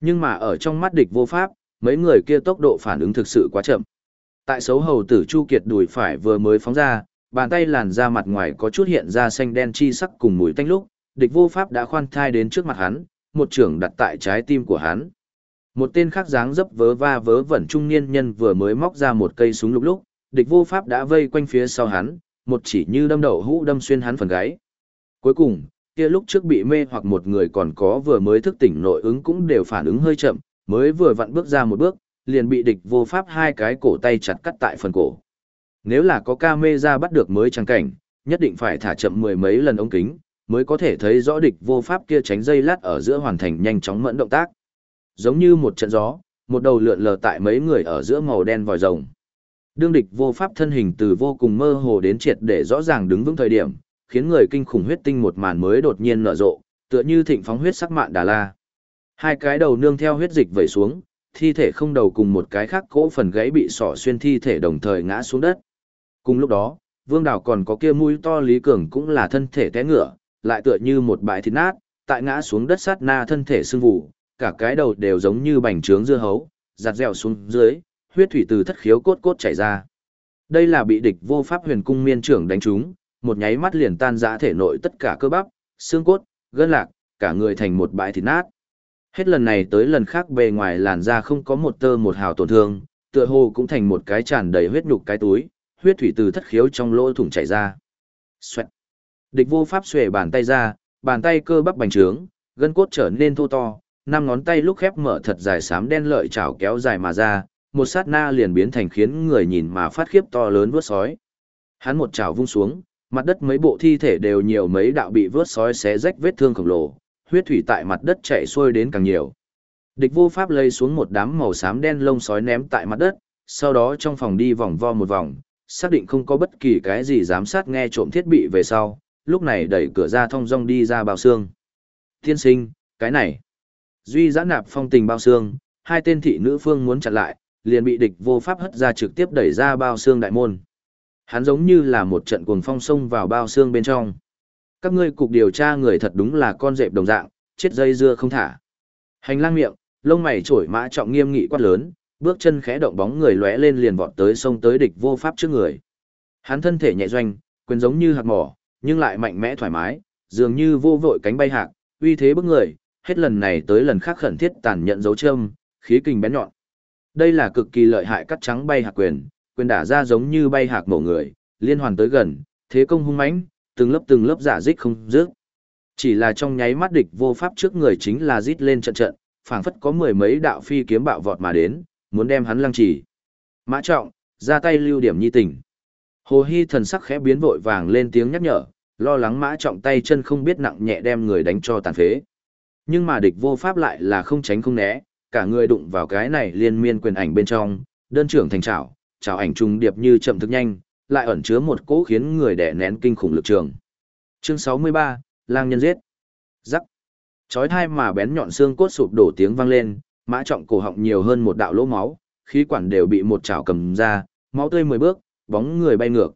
Nhưng mà ở trong mắt địch vô pháp, mấy người kia tốc độ phản ứng thực sự quá chậm. Tại xấu hầu tử Chu Kiệt đùi phải vừa mới phóng ra, bàn tay làn ra mặt ngoài có chút hiện ra xanh đen chi sắc cùng mùi tanh lúc, địch vô pháp đã khoan thai đến trước mặt hắn, một trưởng đặt tại trái tim của hắn. Một tên khác dáng dấp vớ va vớ vẩn trung niên nhân vừa mới móc ra một cây súng lúc lúc, địch vô pháp đã vây quanh phía sau hắn, một chỉ như đâm đầu hũ đâm xuyên hắn phần gáy. Cuối cùng, kia lúc trước bị mê hoặc một người còn có vừa mới thức tỉnh nội ứng cũng đều phản ứng hơi chậm, mới vừa vặn bước ra một bước, liền bị địch vô pháp hai cái cổ tay chặt cắt tại phần cổ. Nếu là có ca mê ra bắt được mới trang cảnh, nhất định phải thả chậm mười mấy lần ống kính, mới có thể thấy rõ địch vô pháp kia tránh dây lát ở giữa hoàn thành nhanh chóng mẫn động tác. Giống như một trận gió, một đầu lượn lờ tại mấy người ở giữa màu đen vòi rồng. Đương địch vô pháp thân hình từ vô cùng mơ hồ đến triệt để rõ ràng đứng vững thời điểm, khiến người kinh khủng huyết tinh một màn mới đột nhiên nở rộ, tựa như thịnh phóng huyết sắc mạn đà la. Hai cái đầu nương theo huyết dịch vẩy xuống, thi thể không đầu cùng một cái khác cỗ phần gáy bị sỏ xuyên thi thể đồng thời ngã xuống đất. Cùng lúc đó, Vương Đào còn có kia mũi to Lý Cường cũng là thân thể té ngựa, lại tựa như một bãi thịt nát, tại ngã xuống đất sát na thân thể sưng vụ, cả cái đầu đều giống như bành trướng dưa hấu, giặt dẻo xuống dưới, huyết thủy từ thất khiếu cốt cốt chảy ra. Đây là bị địch vô pháp huyền cung miên trưởng đánh trúng, một nháy mắt liền tan rã thể nội tất cả cơ bắp, xương cốt, gân lạc, cả người thành một bãi thịt nát. Hết lần này tới lần khác bề ngoài làn da không có một tơ một hào tổn thương, tựa hồ cũng thành một cái tràn đầy huyết nhục cái túi, huyết thủy từ thất khiếu trong lỗ thủng chảy ra. Xoẹt. Địch vô pháp xuề bàn tay ra, bàn tay cơ bắp bành trướng, gân cốt trở nên thô to, năm ngón tay lúc khép mở thật dài xám đen lợi chảo kéo dài mà ra, một sát na liền biến thành khiến người nhìn mà phát khiếp to lớn vớt sói. Hắn một chảo vung xuống, mặt đất mấy bộ thi thể đều nhiều mấy đạo bị vớt sói xé rách vết thương khổng lồ, huyết thủy tại mặt đất chảy xuôi đến càng nhiều. Địch vô pháp lây xuống một đám màu xám đen lông sói ném tại mặt đất, sau đó trong phòng đi vòng vo một vòng, xác định không có bất kỳ cái gì giám sát nghe trộm thiết bị về sau, lúc này đẩy cửa ra thông dong đi ra bao xương. Thiên sinh, cái này. Duy giã nạp phong tình bao xương, hai tên thị nữ phương muốn chặn lại, liền bị địch vô pháp hất ra trực tiếp đẩy ra bao xương đại môn. Hắn giống như là một trận cuồng phong sông vào bao xương bên trong. Các ngươi cục điều tra người thật đúng là con dẹp đồng dạng, chết dây dưa không thả. Hành lang miệng, lông mày trổi mã trọng nghiêm nghị quát lớn, bước chân khẽ động bóng người lóe lên liền vọt tới sông tới địch vô pháp trước người. Hắn thân thể nhẹ doanh, quyền giống như hạt mỏ, nhưng lại mạnh mẽ thoải mái, dường như vô vội cánh bay hạc, uy thế bức người, hết lần này tới lần khác khẩn thiết tàn nhận dấu châm, khí kình bén nhọn. Đây là cực kỳ lợi hại cắt trắng bay hạc quyền, quyền đả ra giống như bay hạc mổ người, liên hoàn tới gần, thế công hung mãnh, từng lớp từng lớp giả dích không dứt. Chỉ là trong nháy mắt địch vô pháp trước người chính là rít lên trận trận, phảng phất có mười mấy đạo phi kiếm bạo vọt mà đến, muốn đem hắn lăng trì. Mã trọng, ra tay lưu điểm nhi tình. Hồ Hy thần sắc khẽ biến vội vàng lên tiếng nhắc nhở, lo lắng mã trọng tay chân không biết nặng nhẹ đem người đánh cho tàn phế. Nhưng mà địch vô pháp lại là không tránh không né, cả người đụng vào cái này liên miên quyền ảnh bên trong, đơn trưởng thành trảo, trào ảnh trùng điệp như chậm thức nhanh, lại ẩn chứa một cỗ khiến người đẻ nén kinh khủng lực trường. Chương 63, lang nhân giết. Rắc. Chói thai mà bén nhọn xương cốt sụp đổ tiếng vang lên, mã trọng cổ họng nhiều hơn một đạo lỗ máu, khí quản đều bị một chảo cầm ra, máu tươi mười bước, bóng người bay ngược.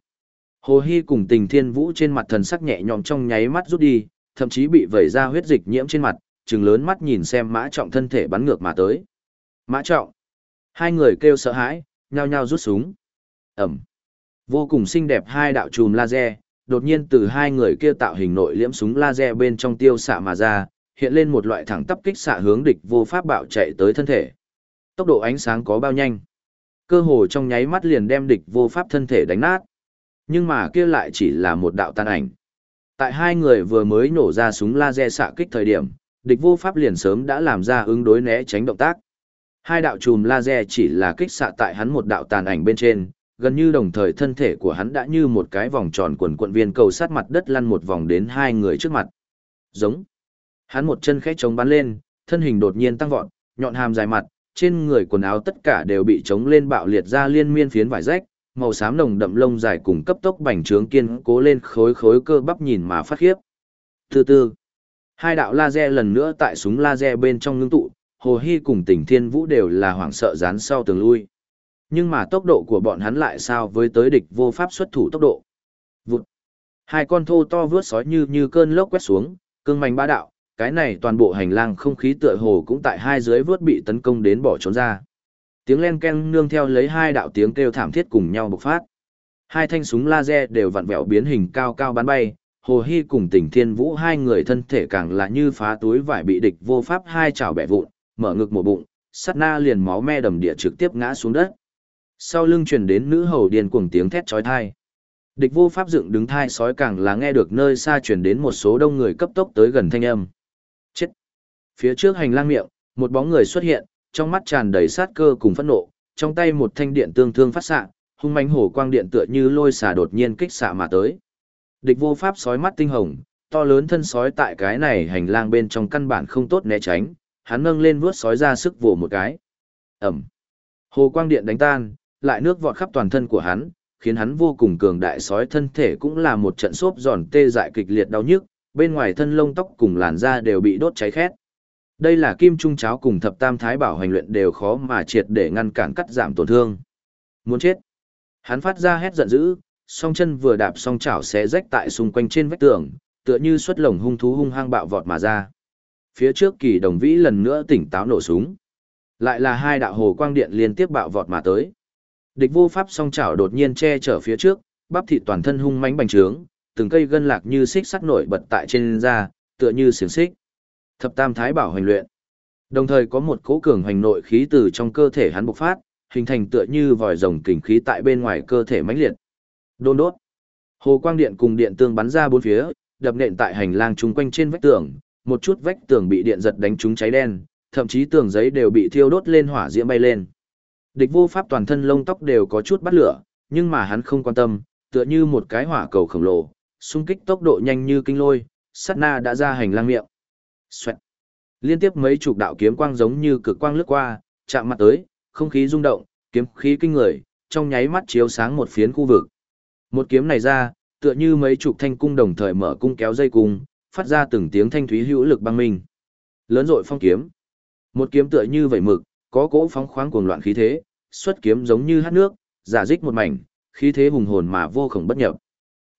Hồ Hy cùng tình thiên vũ trên mặt thần sắc nhẹ nhõm trong nháy mắt rút đi, thậm chí bị vẩy ra huyết dịch nhiễm trên mặt, trừng lớn mắt nhìn xem mã trọng thân thể bắn ngược mà tới. Mã trọng. Hai người kêu sợ hãi, nhao nhao rút súng. Ẩm. Vô cùng xinh đẹp hai đạo chùm laser, đột nhiên từ hai người kia tạo hình nội liễm súng laser bên trong tiêu xạ mà ra, hiện lên một loại thẳng tắp kích xạ hướng địch vô pháp bạo chạy tới thân thể. Tốc độ ánh sáng có bao nhanh? Cơ hồ trong nháy mắt liền đem địch vô pháp thân thể đánh nát. Nhưng mà kia lại chỉ là một đạo tan ảnh. Tại hai người vừa mới nổ ra súng laser xạ kích thời điểm, địch vô pháp liền sớm đã làm ra ứng đối né tránh động tác. Hai đạo chùm laser chỉ là kích xạ tại hắn một đạo tàn ảnh bên trên, gần như đồng thời thân thể của hắn đã như một cái vòng tròn quần quận viên cầu sát mặt đất lăn một vòng đến hai người trước mặt. Giống. Hắn một chân khẽ chống bắn lên, thân hình đột nhiên tăng vọt, nhọn hàm dài mặt, trên người quần áo tất cả đều bị chống lên bạo liệt ra liên miên phiến vải rách, màu xám nồng đậm lông dài cùng cấp tốc bành trướng kiên cố lên khối khối cơ bắp nhìn mà phát khiếp. Từ từ, hai đạo laser lần nữa tại súng laser bên trong ngưng tụ, Hồ Hy cùng Tỉnh Thiên Vũ đều là hoảng sợ dán sau tường lui. Nhưng mà tốc độ của bọn hắn lại sao với tới địch vô pháp xuất thủ tốc độ. Vụt. Hai con thô to vướt sói như như cơn lốc quét xuống, cương mạnh bá đạo, cái này toàn bộ hành lang không khí tựa hồ cũng tại hai dưới vớt bị tấn công đến bỏ trốn ra. Tiếng len ken nương theo lấy hai đạo tiếng kêu thảm thiết cùng nhau bộc phát. Hai thanh súng laser đều vặn vẹo biến hình cao cao bắn bay, Hồ Hy cùng Tỉnh Thiên Vũ hai người thân thể càng là như phá túi vải bị địch vô pháp hai chảo bẻ vụn, mở ngực một bụng, sát na liền máu me đầm địa trực tiếp ngã xuống đất. Sau lưng truyền đến nữ hầu điên cuồng tiếng thét chói tai. Địch vô pháp dựng đứng thai sói càng là nghe được nơi xa truyền đến một số đông người cấp tốc tới gần thanh âm. Chết! Phía trước hành lang miệng, một bóng người xuất hiện, trong mắt tràn đầy sát cơ cùng phẫn nộ, trong tay một thanh điện tương thương phát xạ, hung mãnh hổ quang điện tựa như lôi xả đột nhiên kích xạ mà tới. Địch vô pháp sói mắt tinh hồng, to lớn thân sói tại cái này hành lang bên trong căn bản không tốt né tránh, hắn nâng lên vuốt sói ra sức vồ một cái. Ẩm. Hồ quang điện đánh tan, lại nước vọt khắp toàn thân của hắn, khiến hắn vô cùng cường đại sói thân thể cũng là một trận xốp giòn tê dại kịch liệt đau nhức, bên ngoài thân lông tóc cùng làn da đều bị đốt cháy khét. Đây là kim trung cháo cùng thập tam thái bảo hành luyện đều khó mà triệt để ngăn cản cắt giảm tổn thương. Muốn chết. Hắn phát ra hét giận dữ, song chân vừa đạp song chảo xé rách tại xung quanh trên vách tường, tựa như xuất lồng hung thú hung hăng bạo vọt mà ra. Phía trước kỳ đồng vĩ lần nữa tỉnh táo nổ súng. Lại là hai đạo hồ quang điện liên tiếp bạo vọt mà tới. Địch vô pháp song chảo đột nhiên che chở phía trước, bắp thịt toàn thân hung mãnh bành trướng, từng cây gân lạc như xích sắt nổi bật tại trên da, tựa như xiềng xích. Thập Tam Thái Bảo hành luyện. Đồng thời có một cỗ cường hành nội khí từ trong cơ thể hắn bộc phát, hình thành tựa như vòi rồng kình khí tại bên ngoài cơ thể mãnh liệt. Đôn đốt. Hồ quang điện cùng điện tương bắn ra bốn phía, đập nện tại hành lang chung quanh trên vách tường, một chút vách tường bị điện giật đánh trúng cháy đen, thậm chí tường giấy đều bị thiêu đốt lên hỏa diễm bay lên. Địch vô pháp toàn thân lông tóc đều có chút bắt lửa, nhưng mà hắn không quan tâm, tựa như một cái hỏa cầu khổng lồ, xung kích tốc độ nhanh như kinh lôi, sát na đã ra hành lang miệng. Xoẹt. Liên tiếp mấy chục đạo kiếm quang giống như cực quang lướt qua, chạm mặt tới, không khí rung động, kiếm khí kinh người, trong nháy mắt chiếu sáng một phiến khu vực. Một kiếm này ra, tựa như mấy chục thanh cung đồng thời mở cung kéo dây cung, phát ra từng tiếng thanh thúy hữu lực băng minh. Lớn rội phong kiếm. Một kiếm tựa như vậy mực, có cỗ phóng khoáng cuồng loạn khí thế, xuất kiếm giống như hát nước, giả dích một mảnh, khí thế hùng hồn mà vô khổng bất nhập.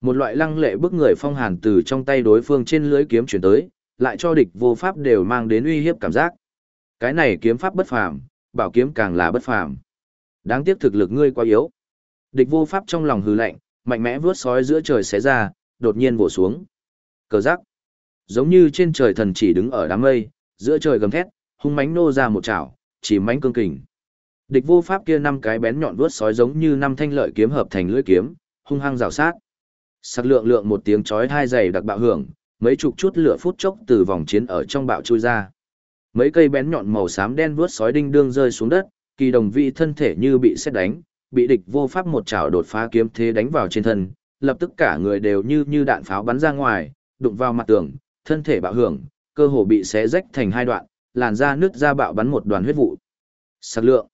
Một loại lăng lệ bức người phong hàn từ trong tay đối phương trên lưới kiếm chuyển tới, lại cho địch vô pháp đều mang đến uy hiếp cảm giác. Cái này kiếm pháp bất phàm, bảo kiếm càng là bất phàm. Đáng tiếc thực lực ngươi quá yếu. Địch vô pháp trong lòng hừ lạnh, mạnh mẽ vướt sói giữa trời xé ra, đột nhiên vỗ xuống. Cờ giác. Giống như trên trời thần chỉ đứng ở đám mây, giữa trời gầm thét, hung mãnh nô ra một chảo, chỉ mãnh cương kình. Địch vô pháp kia năm cái bén nhọn vuốt sói giống như năm thanh lợi kiếm hợp thành lưỡi kiếm, hung hăng rào sát. Sắc lượng lượng một tiếng chói hai dày đặc bạo hưởng, mấy chục chút lửa phút chốc từ vòng chiến ở trong bạo chui ra. Mấy cây bén nhọn màu xám đen vuốt sói đinh đương rơi xuống đất, kỳ đồng vị thân thể như bị sét đánh, bị địch vô pháp một chảo đột phá kiếm thế đánh vào trên thân, lập tức cả người đều như như đạn pháo bắn ra ngoài, đụng vào mặt tường, thân thể bạo hưởng, cơ hồ bị xé rách thành hai đoạn, làn da nước ra bạo bắn một đoàn huyết vụ. Sắc lượng.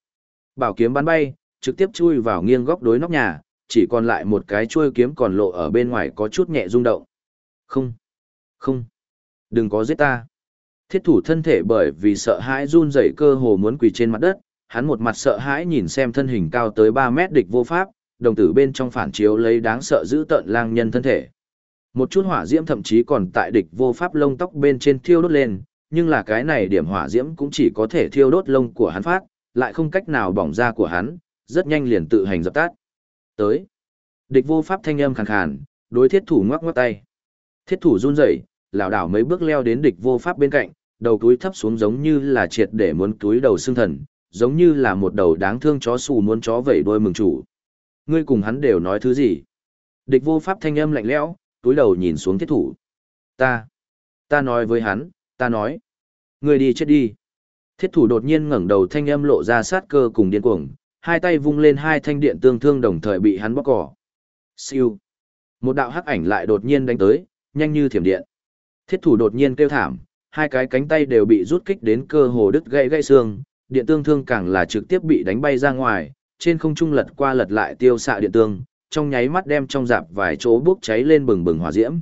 Bảo kiếm bắn bay, trực tiếp chui vào nghiêng góc đối nóc nhà, chỉ còn lại một cái chuôi kiếm còn lộ ở bên ngoài có chút nhẹ rung động. Không. Không. Đừng có giết ta. Thiết thủ thân thể bởi vì sợ hãi run rẩy cơ hồ muốn quỳ trên mặt đất, hắn một mặt sợ hãi nhìn xem thân hình cao tới 3 mét địch vô pháp, đồng tử bên trong phản chiếu lấy đáng sợ giữ tợn lang nhân thân thể. Một chút hỏa diễm thậm chí còn tại địch vô pháp lông tóc bên trên thiêu đốt lên, nhưng là cái này điểm hỏa diễm cũng chỉ có thể thiêu đốt lông của hắn phát, lại không cách nào bỏng da của hắn, rất nhanh liền tự hành dập tắt. Tới. Địch vô pháp thanh âm khàn khàn, đối thiết thủ ngoắc ngoắc tay. Thiết thủ run rẩy, lảo đảo mấy bước leo đến địch vô pháp bên cạnh, đầu túi thấp xuống giống như là triệt để muốn túi đầu xương thần, giống như là một đầu đáng thương chó xù muốn chó vẩy đuôi mừng chủ. Ngươi cùng hắn đều nói thứ gì? Địch vô pháp thanh âm lạnh lẽo, túi đầu nhìn xuống thiết thủ. Ta, ta nói với hắn, ta nói. người đi chết đi. Thiết thủ đột nhiên ngẩng đầu thanh âm lộ ra sát cơ cùng điên cuồng, hai tay vung lên hai thanh điện tương thương đồng thời bị hắn bóc cỏ. Siêu. Một đạo hắc ảnh lại đột nhiên đánh tới, nhanh như thiểm điện. Thiết thủ đột nhiên kêu thảm, hai cái cánh tay đều bị rút kích đến cơ hồ đứt gãy gãy xương, điện tương thương càng là trực tiếp bị đánh bay ra ngoài, trên không trung lật qua lật lại tiêu xạ điện tương, trong nháy mắt đem trong dạp vài chỗ bốc cháy lên bừng bừng hỏa diễm.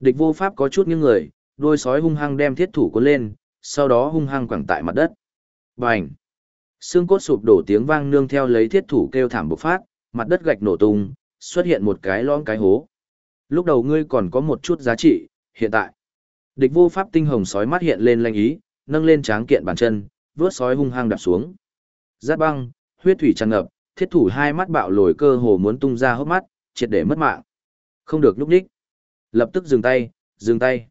Địch vô pháp có chút những người, đôi sói hung hăng đem thiết thủ cuốn lên, sau đó hung hăng quẳng tại mặt đất. Bành! Xương cốt sụp đổ tiếng vang nương theo lấy thiết thủ kêu thảm bộc phát, mặt đất gạch nổ tung, xuất hiện một cái lõm cái hố. Lúc đầu ngươi còn có một chút giá trị, hiện tại Địch vô pháp tinh hồng sói mắt hiện lên lanh ý, nâng lên tráng kiện bàn chân, vướt sói hung hăng đạp xuống. Giáp băng, huyết thủy tràn ngập, thiết thủ hai mắt bạo lồi cơ hồ muốn tung ra hốc mắt, triệt để mất mạng. Không được núp đích. Lập tức dừng tay, dừng tay.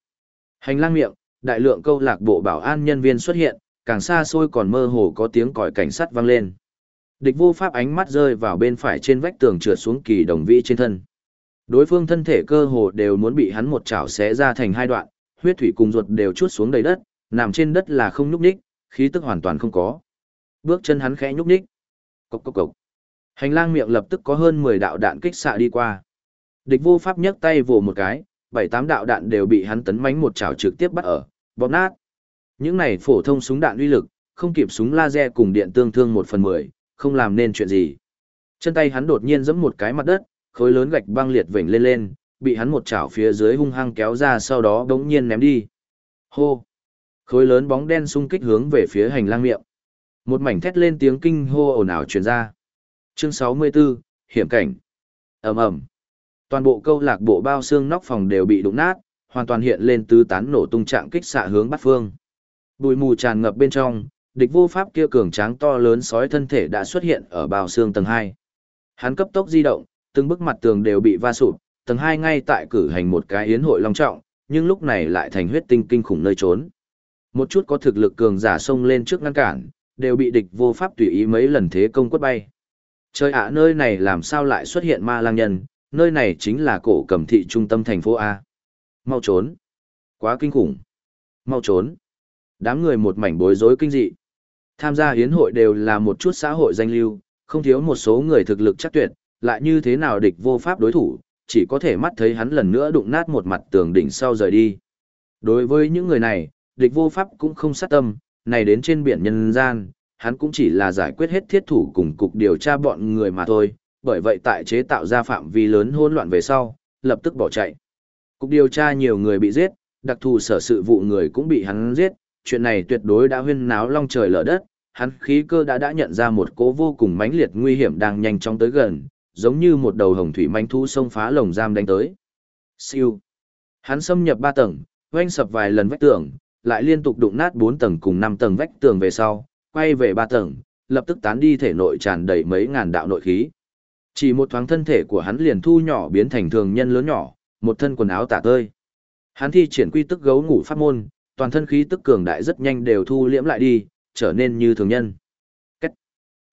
Hành lang miệng, đại lượng câu lạc bộ bảo an nhân viên xuất hiện, càng xa xôi còn mơ hồ có tiếng còi cảnh sát vang lên. Địch vô pháp ánh mắt rơi vào bên phải trên vách tường trượt xuống kỳ đồng vĩ trên thân. Đối phương thân thể cơ hồ đều muốn bị hắn một chảo xé ra thành hai đoạn, huyết thủy cùng ruột đều chuốt xuống đầy đất, nằm trên đất là không nhúc nhích, khí tức hoàn toàn không có. Bước chân hắn khẽ nhúc nhích. Cốc cốc cốc. Hành lang miệng lập tức có hơn 10 đạo đạn kích xạ đi qua. Địch vô pháp nhấc tay vồ một cái, bảy tám đạo đạn đều bị hắn tấn mánh một chảo trực tiếp bắt ở, bóp nát. Những này phổ thông súng đạn uy lực, không kịp súng laser cùng điện tương thương một phần mười, không làm nên chuyện gì. Chân tay hắn đột nhiên giẫm một cái mặt đất, khối lớn gạch băng liệt vểnh lên lên, bị hắn một chảo phía dưới hung hăng kéo ra sau đó đống nhiên ném đi. Hô! Khối lớn bóng đen xung kích hướng về phía hành lang miệng. Một mảnh thét lên tiếng kinh hô ồn ào truyền ra. Chương 64, hiểm cảnh. ầm ầm. Toàn bộ câu lạc bộ bao xương nóc phòng đều bị đụng nát, hoàn toàn hiện lên tứ tán nổ tung trạng kích xạ hướng bắt phương. Bụi mù tràn ngập bên trong, địch vô pháp kia cường tráng to lớn sói thân thể đã xuất hiện ở bao xương tầng 2. Hắn cấp tốc di động, từng bức mặt tường đều bị va sụp, tầng 2 ngay tại cử hành một cái yến hội long trọng, nhưng lúc này lại thành huyết tinh kinh khủng nơi trốn. Một chút có thực lực cường giả xông lên trước ngăn cản, đều bị địch vô pháp tùy ý mấy lần thế công quất bay. Trời ạ nơi này làm sao lại xuất hiện ma lang nhân, nơi này chính là cổ cầm thị trung tâm thành phố A. Mau trốn. Quá kinh khủng. Mau trốn. Đám người một mảnh bối rối kinh dị. Tham gia hiến hội đều là một chút xã hội danh lưu, không thiếu một số người thực lực chắc tuyệt, lại như thế nào địch vô pháp đối thủ, chỉ có thể mắt thấy hắn lần nữa đụng nát một mặt tường đỉnh sau rời đi. Đối với những người này, địch vô pháp cũng không sát tâm, này đến trên biển nhân gian, hắn cũng chỉ là giải quyết hết thiết thủ cùng cục điều tra bọn người mà thôi, bởi vậy tại chế tạo ra phạm vi lớn hỗn loạn về sau, lập tức bỏ chạy. Cục điều tra nhiều người bị giết, đặc thù sở sự vụ người cũng bị hắn giết, chuyện này tuyệt đối đã huyên náo long trời lở đất, hắn khí cơ đã đã nhận ra một cố vô cùng mãnh liệt nguy hiểm đang nhanh chóng tới gần, giống như một đầu hồng thủy manh thu xông phá lồng giam đánh tới. Siêu. Hắn xâm nhập ba tầng, oanh sập vài lần vách tường, lại liên tục đụng nát bốn tầng cùng năm tầng vách tường về sau, quay về ba tầng, lập tức tán đi thể nội tràn đầy mấy ngàn đạo nội khí. Chỉ một thoáng thân thể của hắn liền thu nhỏ biến thành thường nhân lớn nhỏ, một thân quần áo tả tơi. Hắn thi triển quy tức gấu ngủ pháp môn, toàn thân khí tức cường đại rất nhanh đều thu liễm lại đi, trở nên như thường nhân. Cách.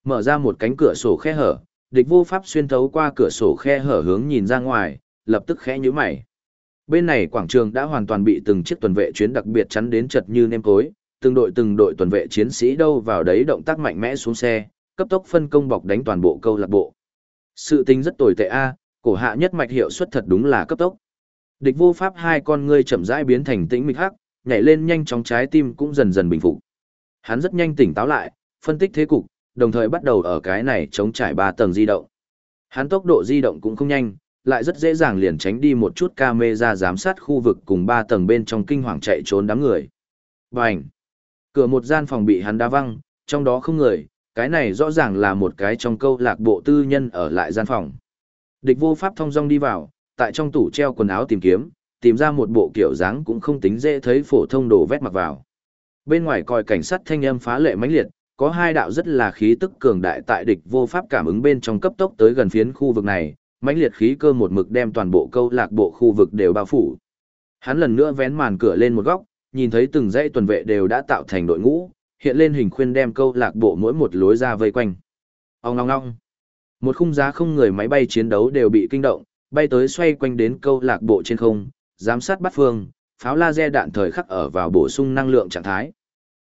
Mở ra một cánh cửa sổ khe hở, địch vô pháp xuyên thấu qua cửa sổ khe hở hướng nhìn ra ngoài, lập tức khẽ nhíu mày. Bên này quảng trường đã hoàn toàn bị từng chiếc tuần vệ chuyến đặc biệt chắn đến chật như nêm cối, từng đội từng đội tuần vệ chiến sĩ đâu vào đấy động tác mạnh mẽ xuống xe, cấp tốc phân công bọc đánh toàn bộ câu lạc bộ. Sự tính rất tồi tệ a, cổ hạ nhất mạch hiệu suất thật đúng là cấp tốc. Địch vô pháp hai con ngươi chậm rãi biến thành tĩnh mịch hắc, nhảy lên nhanh chóng trái tim cũng dần dần bình phục. Hắn rất nhanh tỉnh táo lại, phân tích thế cục, đồng thời bắt đầu ở cái này chống trải ba tầng di động. Hắn tốc độ di động cũng không nhanh, lại rất dễ dàng liền tránh đi một chút camera giám sát khu vực cùng ba tầng bên trong kinh hoàng chạy trốn đám người. Bành! Cửa một gian phòng bị hắn đá văng, trong đó không người, cái này rõ ràng là một cái trong câu lạc bộ tư nhân ở lại gian phòng. Địch vô pháp thông dong đi vào, tại trong tủ treo quần áo tìm kiếm, tìm ra một bộ kiểu dáng cũng không tính dễ thấy phổ thông đồ vét mặc vào. Bên ngoài còi cảnh sát thanh âm phá lệ mãnh liệt, có hai đạo rất là khí tức cường đại tại địch vô pháp cảm ứng bên trong cấp tốc tới gần phiến khu vực này, mãnh liệt khí cơ một mực đem toàn bộ câu lạc bộ khu vực đều bao phủ. Hắn lần nữa vén màn cửa lên một góc, nhìn thấy từng dãy tuần vệ đều đã tạo thành đội ngũ, hiện lên hình khuyên đem câu lạc bộ mỗi một lối ra vây quanh. Ông ngong ngong. Một khung giá không người máy bay chiến đấu đều bị kinh động, bay tới xoay quanh đến câu lạc bộ trên không, giám sát bắt phương, pháo laser đạn thời khắc ở vào bổ sung năng lượng trạng thái.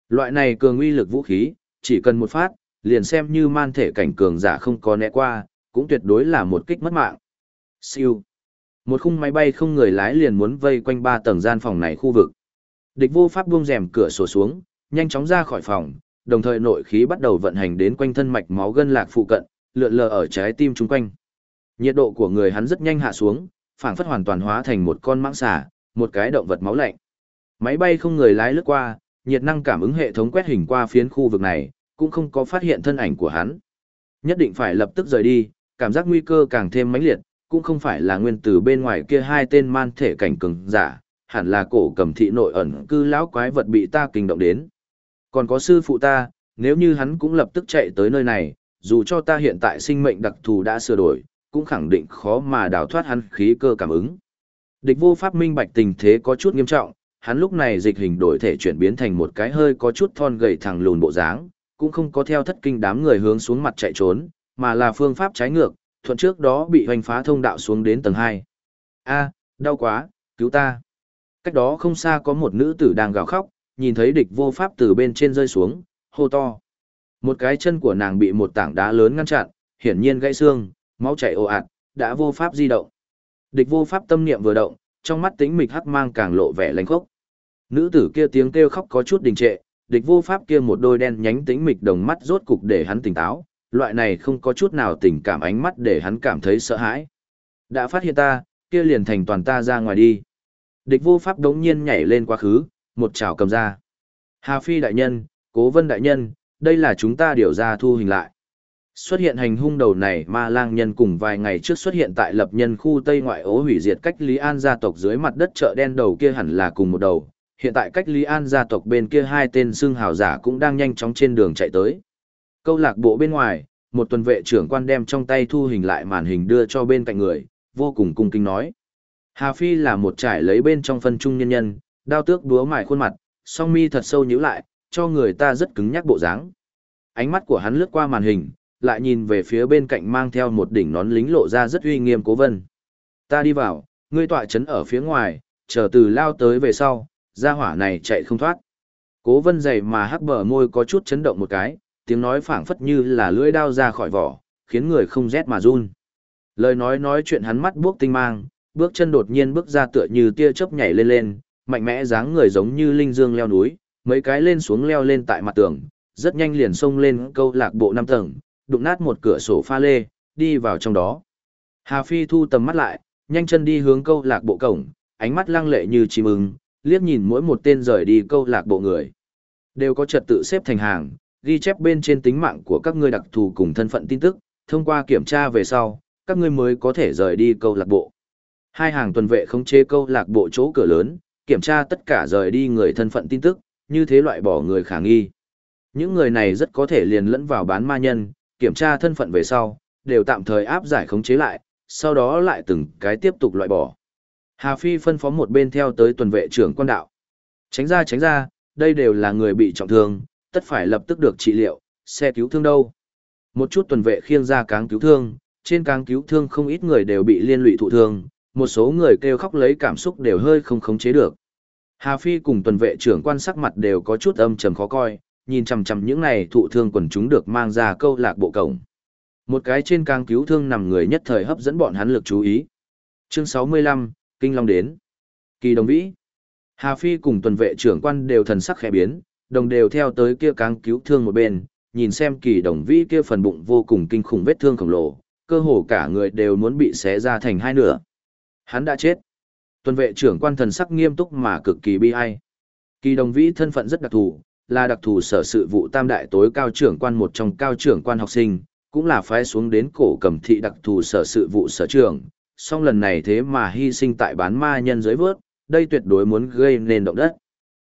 Loại này cường uy lực vũ khí, chỉ cần một phát, liền xem như man thể cảnh cường giả không có né qua, cũng tuyệt đối là một kích mất mạng. Siêu. Một khung máy bay không người lái liền muốn vây quanh ba tầng gian phòng này khu vực. Địch vô pháp buông rèm cửa sổ xuống, nhanh chóng ra khỏi phòng, đồng thời nội khí bắt đầu vận hành đến quanh thân mạch máu gân lạc phụ cận, lượn lờ ở trái tim chung quanh. Nhiệt độ của người hắn rất nhanh hạ xuống, phảng phất hoàn toàn hóa thành một con mãng xà, một cái động vật máu lạnh. Máy bay không người lái lướt qua, nhiệt năng cảm ứng hệ thống quét hình qua phiến khu vực này, cũng không có phát hiện thân ảnh của hắn. Nhất định phải lập tức rời đi, cảm giác nguy cơ càng thêm mãnh liệt, cũng không phải là nguyên tử bên ngoài kia hai tên man thể cảnh cường giả, hẳn là cổ cầm thị nội ẩn cư lão quái vật bị ta kinh động đến. Còn có sư phụ ta, nếu như hắn cũng lập tức chạy tới nơi này, dù cho ta hiện tại sinh mệnh đặc thù đã sửa đổi, cũng khẳng định khó mà đào thoát hắn khí cơ cảm ứng. Địch vô pháp minh bạch tình thế có chút nghiêm trọng, hắn lúc này dịch hình đổi thể chuyển biến thành một cái hơi có chút thon gầy thẳng lùn bộ dáng, cũng không có theo thất kinh đám người hướng xuống mặt chạy trốn, mà là phương pháp trái ngược, thuận trước đó bị hoành phá thông đạo xuống đến tầng 2. A, đau quá, cứu ta. Cách đó không xa có một nữ tử đang gào khóc, nhìn thấy địch vô pháp từ bên trên rơi xuống, hô to. Một cái chân của nàng bị một tảng đá lớn ngăn chặn, hiển nhiên gãy xương, máu chảy ồ ạt, đã vô pháp di động. Địch vô pháp tâm niệm vừa động, trong mắt tính mịch hắc mang càng lộ vẻ lánh khốc. Nữ tử kia tiếng kêu khóc có chút đình trệ, địch vô pháp kia một đôi đen nhánh tính mịch đồng mắt rốt cục để hắn tỉnh táo, loại này không có chút nào tình cảm ánh mắt để hắn cảm thấy sợ hãi. Đã phát hiện ta, kia liền thành toàn ta ra ngoài đi. Địch vô pháp đống nhiên nhảy lên quá khứ, một chảo cầm ra. Hà Phi đại nhân, Cố Vân đại nhân, đây là chúng ta điều ra thu hình lại. Xuất hiện hành hung đầu này ma lang nhân cùng vài ngày trước xuất hiện tại lập nhân khu Tây ngoại ố hủy diệt cách Lý An gia tộc dưới mặt đất chợ đen đầu kia hẳn là cùng một đầu. Hiện tại cách Lý An gia tộc bên kia hai tên xương hào giả cũng đang nhanh chóng trên đường chạy tới. Câu lạc bộ bên ngoài, một tuần vệ trưởng quan đem trong tay thu hình lại màn hình đưa cho bên cạnh người, vô cùng cung kính nói. Hà Phi là một trải lấy bên trong phân trung nhân nhân, đao tước đúa mài khuôn mặt, song mi thật sâu nhíu lại, cho người ta rất cứng nhắc bộ dáng. Ánh mắt của hắn lướt qua màn hình, lại nhìn về phía bên cạnh mang theo một đỉnh nón lính lộ ra rất uy nghiêm cố vân. Ta đi vào, ngươi tọa chấn ở phía ngoài, chờ từ lao tới về sau, ra hỏa này chạy không thoát. Cố vân dày mà hắc bờ môi có chút chấn động một cái, tiếng nói phảng phất như là lưỡi đao ra khỏi vỏ, khiến người không rét mà run. Lời nói nói chuyện hắn mắt buốc tinh mang, bước chân đột nhiên bước ra tựa như tia chớp nhảy lên lên, mạnh mẽ dáng người giống như linh dương leo núi, mấy cái lên xuống leo lên tại mặt tường, rất nhanh liền xông lên câu lạc bộ năm tầng, đụng nát một cửa sổ pha lê, đi vào trong đó. Hà Phi thu tầm mắt lại, nhanh chân đi hướng câu lạc bộ cổng, ánh mắt lăng lệ như chim ưng, liếc nhìn mỗi một tên rời đi câu lạc bộ người. Đều có trật tự xếp thành hàng, ghi chép bên trên tính mạng của các ngươi đặc thù cùng thân phận tin tức, thông qua kiểm tra về sau, các ngươi mới có thể rời đi câu lạc bộ. Hai hàng tuần vệ khống chế câu lạc bộ chỗ cửa lớn, kiểm tra tất cả rời đi người thân phận tin tức, như thế loại bỏ người khả nghi. Những người này rất có thể liền lẫn vào bán ma nhân, kiểm tra thân phận về sau, đều tạm thời áp giải khống chế lại, sau đó lại từng cái tiếp tục loại bỏ. Hà Phi phân phó một bên theo tới tuần vệ trưởng quan đạo. Tránh ra tránh ra, đây đều là người bị trọng thương, tất phải lập tức được trị liệu, xe cứu thương đâu. Một chút tuần vệ khiêng ra cáng cứu thương, trên cáng cứu thương không ít người đều bị liên lụy thụ thương, một số người kêu khóc lấy cảm xúc đều hơi không khống chế được. Hà Phi cùng tuần vệ trưởng quan sắc mặt đều có chút âm trầm khó coi, nhìn chằm chằm những này thụ thương quần chúng được mang ra câu lạc bộ cổng. Một cái trên càng cứu thương nằm người nhất thời hấp dẫn bọn hắn lực chú ý. Chương 65, Kinh Long đến. Kỳ đồng vĩ. Hà Phi cùng tuần vệ trưởng quan đều thần sắc khẽ biến, đồng đều theo tới kia càng cứu thương một bên, nhìn xem kỳ đồng vĩ kia phần bụng vô cùng kinh khủng vết thương khổng lồ, cơ hồ cả người đều muốn bị xé ra thành hai nửa. Hắn đã chết. Tuần vệ trưởng quan thần sắc nghiêm túc mà cực kỳ bi ai. Kỳ đồng vĩ thân phận rất đặc thù, là đặc thù sở sự vụ tam đại tối cao trưởng quan một trong cao trưởng quan học sinh, cũng là phái xuống đến cổ cầm thị đặc thù sở sự vụ sở trưởng. Song lần này thế mà hy sinh tại bán ma nhân dưới vớt, đây tuyệt đối muốn gây nên động đất.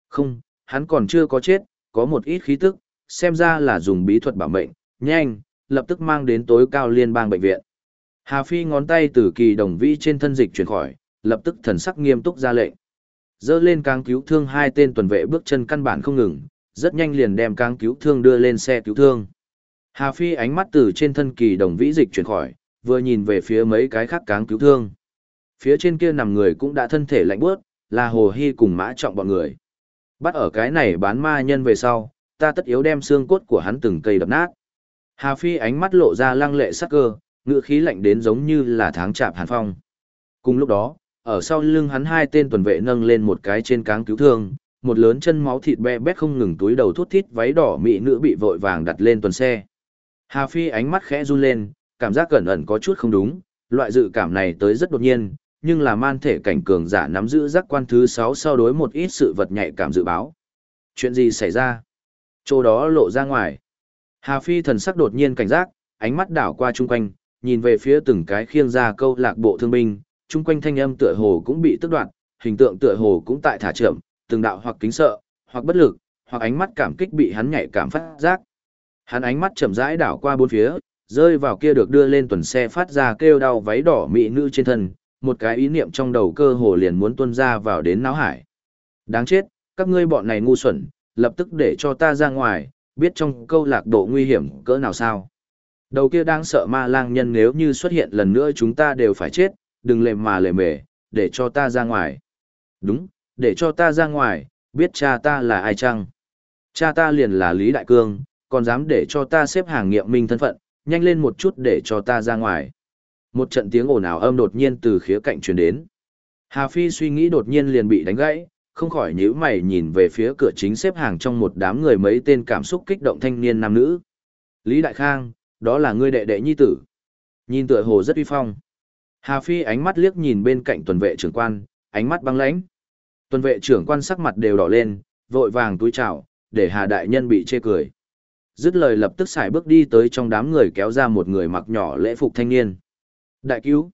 Không, hắn còn chưa có chết, có một ít khí tức, xem ra là dùng bí thuật bảo mệnh, nhanh, lập tức mang đến tối cao liên bang bệnh viện. Hà Phi ngón tay từ kỳ đồng vĩ trên thân dịch chuyển khỏi, lập tức thần sắc nghiêm túc ra lệnh. Dơ lên cáng cứu thương hai tên tuần vệ bước chân căn bản không ngừng, rất nhanh liền đem cáng cứu thương đưa lên xe cứu thương. Hà Phi ánh mắt từ trên thân kỳ đồng vĩ dịch chuyển khỏi, vừa nhìn về phía mấy cái khác cáng cứu thương. Phía trên kia nằm người cũng đã thân thể lạnh bước, là Hồ Hy cùng mã trọng bọn người. Bắt ở cái này bán ma nhân về sau, ta tất yếu đem xương cốt của hắn từng cây đập nát. Hà Phi ánh mắt lộ ra lăng lệ sắc cơ, ngựa khí lạnh đến giống như là tháng chạp hàn phong. Cùng lúc đó, ở sau lưng hắn hai tên tuần vệ nâng lên một cái trên cáng cứu thương, một lớn chân máu thịt be bét không ngừng túi đầu thút thít váy đỏ mị nữ bị vội vàng đặt lên tuần xe. Hà Phi ánh mắt khẽ run lên, cảm giác cẩn ẩn có chút không đúng, loại dự cảm này tới rất đột nhiên, nhưng là man thể cảnh cường giả nắm giữ giác quan thứ 6 sau đối một ít sự vật nhạy cảm dự báo. Chuyện gì xảy ra? Chỗ đó lộ ra ngoài. Hà Phi thần sắc đột nhiên cảnh giác, ánh mắt đảo qua chung quanh, nhìn về phía từng cái khiêng ra câu lạc bộ thương binh, chung quanh thanh âm tựa hồ cũng bị tức đoạn, hình tượng tựa hồ cũng tại thả chậm, từng đạo hoặc kính sợ, hoặc bất lực, hoặc ánh mắt cảm kích bị hắn nhạy cảm phát giác. Hắn ánh mắt chậm rãi đảo qua bốn phía, rơi vào kia được đưa lên tuần xe phát ra kêu đau váy đỏ mỹ nữ trên thân, một cái ý niệm trong đầu cơ hồ liền muốn tuôn ra vào đến não hải. Đáng chết, các ngươi bọn này ngu xuẩn, lập tức để cho ta ra ngoài, biết trong câu lạc bộ nguy hiểm cỡ nào sao. Đầu kia đang sợ ma lang nhân nếu như xuất hiện lần nữa chúng ta đều phải chết, đừng lề mà lề mề, để cho ta ra ngoài. Đúng, để cho ta ra ngoài, biết cha ta là ai chăng? Cha ta liền là Lý Đại Cương, còn dám để cho ta xếp hàng nghiệm minh thân phận, nhanh lên một chút để cho ta ra ngoài. Một trận tiếng ồn ào âm đột nhiên từ khía cạnh truyền đến. Hà Phi suy nghĩ đột nhiên liền bị đánh gãy, không khỏi nhíu mày nhìn về phía cửa chính xếp hàng trong một đám người mấy tên cảm xúc kích động thanh niên nam nữ. Lý Đại Khang, đó là ngươi đệ đệ nhi tử. Nhìn tựa hồ rất uy phong. Hà Phi ánh mắt liếc nhìn bên cạnh tuần vệ trưởng quan, ánh mắt băng lãnh. Tuần vệ trưởng quan sắc mặt đều đỏ lên, vội vàng túi chào, để Hà đại nhân bị chê cười. Dứt lời lập tức xài bước đi tới trong đám người kéo ra một người mặc nhỏ lễ phục thanh niên. Đại cứu!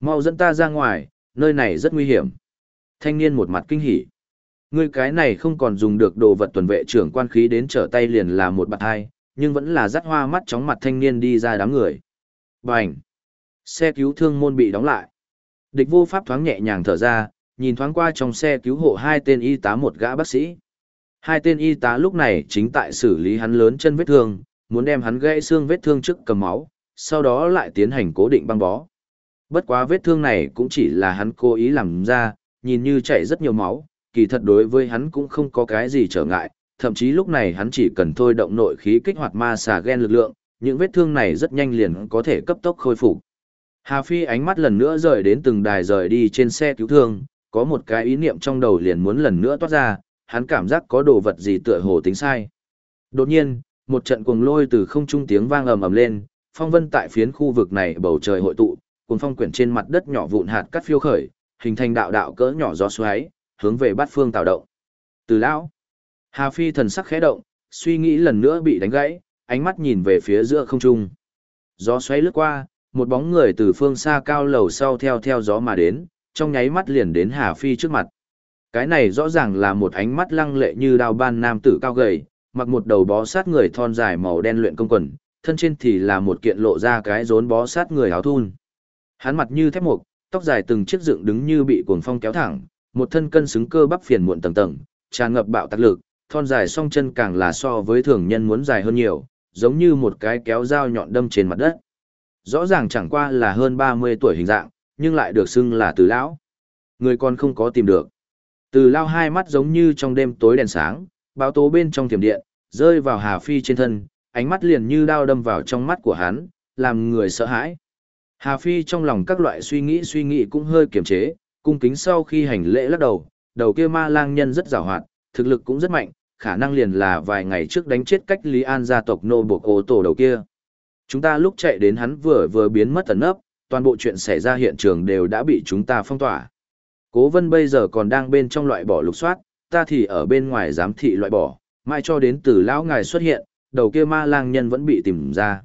Mau dẫn ta ra ngoài, nơi này rất nguy hiểm. Thanh niên một mặt kinh hỉ. Ngươi cái này không còn dùng được đồ vật tuần vệ trưởng quan khí đến trở tay liền là một bạt hai, nhưng vẫn là dắt hoa mắt chóng mặt thanh niên đi ra đám người. Bành! Xe cứu thương môn bị đóng lại. Địch vô pháp thoáng nhẹ nhàng thở ra, nhìn thoáng qua trong xe cứu hộ hai tên y tá một gã bác sĩ. Hai tên y tá lúc này chính tại xử lý hắn lớn chân vết thương, muốn đem hắn gãy xương vết thương trước cầm máu, sau đó lại tiến hành cố định băng bó. Bất quá vết thương này cũng chỉ là hắn cố ý làm ra, nhìn như chảy rất nhiều máu, kỳ thật đối với hắn cũng không có cái gì trở ngại, thậm chí lúc này hắn chỉ cần thôi động nội khí kích hoạt ma xà gen lực lượng, những vết thương này rất nhanh liền có thể cấp tốc khôi phục. Hà Phi ánh mắt lần nữa rời đến từng đài rời đi trên xe cứu thương, có một cái ý niệm trong đầu liền muốn lần nữa toát ra, hắn cảm giác có đồ vật gì tựa hồ tính sai. Đột nhiên, một trận cuồng lôi từ không trung tiếng vang ầm ầm lên, phong vân tại phiến khu vực này bầu trời hội tụ, cuồng phong quyển trên mặt đất nhỏ vụn hạt cắt phiêu khởi, hình thành đạo đạo cỡ nhỏ gió xoáy, hướng về bát phương tạo động. Từ lão, Hà Phi thần sắc khẽ động, suy nghĩ lần nữa bị đánh gãy, ánh mắt nhìn về phía giữa không trung. Gió xoáy lướt qua, một bóng người từ phương xa cao lầu sau theo theo gió mà đến, trong nháy mắt liền đến Hà Phi trước mặt. Cái này rõ ràng là một ánh mắt lăng lệ như đao ban nam tử cao gầy, mặc một đầu bó sát người thon dài màu đen luyện công quần, thân trên thì là một kiện lộ ra cái rốn bó sát người áo thun. Hắn mặt như thép mục, tóc dài từng chiếc dựng đứng như bị cuồng phong kéo thẳng, một thân cân xứng cơ bắp phiền muộn tầng tầng, tràn ngập bạo tạc lực, thon dài song chân càng là so với thường nhân muốn dài hơn nhiều, giống như một cái kéo dao nhọn đâm trên mặt đất. Rõ ràng chẳng qua là hơn 30 tuổi hình dạng, nhưng lại được xưng là từ lão. Người còn không có tìm được. Từ lao hai mắt giống như trong đêm tối đèn sáng, báo tố bên trong thiểm điện, rơi vào Hà Phi trên thân, ánh mắt liền như đao đâm vào trong mắt của hắn, làm người sợ hãi. Hà Phi trong lòng các loại suy nghĩ suy nghĩ cũng hơi kiềm chế, cung kính sau khi hành lễ lắc đầu, đầu kia ma lang nhân rất giàu hoạt, thực lực cũng rất mạnh, khả năng liền là vài ngày trước đánh chết cách Lý An gia tộc nô buộc ô tổ đầu kia. Chúng ta lúc chạy đến hắn vừa vừa biến mất ẩn nấp, toàn bộ chuyện xảy ra hiện trường đều đã bị chúng ta phong tỏa. Cố vân bây giờ còn đang bên trong loại bỏ lục soát, ta thì ở bên ngoài giám thị loại bỏ, mai cho đến từ lão ngài xuất hiện, đầu kia ma lang nhân vẫn bị tìm ra.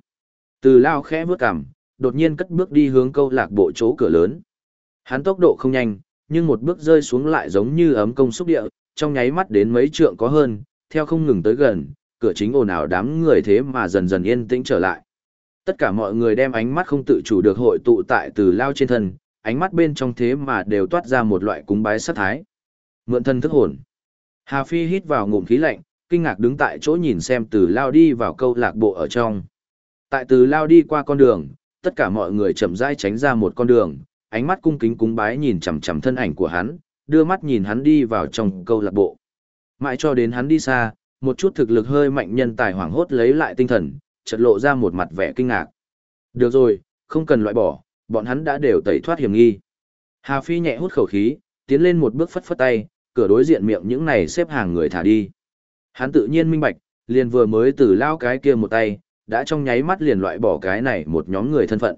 Từ lão khẽ bước cằm, đột nhiên cất bước đi hướng câu lạc bộ chỗ cửa lớn. Hắn tốc độ không nhanh, nhưng một bước rơi xuống lại giống như ấm công xúc địa, trong nháy mắt đến mấy trượng có hơn, theo không ngừng tới gần, cửa chính ồn ào đám người thế mà dần dần yên tĩnh trở lại. Tất cả mọi người đem ánh mắt không tự chủ được hội tụ tại từ lao trên thân, ánh mắt bên trong thế mà đều toát ra một loại cúng bái sát thái. Mượn thân thức hồn. Hà Phi hít vào ngụm khí lạnh, kinh ngạc đứng tại chỗ nhìn xem từ lao đi vào câu lạc bộ ở trong. Tại từ lao đi qua con đường, tất cả mọi người chậm rãi tránh ra một con đường, ánh mắt cung kính cúng bái nhìn chằm chằm thân ảnh của hắn, đưa mắt nhìn hắn đi vào trong câu lạc bộ. Mãi cho đến hắn đi xa, một chút thực lực hơi mạnh nhân tài hoảng hốt lấy lại tinh thần, chợt lộ ra một mặt vẻ kinh ngạc. Được rồi, không cần loại bỏ, bọn hắn đã đều tẩy thoát hiểm nghi. Hà Phi nhẹ hút khẩu khí, tiến lên một bước phất phất tay, cửa đối diện miệng những này xếp hàng người thả đi. Hắn tự nhiên minh bạch, liền vừa mới từ lao cái kia một tay, đã trong nháy mắt liền loại bỏ cái này một nhóm người thân phận.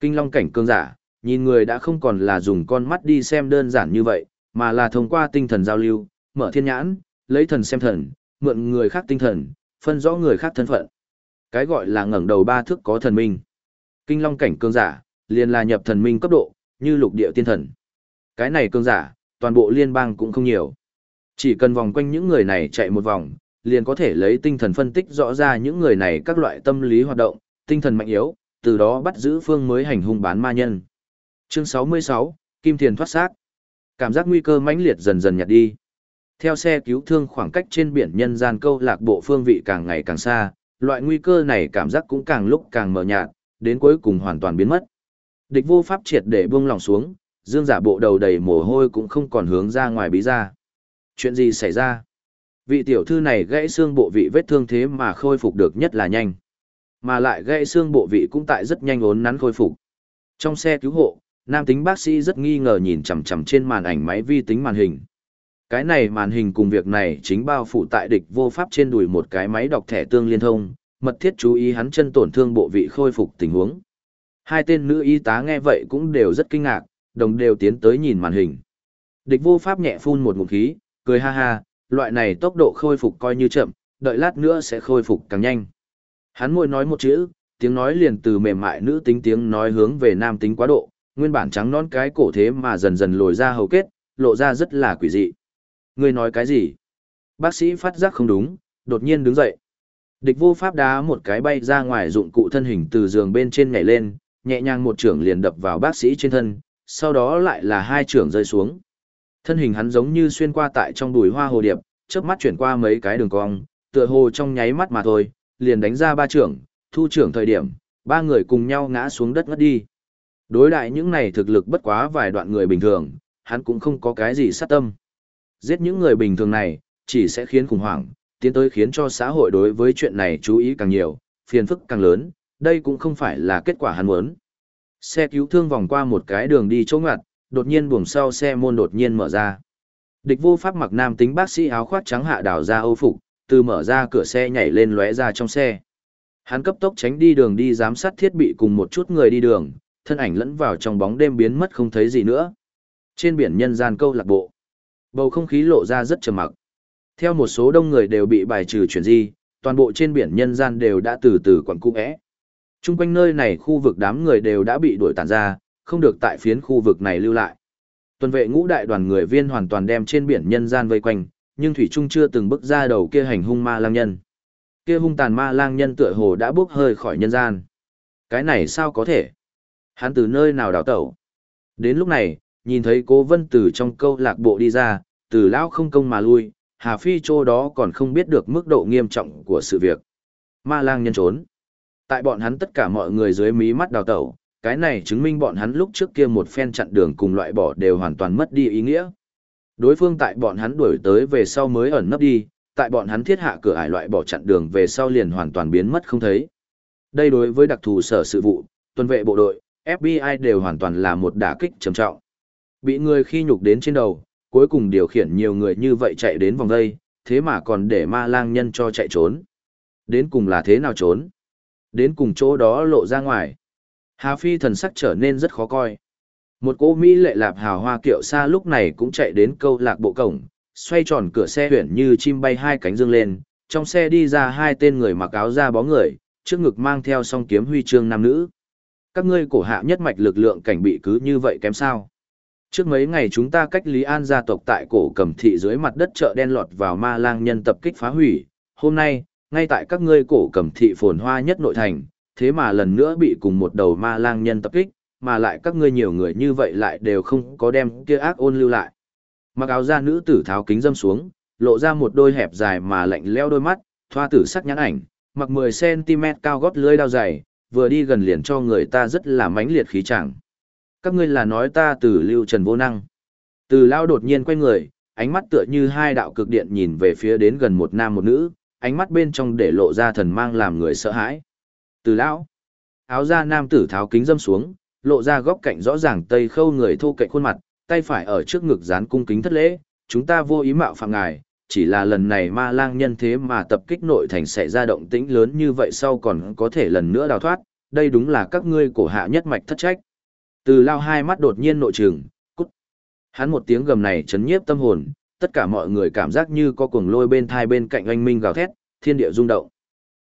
Kinh long cảnh cương giả, nhìn người đã không còn là dùng con mắt đi xem đơn giản như vậy, mà là thông qua tinh thần giao lưu, mở thiên nhãn, lấy thần xem thần, mượn người khác tinh thần, phân rõ người khác thân phận. Cái gọi là ngẩng đầu ba thước có thần minh. Kinh long cảnh cương giả, liền là nhập thần minh cấp độ, như lục địa tiên thần. Cái này cương giả, toàn bộ liên bang cũng không nhiều. Chỉ cần vòng quanh những người này chạy một vòng, liền có thể lấy tinh thần phân tích rõ ra những người này các loại tâm lý hoạt động, tinh thần mạnh yếu, từ đó bắt giữ phương mới hành hung bán ma nhân. Chương 66, Kim Thiền thoát xác. Cảm giác nguy cơ mãnh liệt dần dần nhạt đi. Theo xe cứu thương khoảng cách trên biển nhân gian câu lạc bộ phương vị càng ngày càng xa, loại nguy cơ này cảm giác cũng càng lúc càng mờ nhạt, đến cuối cùng hoàn toàn biến mất. Địch vô pháp triệt để buông lòng xuống, dương giả bộ đầu đầy mồ hôi cũng không còn hướng ra ngoài bí ra. Chuyện gì xảy ra? Vị tiểu thư này gãy xương bộ vị vết thương thế mà khôi phục được nhất là nhanh. Mà lại gãy xương bộ vị cũng tại rất nhanh ốn nắn khôi phục. Trong xe cứu hộ, nam tính bác sĩ rất nghi ngờ nhìn chằm chằm trên màn ảnh máy vi tính màn hình. Cái này màn hình cùng việc này chính bao phủ tại địch vô pháp trên đùi một cái máy đọc thẻ tương liên thông, mật thiết chú ý hắn chân tổn thương bộ vị khôi phục tình huống. Hai tên nữ y tá nghe vậy cũng đều rất kinh ngạc, đồng đều tiến tới nhìn màn hình. Địch vô pháp nhẹ phun một ngụm khí, cười ha ha, loại này tốc độ khôi phục coi như chậm, đợi lát nữa sẽ khôi phục càng nhanh. Hắn môi nói một chữ, tiếng nói liền từ mềm mại nữ tính tiếng nói hướng về nam tính quá độ, nguyên bản trắng non cái cổ thế mà dần dần lồi ra hầu kết, lộ ra rất là quỷ dị. Ngươi nói cái gì? Bác sĩ phát giác không đúng, đột nhiên đứng dậy. Địch vô pháp đá một cái bay ra ngoài dụng cụ thân hình từ giường bên trên nhảy lên, nhẹ nhàng một trưởng liền đập vào bác sĩ trên thân, sau đó lại là hai trưởng rơi xuống. Thân hình hắn giống như xuyên qua tại trong đùi hoa hồ điệp, chớp mắt chuyển qua mấy cái đường cong, tựa hồ trong nháy mắt mà thôi, liền đánh ra ba trưởng, thu trưởng thời điểm, ba người cùng nhau ngã xuống đất ngất đi. Đối đại những này thực lực bất quá vài đoạn người bình thường, hắn cũng không có cái gì sát tâm. Giết những người bình thường này, chỉ sẽ khiến khủng hoảng, tiến tới khiến cho xã hội đối với chuyện này chú ý càng nhiều, phiền phức càng lớn, đây cũng không phải là kết quả hắn muốn. Xe cứu thương vòng qua một cái đường đi chỗ ngặt, đột nhiên buồng sau xe môn đột nhiên mở ra. Địch vô pháp mặc nam tính bác sĩ áo khoác trắng hạ đảo ra âu phục, từ mở ra cửa xe nhảy lên lóe ra trong xe. Hắn cấp tốc tránh đi đường đi giám sát thiết bị cùng một chút người đi đường, thân ảnh lẫn vào trong bóng đêm biến mất không thấy gì nữa. Trên biển nhân gian câu lạc bộ, bầu không khí lộ ra rất trầm mặc. Theo một số đông người đều bị bài trừ chuyển di, toàn bộ trên biển nhân gian đều đã từ từ quẩn cung ẽ. Trung quanh nơi này khu vực đám người đều đã bị đuổi tàn ra, không được tại phiến khu vực này lưu lại. Tuần vệ ngũ đại đoàn người viên hoàn toàn đem trên biển nhân gian vây quanh, nhưng Thủy Trung chưa từng bước ra đầu kia hành hung ma lang nhân. Kia hung tàn ma lang nhân tựa hồ đã bước hơi khỏi nhân gian. Cái này sao có thể? Hắn từ nơi nào đào tẩu? Đến lúc này, nhìn thấy cố vân từ trong câu lạc bộ đi ra, từ lão không công mà lui, Hà Phi chỗ đó còn không biết được mức độ nghiêm trọng của sự việc. Ma lang nhân trốn. Tại bọn hắn tất cả mọi người dưới mí mắt đào tẩu, cái này chứng minh bọn hắn lúc trước kia một phen chặn đường cùng loại bỏ đều hoàn toàn mất đi ý nghĩa. Đối phương tại bọn hắn đuổi tới về sau mới ẩn nấp đi, tại bọn hắn thiết hạ cửa ải loại bỏ chặn đường về sau liền hoàn toàn biến mất không thấy. Đây đối với đặc thù sở sự vụ, tuần vệ bộ đội, FBI đều hoàn toàn là một đả kích trầm trọng. Bị người khi nhục đến trên đầu, cuối cùng điều khiển nhiều người như vậy chạy đến vòng đây, thế mà còn để ma lang nhân cho chạy trốn. Đến cùng là thế nào trốn? Đến cùng chỗ đó lộ ra ngoài. Hà Phi thần sắc trở nên rất khó coi. Một cô Mỹ lệ lạp hào hoa kiệu xa lúc này cũng chạy đến câu lạc bộ cổng, xoay tròn cửa xe huyển như chim bay hai cánh dương lên, trong xe đi ra hai tên người mặc áo da bó người, trước ngực mang theo song kiếm huy chương nam nữ. Các ngươi cổ hạ nhất mạch lực lượng cảnh bị cứ như vậy kém sao. Trước mấy ngày chúng ta cách Lý An gia tộc tại cổ cầm thị dưới mặt đất chợ đen lọt vào ma lang nhân tập kích phá hủy, hôm nay, ngay tại các ngươi cổ cầm thị phồn hoa nhất nội thành, thế mà lần nữa bị cùng một đầu ma lang nhân tập kích, mà lại các ngươi nhiều người như vậy lại đều không có đem kia ác ôn lưu lại. Mặc áo da nữ tử tháo kính dâm xuống, lộ ra một đôi hẹp dài mà lạnh leo đôi mắt, thoa tử sắc nhãn ảnh, mặc 10cm cao gót lưới đao dày, vừa đi gần liền cho người ta rất là mãnh liệt khí chẳng. Các ngươi là nói ta từ lưu trần vô năng. Từ lao đột nhiên quay người, ánh mắt tựa như hai đạo cực điện nhìn về phía đến gần một nam một nữ, ánh mắt bên trong để lộ ra thần mang làm người sợ hãi. Từ lão, áo da nam tử tháo kính dâm xuống, lộ ra góc cạnh rõ ràng tây khâu người thô cạnh khuôn mặt, tay phải ở trước ngực dán cung kính thất lễ, chúng ta vô ý mạo phạm ngài, chỉ là lần này ma lang nhân thế mà tập kích nội thành sẽ ra động tĩnh lớn như vậy sau còn có thể lần nữa đào thoát, đây đúng là các ngươi cổ hạ nhất mạch thất trách. Từ lao hai mắt đột nhiên nội trường, cút. Hắn một tiếng gầm này chấn nhiếp tâm hồn, tất cả mọi người cảm giác như có cuồng lôi bên thai bên cạnh anh minh gào thét, thiên địa rung động.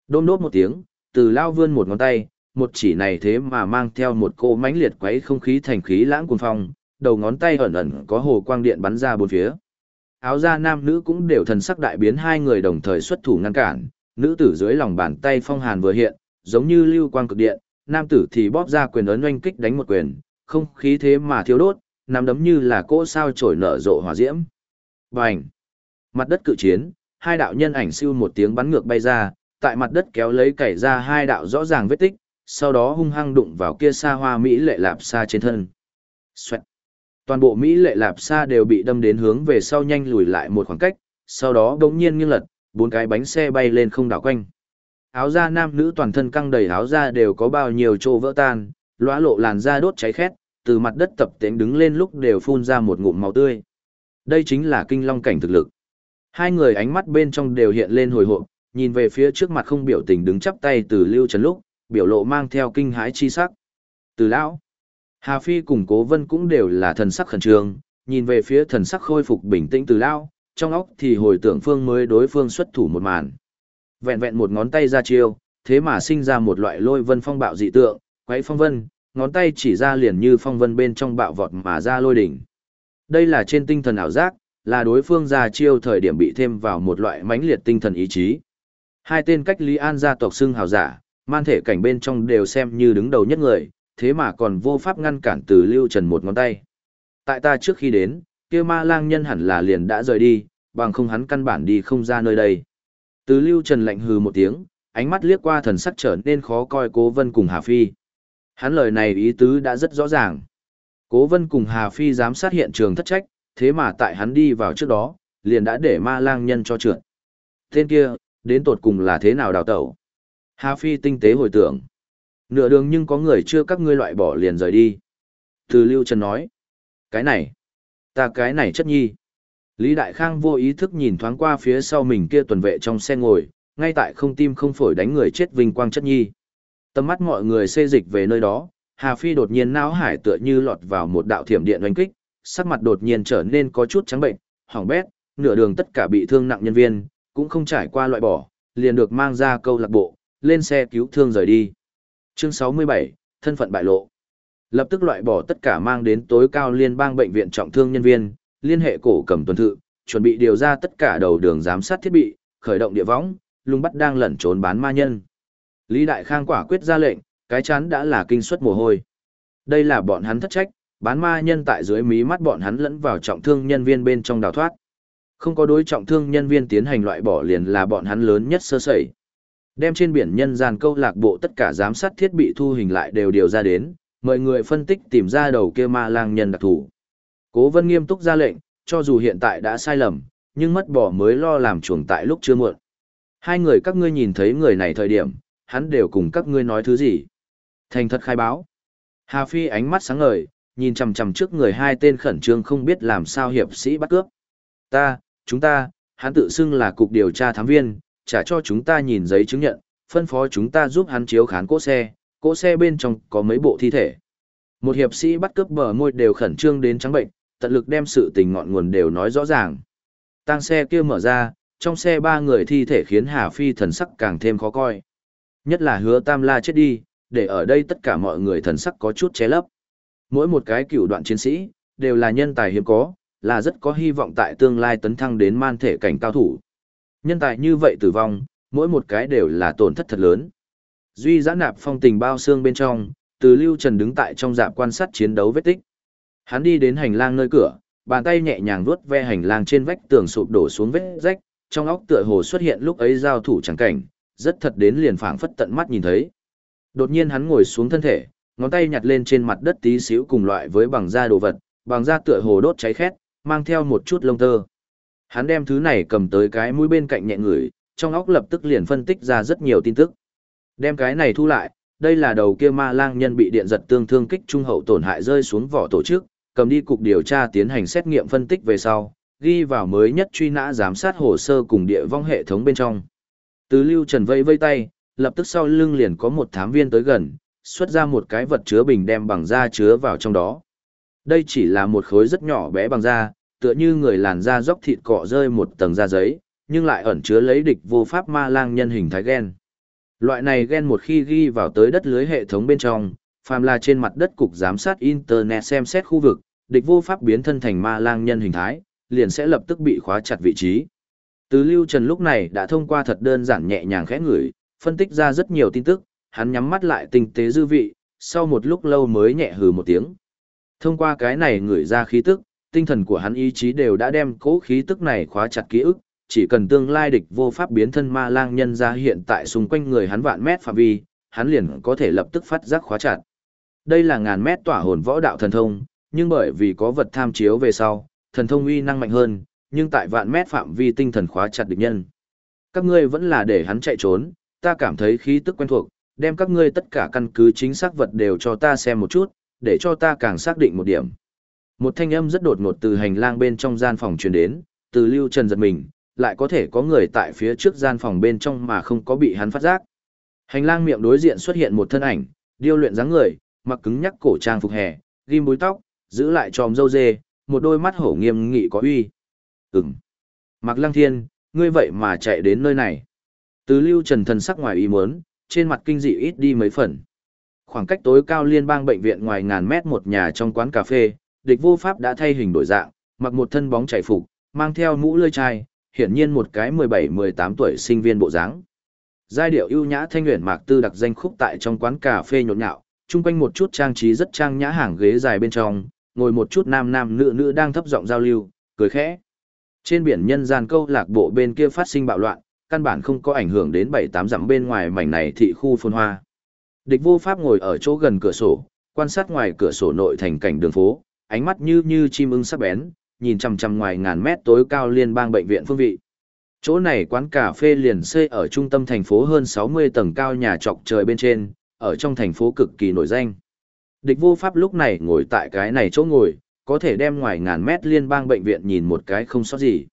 Đôm đốt một tiếng, từ lao vươn một ngón tay, một chỉ này thế mà mang theo một cô mãnh liệt quấy không khí thành khí lãng cuồng phong, đầu ngón tay ẩn ẩn có hồ quang điện bắn ra bốn phía. Áo da nam nữ cũng đều thần sắc đại biến hai người đồng thời xuất thủ ngăn cản, nữ tử dưới lòng bàn tay phong hàn vừa hiện, giống như lưu quang cực điện, nam tử thì bóp ra quyền ấn oanh kích đánh một quyền, không khí thế mà thiếu đốt, nắm đấm như là cỗ sao trổi nở rộ hỏa diễm. Bành! Mặt đất cự chiến, hai đạo nhân ảnh siêu một tiếng bắn ngược bay ra, tại mặt đất kéo lấy cày ra hai đạo rõ ràng vết tích, sau đó hung hăng đụng vào kia xa hoa Mỹ lệ lạp xa trên thân. Xoẹt! Toàn bộ Mỹ lệ lạp xa đều bị đâm đến hướng về sau nhanh lùi lại một khoảng cách, sau đó đống nhiên nghiêng lật, bốn cái bánh xe bay lên không đảo quanh. Áo da nam nữ toàn thân căng đầy áo da đều có bao nhiêu chỗ vỡ tan, lóa lộ làn da đốt cháy khét, từ mặt đất tập tễnh đứng lên lúc đều phun ra một ngụm máu tươi. Đây chính là kinh long cảnh thực lực. Hai người ánh mắt bên trong đều hiện lên hồi hộp, nhìn về phía trước mặt không biểu tình đứng chắp tay từ Lưu Trần lúc, biểu lộ mang theo kinh hãi chi sắc. Từ lão, Hà Phi cùng Cố Vân cũng đều là thần sắc khẩn trương, nhìn về phía thần sắc khôi phục bình tĩnh từ lao. trong óc thì hồi tưởng phương mới đối phương xuất thủ một màn. Vẹn vẹn một ngón tay ra chiêu, thế mà sinh ra một loại lôi vân phong bạo dị tượng, quấy phong vân, ngón tay chỉ ra liền như phong vân bên trong bạo vọt mà ra lôi đỉnh. Đây là trên tinh thần ảo giác, là đối phương ra chiêu thời điểm bị thêm vào một loại mãnh liệt tinh thần ý chí. Hai tên cách Lý An gia tộc xưng hào giả, man thể cảnh bên trong đều xem như đứng đầu nhất người, thế mà còn vô pháp ngăn cản từ Lưu Trần một ngón tay. Tại ta trước khi đến, kia ma lang nhân hẳn là liền đã rời đi, bằng không hắn căn bản đi không ra nơi đây. Từ Lưu Trần lạnh hừ một tiếng, ánh mắt liếc qua thần sắc trở nên khó coi Cố Vân cùng Hà Phi. Hắn lời này ý tứ đã rất rõ ràng. Cố Vân cùng Hà Phi giám sát hiện trường thất trách, thế mà tại hắn đi vào trước đó, liền đã để ma lang nhân cho trượt. Tên kia, đến tột cùng là thế nào đào tẩu? Hà Phi tinh tế hồi tưởng. Nửa đường nhưng có người chưa các ngươi loại bỏ liền rời đi. Từ Lưu Trần nói. Cái này, ta cái này chất nhi. Lý Đại Khang vô ý thức nhìn thoáng qua phía sau mình kia tuần vệ trong xe ngồi, ngay tại không tim không phổi đánh người chết vinh quang chất nhi. Tầm mắt mọi người xê dịch về nơi đó, Hà Phi đột nhiên não hải tựa như lọt vào một đạo thiểm điện oanh kích, sắc mặt đột nhiên trở nên có chút trắng bệnh, hỏng bét, nửa đường tất cả bị thương nặng nhân viên, cũng không trải qua loại bỏ, liền được mang ra câu lạc bộ, lên xe cứu thương rời đi. Chương 67, thân phận bại lộ. Lập tức loại bỏ tất cả mang đến tối cao liên bang bệnh viện trọng thương nhân viên, liên hệ cổ cầm tuần thự, chuẩn bị điều ra tất cả đầu đường giám sát thiết bị, khởi động địa võng, lùng bắt đang lẩn trốn bán ma nhân. Lý Đại Khang quả quyết ra lệnh, cái chán đã là kinh suất mồ hôi. Đây là bọn hắn thất trách, bán ma nhân tại dưới mí mắt bọn hắn lẫn vào trọng thương nhân viên bên trong đào thoát. Không có đối trọng thương nhân viên tiến hành loại bỏ liền là bọn hắn lớn nhất sơ sẩy. Đem trên biển nhân gian câu lạc bộ tất cả giám sát thiết bị thu hình lại đều điều ra đến, mọi người phân tích tìm ra đầu kia ma lang nhân đặc thủ. Cố vân nghiêm túc ra lệnh, cho dù hiện tại đã sai lầm, nhưng mất bỏ mới lo làm chuồng tại lúc chưa muộn. Hai người các ngươi nhìn thấy người này thời điểm, hắn đều cùng các ngươi nói thứ gì. Thành thật khai báo. Hà Phi ánh mắt sáng ngời, nhìn chằm chằm trước người hai tên khẩn trương không biết làm sao hiệp sĩ bắt cướp. Ta, chúng ta, hắn tự xưng là cục điều tra thám viên, trả cho chúng ta nhìn giấy chứng nhận, phân phó chúng ta giúp hắn chiếu khán cỗ xe, cỗ xe bên trong có mấy bộ thi thể. Một hiệp sĩ bắt cướp bờ môi đều khẩn trương đến trắng bệnh, tận lực đem sự tình ngọn nguồn đều nói rõ ràng. Tang xe kia mở ra, trong xe ba người thi thể khiến Hà Phi thần sắc càng thêm khó coi. Nhất là hứa tam la chết đi, để ở đây tất cả mọi người thần sắc có chút ché lấp. Mỗi một cái cựu đoạn chiến sĩ, đều là nhân tài hiếm có, là rất có hy vọng tại tương lai tấn thăng đến man thể cảnh cao thủ. Nhân tài như vậy tử vong, mỗi một cái đều là tổn thất thật lớn. Duy giã nạp phong tình bao xương bên trong, từ lưu trần đứng tại trong dạp quan sát chiến đấu vết tích. Hắn đi đến hành lang nơi cửa, bàn tay nhẹ nhàng vuốt ve hành lang trên vách tường sụp đổ xuống vết rách, trong óc tựa hồ xuất hiện lúc ấy giao thủ chẳng cảnh, rất thật đến liền phảng phất tận mắt nhìn thấy. Đột nhiên hắn ngồi xuống thân thể, ngón tay nhặt lên trên mặt đất tí xíu cùng loại với bằng da đồ vật, bằng da tựa hồ đốt cháy khét, mang theo một chút lông tơ. Hắn đem thứ này cầm tới cái mũi bên cạnh nhẹ người, trong óc lập tức liền phân tích ra rất nhiều tin tức. Đem cái này thu lại, đây là đầu kia ma lang nhân bị điện giật tương thương kích trung hậu tổn hại rơi xuống vỏ tổ chức, cầm đi cục điều tra tiến hành xét nghiệm phân tích về sau, ghi vào mới nhất truy nã giám sát hồ sơ cùng địa vong hệ thống bên trong. Từ Lưu Trần vây vây tay, lập tức sau lưng liền có một thám viên tới gần, xuất ra một cái vật chứa bình đem bằng da chứa vào trong đó. Đây chỉ là một khối rất nhỏ bé bằng da, tựa như người làn da dốc thịt cọ rơi một tầng da giấy, nhưng lại ẩn chứa lấy địch vô pháp ma lang nhân hình thái gen. Loại này gen một khi ghi vào tới đất lưới hệ thống bên trong, phàm là trên mặt đất cục giám sát internet xem xét khu vực, địch vô pháp biến thân thành ma lang nhân hình thái, liền sẽ lập tức bị khóa chặt vị trí. Từ Lưu Trần lúc này đã thông qua thật đơn giản nhẹ nhàng khẽ ngửi, phân tích ra rất nhiều tin tức, hắn nhắm mắt lại tinh tế dư vị, sau một lúc lâu mới nhẹ hừ một tiếng. Thông qua cái này ngửi ra khí tức, tinh thần của hắn ý chí đều đã đem cố khí tức này khóa chặt ký ức, chỉ cần tương lai địch vô pháp biến thân ma lang nhân ra hiện tại xung quanh người hắn vạn mét phạm vi, hắn liền có thể lập tức phát giác khóa chặt. Đây là ngàn mét tỏa hồn võ đạo thần thông, nhưng bởi vì có vật tham chiếu về sau, thần thông uy năng mạnh hơn, nhưng tại vạn mét phạm vi tinh thần khóa chặt địch nhân. Các ngươi vẫn là để hắn chạy trốn, ta cảm thấy khí tức quen thuộc, đem các ngươi tất cả căn cứ chính xác vật đều cho ta xem một chút, để cho ta càng xác định một điểm. Một thanh âm rất đột ngột từ hành lang bên trong gian phòng truyền đến, từ Lưu Trần giật mình, lại có thể có người tại phía trước gian phòng bên trong mà không có bị hắn phát giác. Hành lang miệng đối diện xuất hiện một thân ảnh, điêu luyện dáng người, mặc cứng nhắc cổ trang phục hè, ghim búi tóc, giữ lại tròm râu dê, một đôi mắt hổ nghiêm nghị có uy. Ừm. Mạc Lăng Thiên, ngươi vậy mà chạy đến nơi này. Từ Lưu Trần thần sắc ngoài ý muốn, trên mặt kinh dị ít đi mấy phần. Khoảng cách tối cao liên bang bệnh viện ngoài ngàn mét một nhà trong quán cà phê, địch vô pháp đã thay hình đổi dạng, mặc một thân bóng chảy phục, mang theo mũ lưỡi chai, hiển nhiên một cái 17-18 tuổi sinh viên bộ dáng. Giai điệu ưu nhã thanh nguyện mạc tư đặc danh khúc tại trong quán cà phê nhộn nhạo, chung quanh một chút trang trí rất trang nhã hàng ghế dài bên trong, ngồi một chút nam nam nữ nữ đang thấp giọng giao lưu, cười khẽ. Trên biển nhân gian câu lạc bộ bên kia phát sinh bạo loạn, căn bản không có ảnh hưởng đến 7-8 dặm bên ngoài mảnh này thị khu phồn hoa. Địch vô pháp ngồi ở chỗ gần cửa sổ, quan sát ngoài cửa sổ nội thành cảnh đường phố, ánh mắt như như chim ưng sắc bén, nhìn chằm chằm ngoài ngàn mét tối cao liên bang bệnh viện phương vị. Chỗ này quán cà phê liền xây ở trung tâm thành phố hơn 60 tầng cao nhà trọc trời bên trên, ở trong thành phố cực kỳ nổi danh. Địch vô pháp lúc này ngồi tại cái này chỗ ngồi, có thể đem ngoài ngàn mét liên bang bệnh viện nhìn một cái không sót gì.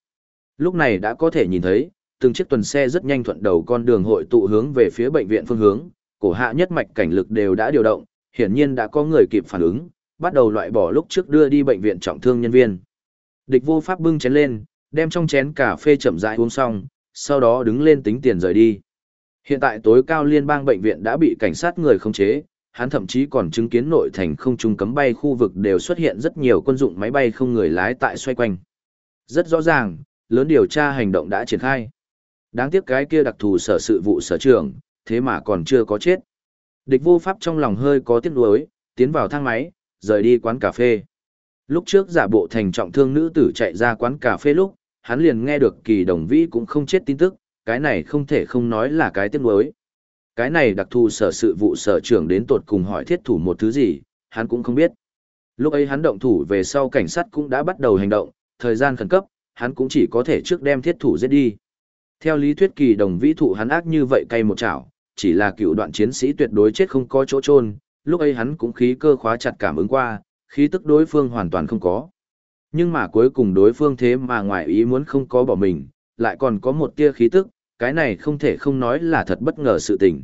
Lúc này đã có thể nhìn thấy, từng chiếc tuần xe rất nhanh thuận đầu con đường hội tụ hướng về phía bệnh viện phương hướng, cổ hạ nhất mạch cảnh lực đều đã điều động, hiển nhiên đã có người kịp phản ứng, bắt đầu loại bỏ lúc trước đưa đi bệnh viện trọng thương nhân viên. Địch vô pháp bưng chén lên, đem trong chén cà phê chậm rãi uống xong, sau đó đứng lên tính tiền rời đi. Hiện tại tối cao liên bang bệnh viện đã bị cảnh sát người khống chế, hắn thậm chí còn chứng kiến nội thành không trung cấm bay khu vực đều xuất hiện rất nhiều quân dụng máy bay không người lái tại xoay quanh. Rất rõ ràng, lớn điều tra hành động đã triển khai. Đáng tiếc cái kia đặc thù sở sự vụ sở trưởng, thế mà còn chưa có chết. Địch vô pháp trong lòng hơi có tiếc nuối, tiến vào thang máy, rời đi quán cà phê. Lúc trước giả bộ thành trọng thương nữ tử chạy ra quán cà phê lúc, hắn liền nghe được kỳ đồng vĩ cũng không chết tin tức, cái này không thể không nói là cái tiếc nuối. Cái này đặc thù sở sự vụ sở trưởng đến tột cùng hỏi thiết thủ một thứ gì, hắn cũng không biết. Lúc ấy hắn động thủ về sau cảnh sát cũng đã bắt đầu hành động, thời gian khẩn cấp, hắn cũng chỉ có thể trước đem thiết thủ giết đi. Theo lý thuyết kỳ đồng vĩ thụ hắn ác như vậy cay một chảo, chỉ là cựu đoạn chiến sĩ tuyệt đối chết không có chỗ trôn, lúc ấy hắn cũng khí cơ khóa chặt cảm ứng qua, khí tức đối phương hoàn toàn không có. Nhưng mà cuối cùng đối phương thế mà ngoài ý muốn không có bỏ mình, lại còn có một tia khí tức, cái này không thể không nói là thật bất ngờ sự tình.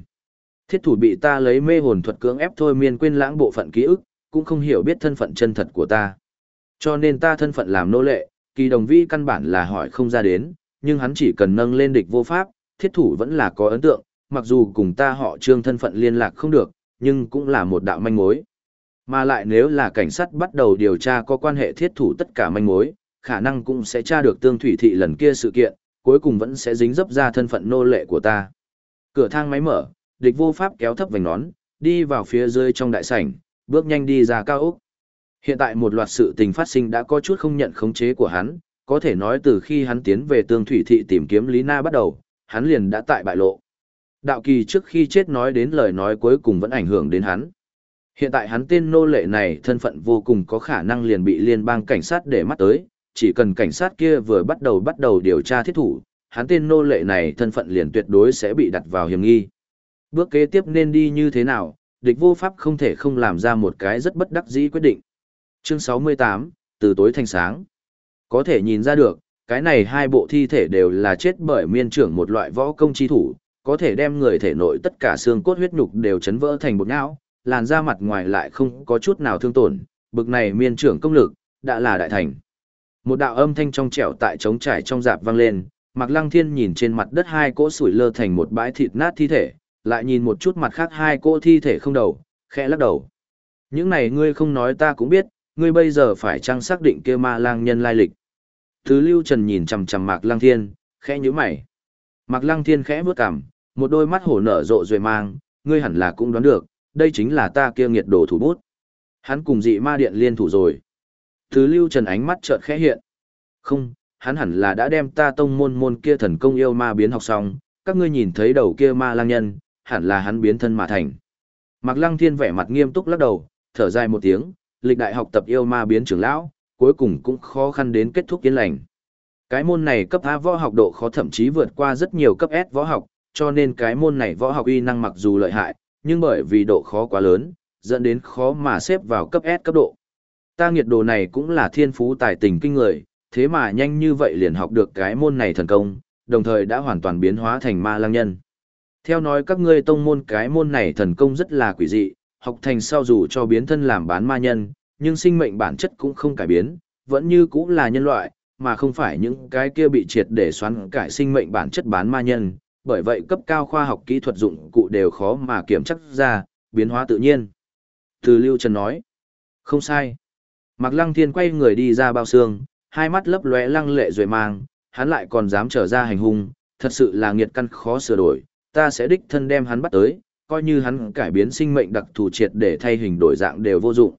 Thiết thủ bị ta lấy mê hồn thuật cưỡng ép thôi miên quên lãng bộ phận ký ức, cũng không hiểu biết thân phận chân thật của ta. Cho nên ta thân phận làm nô lệ, kỳ đồng vi căn bản là hỏi không ra đến, nhưng hắn chỉ cần nâng lên địch vô pháp, thiết thủ vẫn là có ấn tượng, mặc dù cùng ta họ trương thân phận liên lạc không được, nhưng cũng là một đạo manh mối. Mà lại nếu là cảnh sát bắt đầu điều tra có quan hệ thiết thủ tất cả manh mối, khả năng cũng sẽ tra được tương thủy thị lần kia sự kiện, cuối cùng vẫn sẽ dính dấp ra thân phận nô lệ của ta. Cửa thang máy mở, địch vô pháp kéo thấp vành nón, đi vào phía dưới trong đại sảnh, bước nhanh đi ra cao ốc. Hiện tại một loạt sự tình phát sinh đã có chút không nhận khống chế của hắn, có thể nói từ khi hắn tiến về tương thủy thị tìm kiếm Lý Na bắt đầu, hắn liền đã tại bại lộ. Đạo kỳ trước khi chết nói đến lời nói cuối cùng vẫn ảnh hưởng đến hắn. Hiện tại hắn tên nô lệ này thân phận vô cùng có khả năng liền bị liên bang cảnh sát để mắt tới, chỉ cần cảnh sát kia vừa bắt đầu bắt đầu điều tra thiết thủ, hắn tên nô lệ này thân phận liền tuyệt đối sẽ bị đặt vào hiểm nghi. Bước kế tiếp nên đi như thế nào, địch vô pháp không thể không làm ra một cái rất bất đắc dĩ quyết định. Chương 68, từ tối thành sáng. Có thể nhìn ra được, cái này hai bộ thi thể đều là chết bởi miên trưởng một loại võ công chi thủ, có thể đem người thể nội tất cả xương cốt huyết nhục đều chấn vỡ thành bột não, làn da mặt ngoài lại không có chút nào thương tổn, bực này miên trưởng công lực, đã là đại thành. Một đạo âm thanh trong trẻo tại trống trải trong dạp vang lên, Mạc Lăng Thiên nhìn trên mặt đất hai cỗ sủi lơ thành một bãi thịt nát thi thể, lại nhìn một chút mặt khác hai cỗ thi thể không đầu, khẽ lắc đầu. Những này ngươi không nói ta cũng biết, ngươi bây giờ phải chăng xác định kia ma lang nhân lai lịch. Thứ lưu trần nhìn chằm chằm mạc lang thiên, khẽ nhíu mày. Mạc Lăng thiên khẽ bước cằm, một đôi mắt hổ nở rộ rồi mang, ngươi hẳn là cũng đoán được, đây chính là ta kia nghiệt đồ thủ bút. Hắn cùng dị ma điện liên thủ rồi. Thứ lưu trần ánh mắt chợt khẽ hiện. Không, hắn hẳn là đã đem ta tông môn môn kia thần công yêu ma biến học xong, các ngươi nhìn thấy đầu kia ma lang nhân, hẳn là hắn biến thân mà thành. Mạc Lăng Thiên vẻ mặt nghiêm túc lắc đầu, thở dài một tiếng, lịch đại học tập yêu ma biến trưởng lão, cuối cùng cũng khó khăn đến kết thúc yên lành. Cái môn này cấp A võ học độ khó thậm chí vượt qua rất nhiều cấp S võ học, cho nên cái môn này võ học uy năng mặc dù lợi hại, nhưng bởi vì độ khó quá lớn, dẫn đến khó mà xếp vào cấp S cấp độ. Ta nghiệt đồ này cũng là thiên phú tài tình kinh người, thế mà nhanh như vậy liền học được cái môn này thần công, đồng thời đã hoàn toàn biến hóa thành ma lang nhân. Theo nói các ngươi tông môn cái môn này thần công rất là quỷ dị, học thành sau dù cho biến thân làm bán ma nhân, nhưng sinh mệnh bản chất cũng không cải biến, vẫn như cũng là nhân loại, mà không phải những cái kia bị triệt để xoắn cải sinh mệnh bản chất bán ma nhân, bởi vậy cấp cao khoa học kỹ thuật dụng cụ đều khó mà kiểm chắc ra, biến hóa tự nhiên. Từ Lưu Trần nói, không sai. Mạc Lăng Thiên quay người đi ra bao xương, hai mắt lấp lóe lăng lệ rồi mang, hắn lại còn dám trở ra hành hung, thật sự là nghiệt căn khó sửa đổi, ta sẽ đích thân đem hắn bắt tới, coi như hắn cải biến sinh mệnh đặc thù triệt để thay hình đổi dạng đều vô dụng.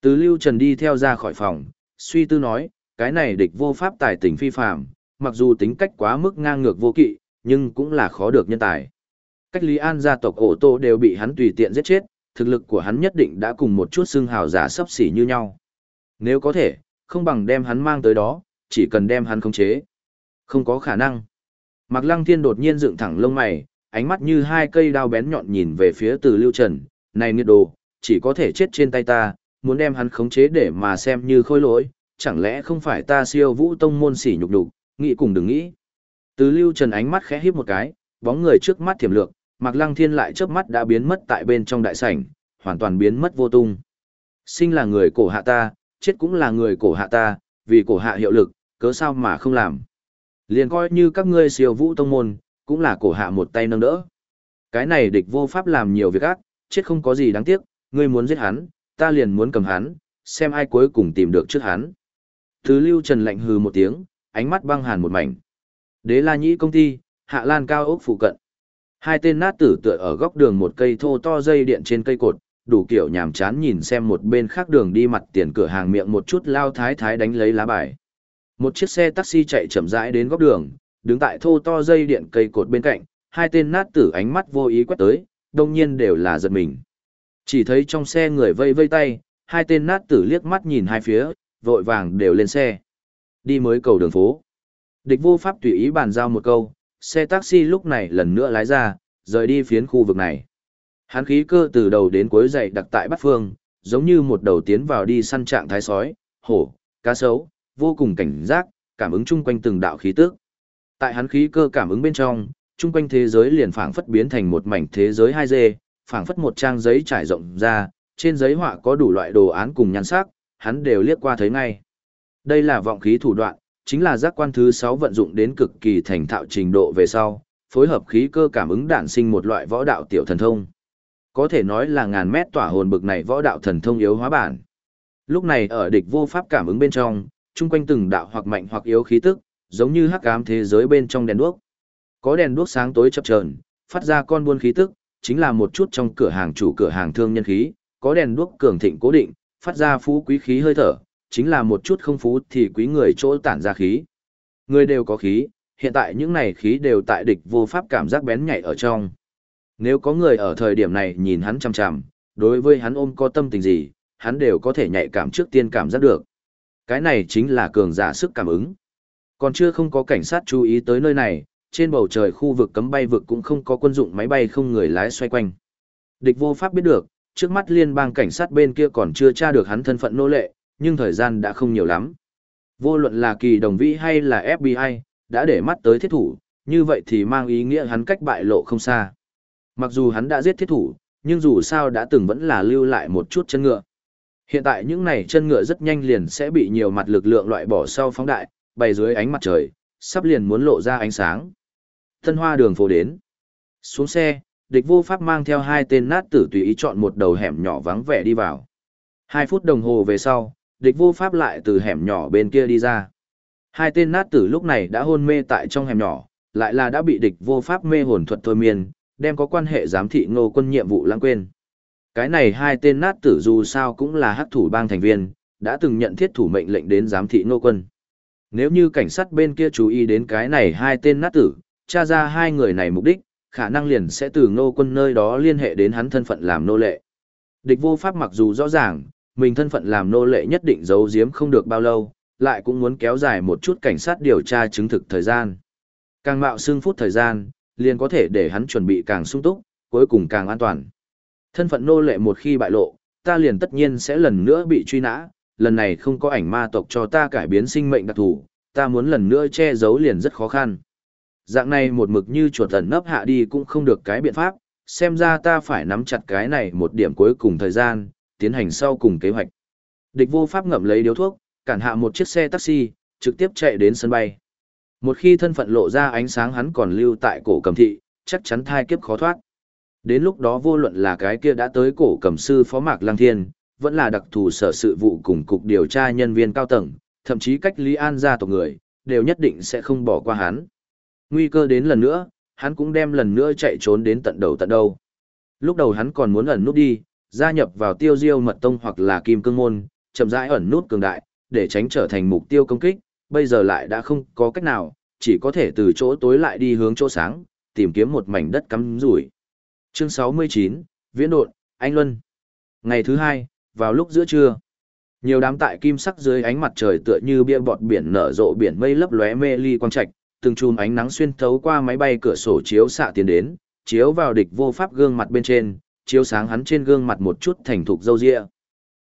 Từ Lưu Trần đi theo ra khỏi phòng, suy tư nói, cái này địch vô pháp tài tình phi phàm, mặc dù tính cách quá mức ngang ngược vô kỵ, nhưng cũng là khó được nhân tài. Cách Lý An gia tộc ổ tô đều bị hắn tùy tiện giết chết, thực lực của hắn nhất định đã cùng một chút xương hào giả sấp xỉ như nhau. Nếu có thể, không bằng đem hắn mang tới đó, chỉ cần đem hắn khống chế. Không có khả năng. Mạc Lăng Thiên đột nhiên dựng thẳng lông mày, ánh mắt như hai cây đao bén nhọn nhìn về phía từ Lưu Trần, này nghiệt đồ, chỉ có thể chết trên tay ta, muốn đem hắn khống chế để mà xem như khôi lỗi, chẳng lẽ không phải ta siêu vũ tông môn sỉ nhục đục, nghĩ cùng đừng nghĩ. Từ Lưu Trần ánh mắt khẽ híp một cái, bóng người trước mắt thiểm lược, Mạc Lăng Thiên lại chớp mắt đã biến mất tại bên trong đại sảnh, hoàn toàn biến mất vô tung. Sinh là người cổ hạ ta, chết cũng là người cổ hạ ta, vì cổ hạ hiệu lực, cớ sao mà không làm. Liền coi như các ngươi siêu vũ tông môn, cũng là cổ hạ một tay nâng đỡ. Cái này địch vô pháp làm nhiều việc ác, chết không có gì đáng tiếc, ngươi muốn giết hắn, ta liền muốn cầm hắn, xem ai cuối cùng tìm được trước hắn. Thứ lưu trần lạnh hừ một tiếng, ánh mắt băng hàn một mảnh. Đế la nhĩ công ty, hạ lan cao ốc phụ cận. Hai tên nát tử tựa ở góc đường một cây thô to dây điện trên cây cột, đủ kiểu nhàm chán nhìn xem một bên khác đường đi mặt tiền cửa hàng miệng một chút lao thái thái đánh lấy lá bài. Một chiếc xe taxi chạy chậm rãi đến góc đường, đứng tại thô to dây điện cây cột bên cạnh, hai tên nát tử ánh mắt vô ý quét tới, đông nhiên đều là giật mình. Chỉ thấy trong xe người vây vây tay, hai tên nát tử liếc mắt nhìn hai phía, vội vàng đều lên xe. Đi mới cầu đường phố. Địch vô pháp tùy ý bàn giao một câu, xe taxi lúc này lần nữa lái ra, rời đi phiến khu vực này. Hắn khí cơ từ đầu đến cuối dậy đặc tại bắt phương, giống như một đầu tiến vào đi săn trạng thái sói, hổ, cá sấu, vô cùng cảnh giác, cảm ứng chung quanh từng đạo khí tức. Tại hắn khí cơ cảm ứng bên trong, chung quanh thế giới liền phảng phất biến thành một mảnh thế giới 2D, phảng phất một trang giấy trải rộng ra, trên giấy họa có đủ loại đồ án cùng nhan sắc, hắn đều liếc qua thấy ngay. Đây là vọng khí thủ đoạn, chính là giác quan thứ 6 vận dụng đến cực kỳ thành thạo trình độ về sau, phối hợp khí cơ cảm ứng đản sinh một loại võ đạo tiểu thần thông. Có thể nói là ngàn mét tỏa hồn bực này võ đạo thần thông yếu hóa bản. Lúc này ở địch vô pháp cảm ứng bên trong, chung quanh từng đạo hoặc mạnh hoặc yếu khí tức, giống như hắc ám thế giới bên trong đèn đuốc. Có đèn đuốc sáng tối chập chờn, phát ra con buôn khí tức, chính là một chút trong cửa hàng chủ cửa hàng thương nhân khí, có đèn đuốc cường thịnh cố định, phát ra phú quý khí hơi thở, chính là một chút không phú thì quý người chỗ tản ra khí. Người đều có khí, hiện tại những này khí đều tại địch vô pháp cảm giác bén nhạy ở trong. Nếu có người ở thời điểm này nhìn hắn chằm chằm, đối với hắn ôm có tâm tình gì, hắn đều có thể nhạy cảm trước tiên cảm giác được. Cái này chính là cường giả sức cảm ứng. Còn chưa không có cảnh sát chú ý tới nơi này, trên bầu trời khu vực cấm bay vực cũng không có quân dụng máy bay không người lái xoay quanh. Địch vô pháp biết được, trước mắt liên bang cảnh sát bên kia còn chưa tra được hắn thân phận nô lệ, nhưng thời gian đã không nhiều lắm. Vô luận là kỳ đồng vĩ hay là FBI, đã để mắt tới thiết thủ, như vậy thì mang ý nghĩa hắn cách bại lộ không xa. Mặc dù hắn đã giết thiết thủ, nhưng dù sao đã từng vẫn là lưu lại một chút chân ngựa. Hiện tại những này chân ngựa rất nhanh liền sẽ bị nhiều mặt lực lượng loại bỏ sau phóng đại, bày dưới ánh mặt trời, sắp liền muốn lộ ra ánh sáng. Tân hoa đường phố đến. Xuống xe, địch vô pháp mang theo hai tên nát tử tùy ý chọn một đầu hẻm nhỏ vắng vẻ đi vào. Hai phút đồng hồ về sau, địch vô pháp lại từ hẻm nhỏ bên kia đi ra. Hai tên nát tử lúc này đã hôn mê tại trong hẻm nhỏ, lại là đã bị địch vô pháp mê hồn thuật thôi miên, đem có quan hệ giám thị ngô quân nhiệm vụ lãng quên. Cái này hai tên nát tử dù sao cũng là hắc thủ bang thành viên, đã từng nhận thiết thủ mệnh lệnh đến giám thị ngô quân. Nếu như cảnh sát bên kia chú ý đến cái này hai tên nát tử, tra ra hai người này mục đích, khả năng liền sẽ từ ngô quân nơi đó liên hệ đến hắn thân phận làm nô lệ. Địch vô pháp mặc dù rõ ràng, mình thân phận làm nô lệ nhất định giấu giếm không được bao lâu, lại cũng muốn kéo dài một chút cảnh sát điều tra chứng thực thời gian. Càng mạo xương phút thời gian, liền có thể để hắn chuẩn bị càng sung túc, cuối cùng càng an toàn. Thân phận nô lệ một khi bại lộ, ta liền tất nhiên sẽ lần nữa bị truy nã, lần này không có ảnh ma tộc cho ta cải biến sinh mệnh đặc thù, ta muốn lần nữa che giấu liền rất khó khăn. Dạng này một mực như chuột tần nấp hạ đi cũng không được cái biện pháp, xem ra ta phải nắm chặt cái này một điểm cuối cùng thời gian, tiến hành sau cùng kế hoạch. Địch vô pháp ngậm lấy điếu thuốc, cản hạ một chiếc xe taxi, trực tiếp chạy đến sân bay. Một khi thân phận lộ ra ánh sáng hắn còn lưu tại cổ cầm thị, chắc chắn thai kiếp khó thoát. Đến lúc đó vô luận là cái kia đã tới cổ cầm sư phó mạc lang thiên, vẫn là đặc thù sở sự vụ cùng cục điều tra nhân viên cao tầng, thậm chí cách Lý An gia tộc người, đều nhất định sẽ không bỏ qua hắn. Nguy cơ đến lần nữa, hắn cũng đem lần nữa chạy trốn đến tận đầu tận đâu. Lúc đầu hắn còn muốn ẩn nút đi, gia nhập vào tiêu diêu mật tông hoặc là kim cương môn, chậm rãi ẩn nút cường đại, để tránh trở thành mục tiêu công kích, bây giờ lại đã không có cách nào, chỉ có thể từ chỗ tối lại đi hướng chỗ sáng, tìm kiếm một mảnh đất cắm rủi. Chương 69, Viễn độn, Anh Luân. Ngày thứ hai, vào lúc giữa trưa, nhiều đám tại kim sắc dưới ánh mặt trời tựa như bia bọt biển nở rộ biển mây lấp lóe mê ly quang trạch, từng chùm ánh nắng xuyên thấu qua máy bay cửa sổ chiếu xạ tiến đến, chiếu vào địch vô pháp gương mặt bên trên, chiếu sáng hắn trên gương mặt một chút thành thục dâu ria.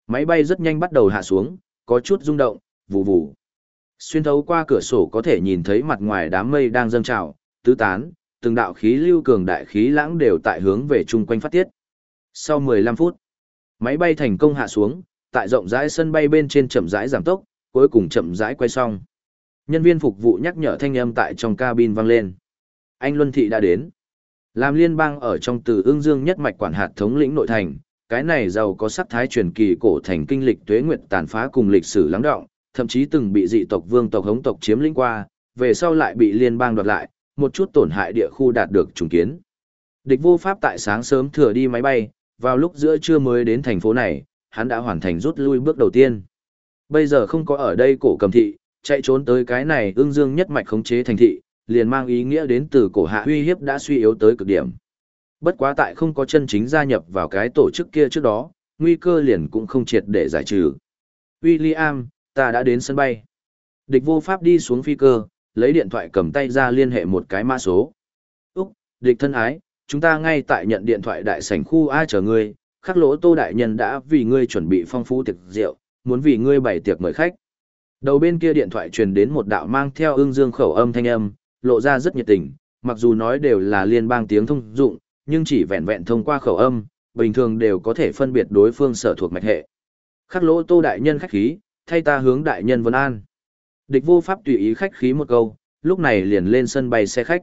Máy bay rất nhanh bắt đầu hạ xuống, có chút rung động, vù vù. Xuyên thấu qua cửa sổ có thể nhìn thấy mặt ngoài đám mây đang dâng trào, tứ tán, từng đạo khí lưu cường đại khí lãng đều tại hướng về chung quanh phát tiết. Sau 15 phút, máy bay thành công hạ xuống, tại rộng rãi sân bay bên trên chậm rãi giảm tốc, cuối cùng chậm rãi quay xong. Nhân viên phục vụ nhắc nhở thanh âm tại trong cabin vang lên. Anh Luân Thị đã đến. Làm liên bang ở trong từ ương dương nhất mạch quản hạt thống lĩnh nội thành, cái này giàu có sắc thái truyền kỳ cổ thành kinh lịch tuế nguyệt tàn phá cùng lịch sử lắng đọng, thậm chí từng bị dị tộc vương tộc hống tộc chiếm lĩnh qua, về sau lại bị liên bang đoạt lại, một chút tổn hại địa khu đạt được trùng kiến. Địch vô pháp tại sáng sớm thừa đi máy bay, vào lúc giữa trưa mới đến thành phố này, hắn đã hoàn thành rút lui bước đầu tiên. Bây giờ không có ở đây cổ cầm thị, chạy trốn tới cái này ương dương nhất mạch khống chế thành thị, liền mang ý nghĩa đến từ cổ hạ uy hiếp đã suy yếu tới cực điểm. Bất quá tại không có chân chính gia nhập vào cái tổ chức kia trước đó, nguy cơ liền cũng không triệt để giải trừ. William, ta đã đến sân bay. Địch vô pháp đi xuống phi cơ, lấy điện thoại cầm tay ra liên hệ một cái mã số. Úc, địch thân ái, chúng ta ngay tại nhận điện thoại đại sảnh khu A chờ ngươi, khắc lỗ tô đại nhân đã vì ngươi chuẩn bị phong phú tiệc rượu, muốn vì ngươi bày tiệc mời khách. Đầu bên kia điện thoại truyền đến một đạo mang theo ương dương khẩu âm thanh âm, lộ ra rất nhiệt tình, mặc dù nói đều là liên bang tiếng thông dụng, nhưng chỉ vẹn vẹn thông qua khẩu âm, bình thường đều có thể phân biệt đối phương sở thuộc mạch hệ. Khắc lỗ tô đại nhân khách khí, thay ta hướng đại nhân vân an. Địch vô pháp tùy ý khách khí một câu, lúc này liền lên sân bay xe khách.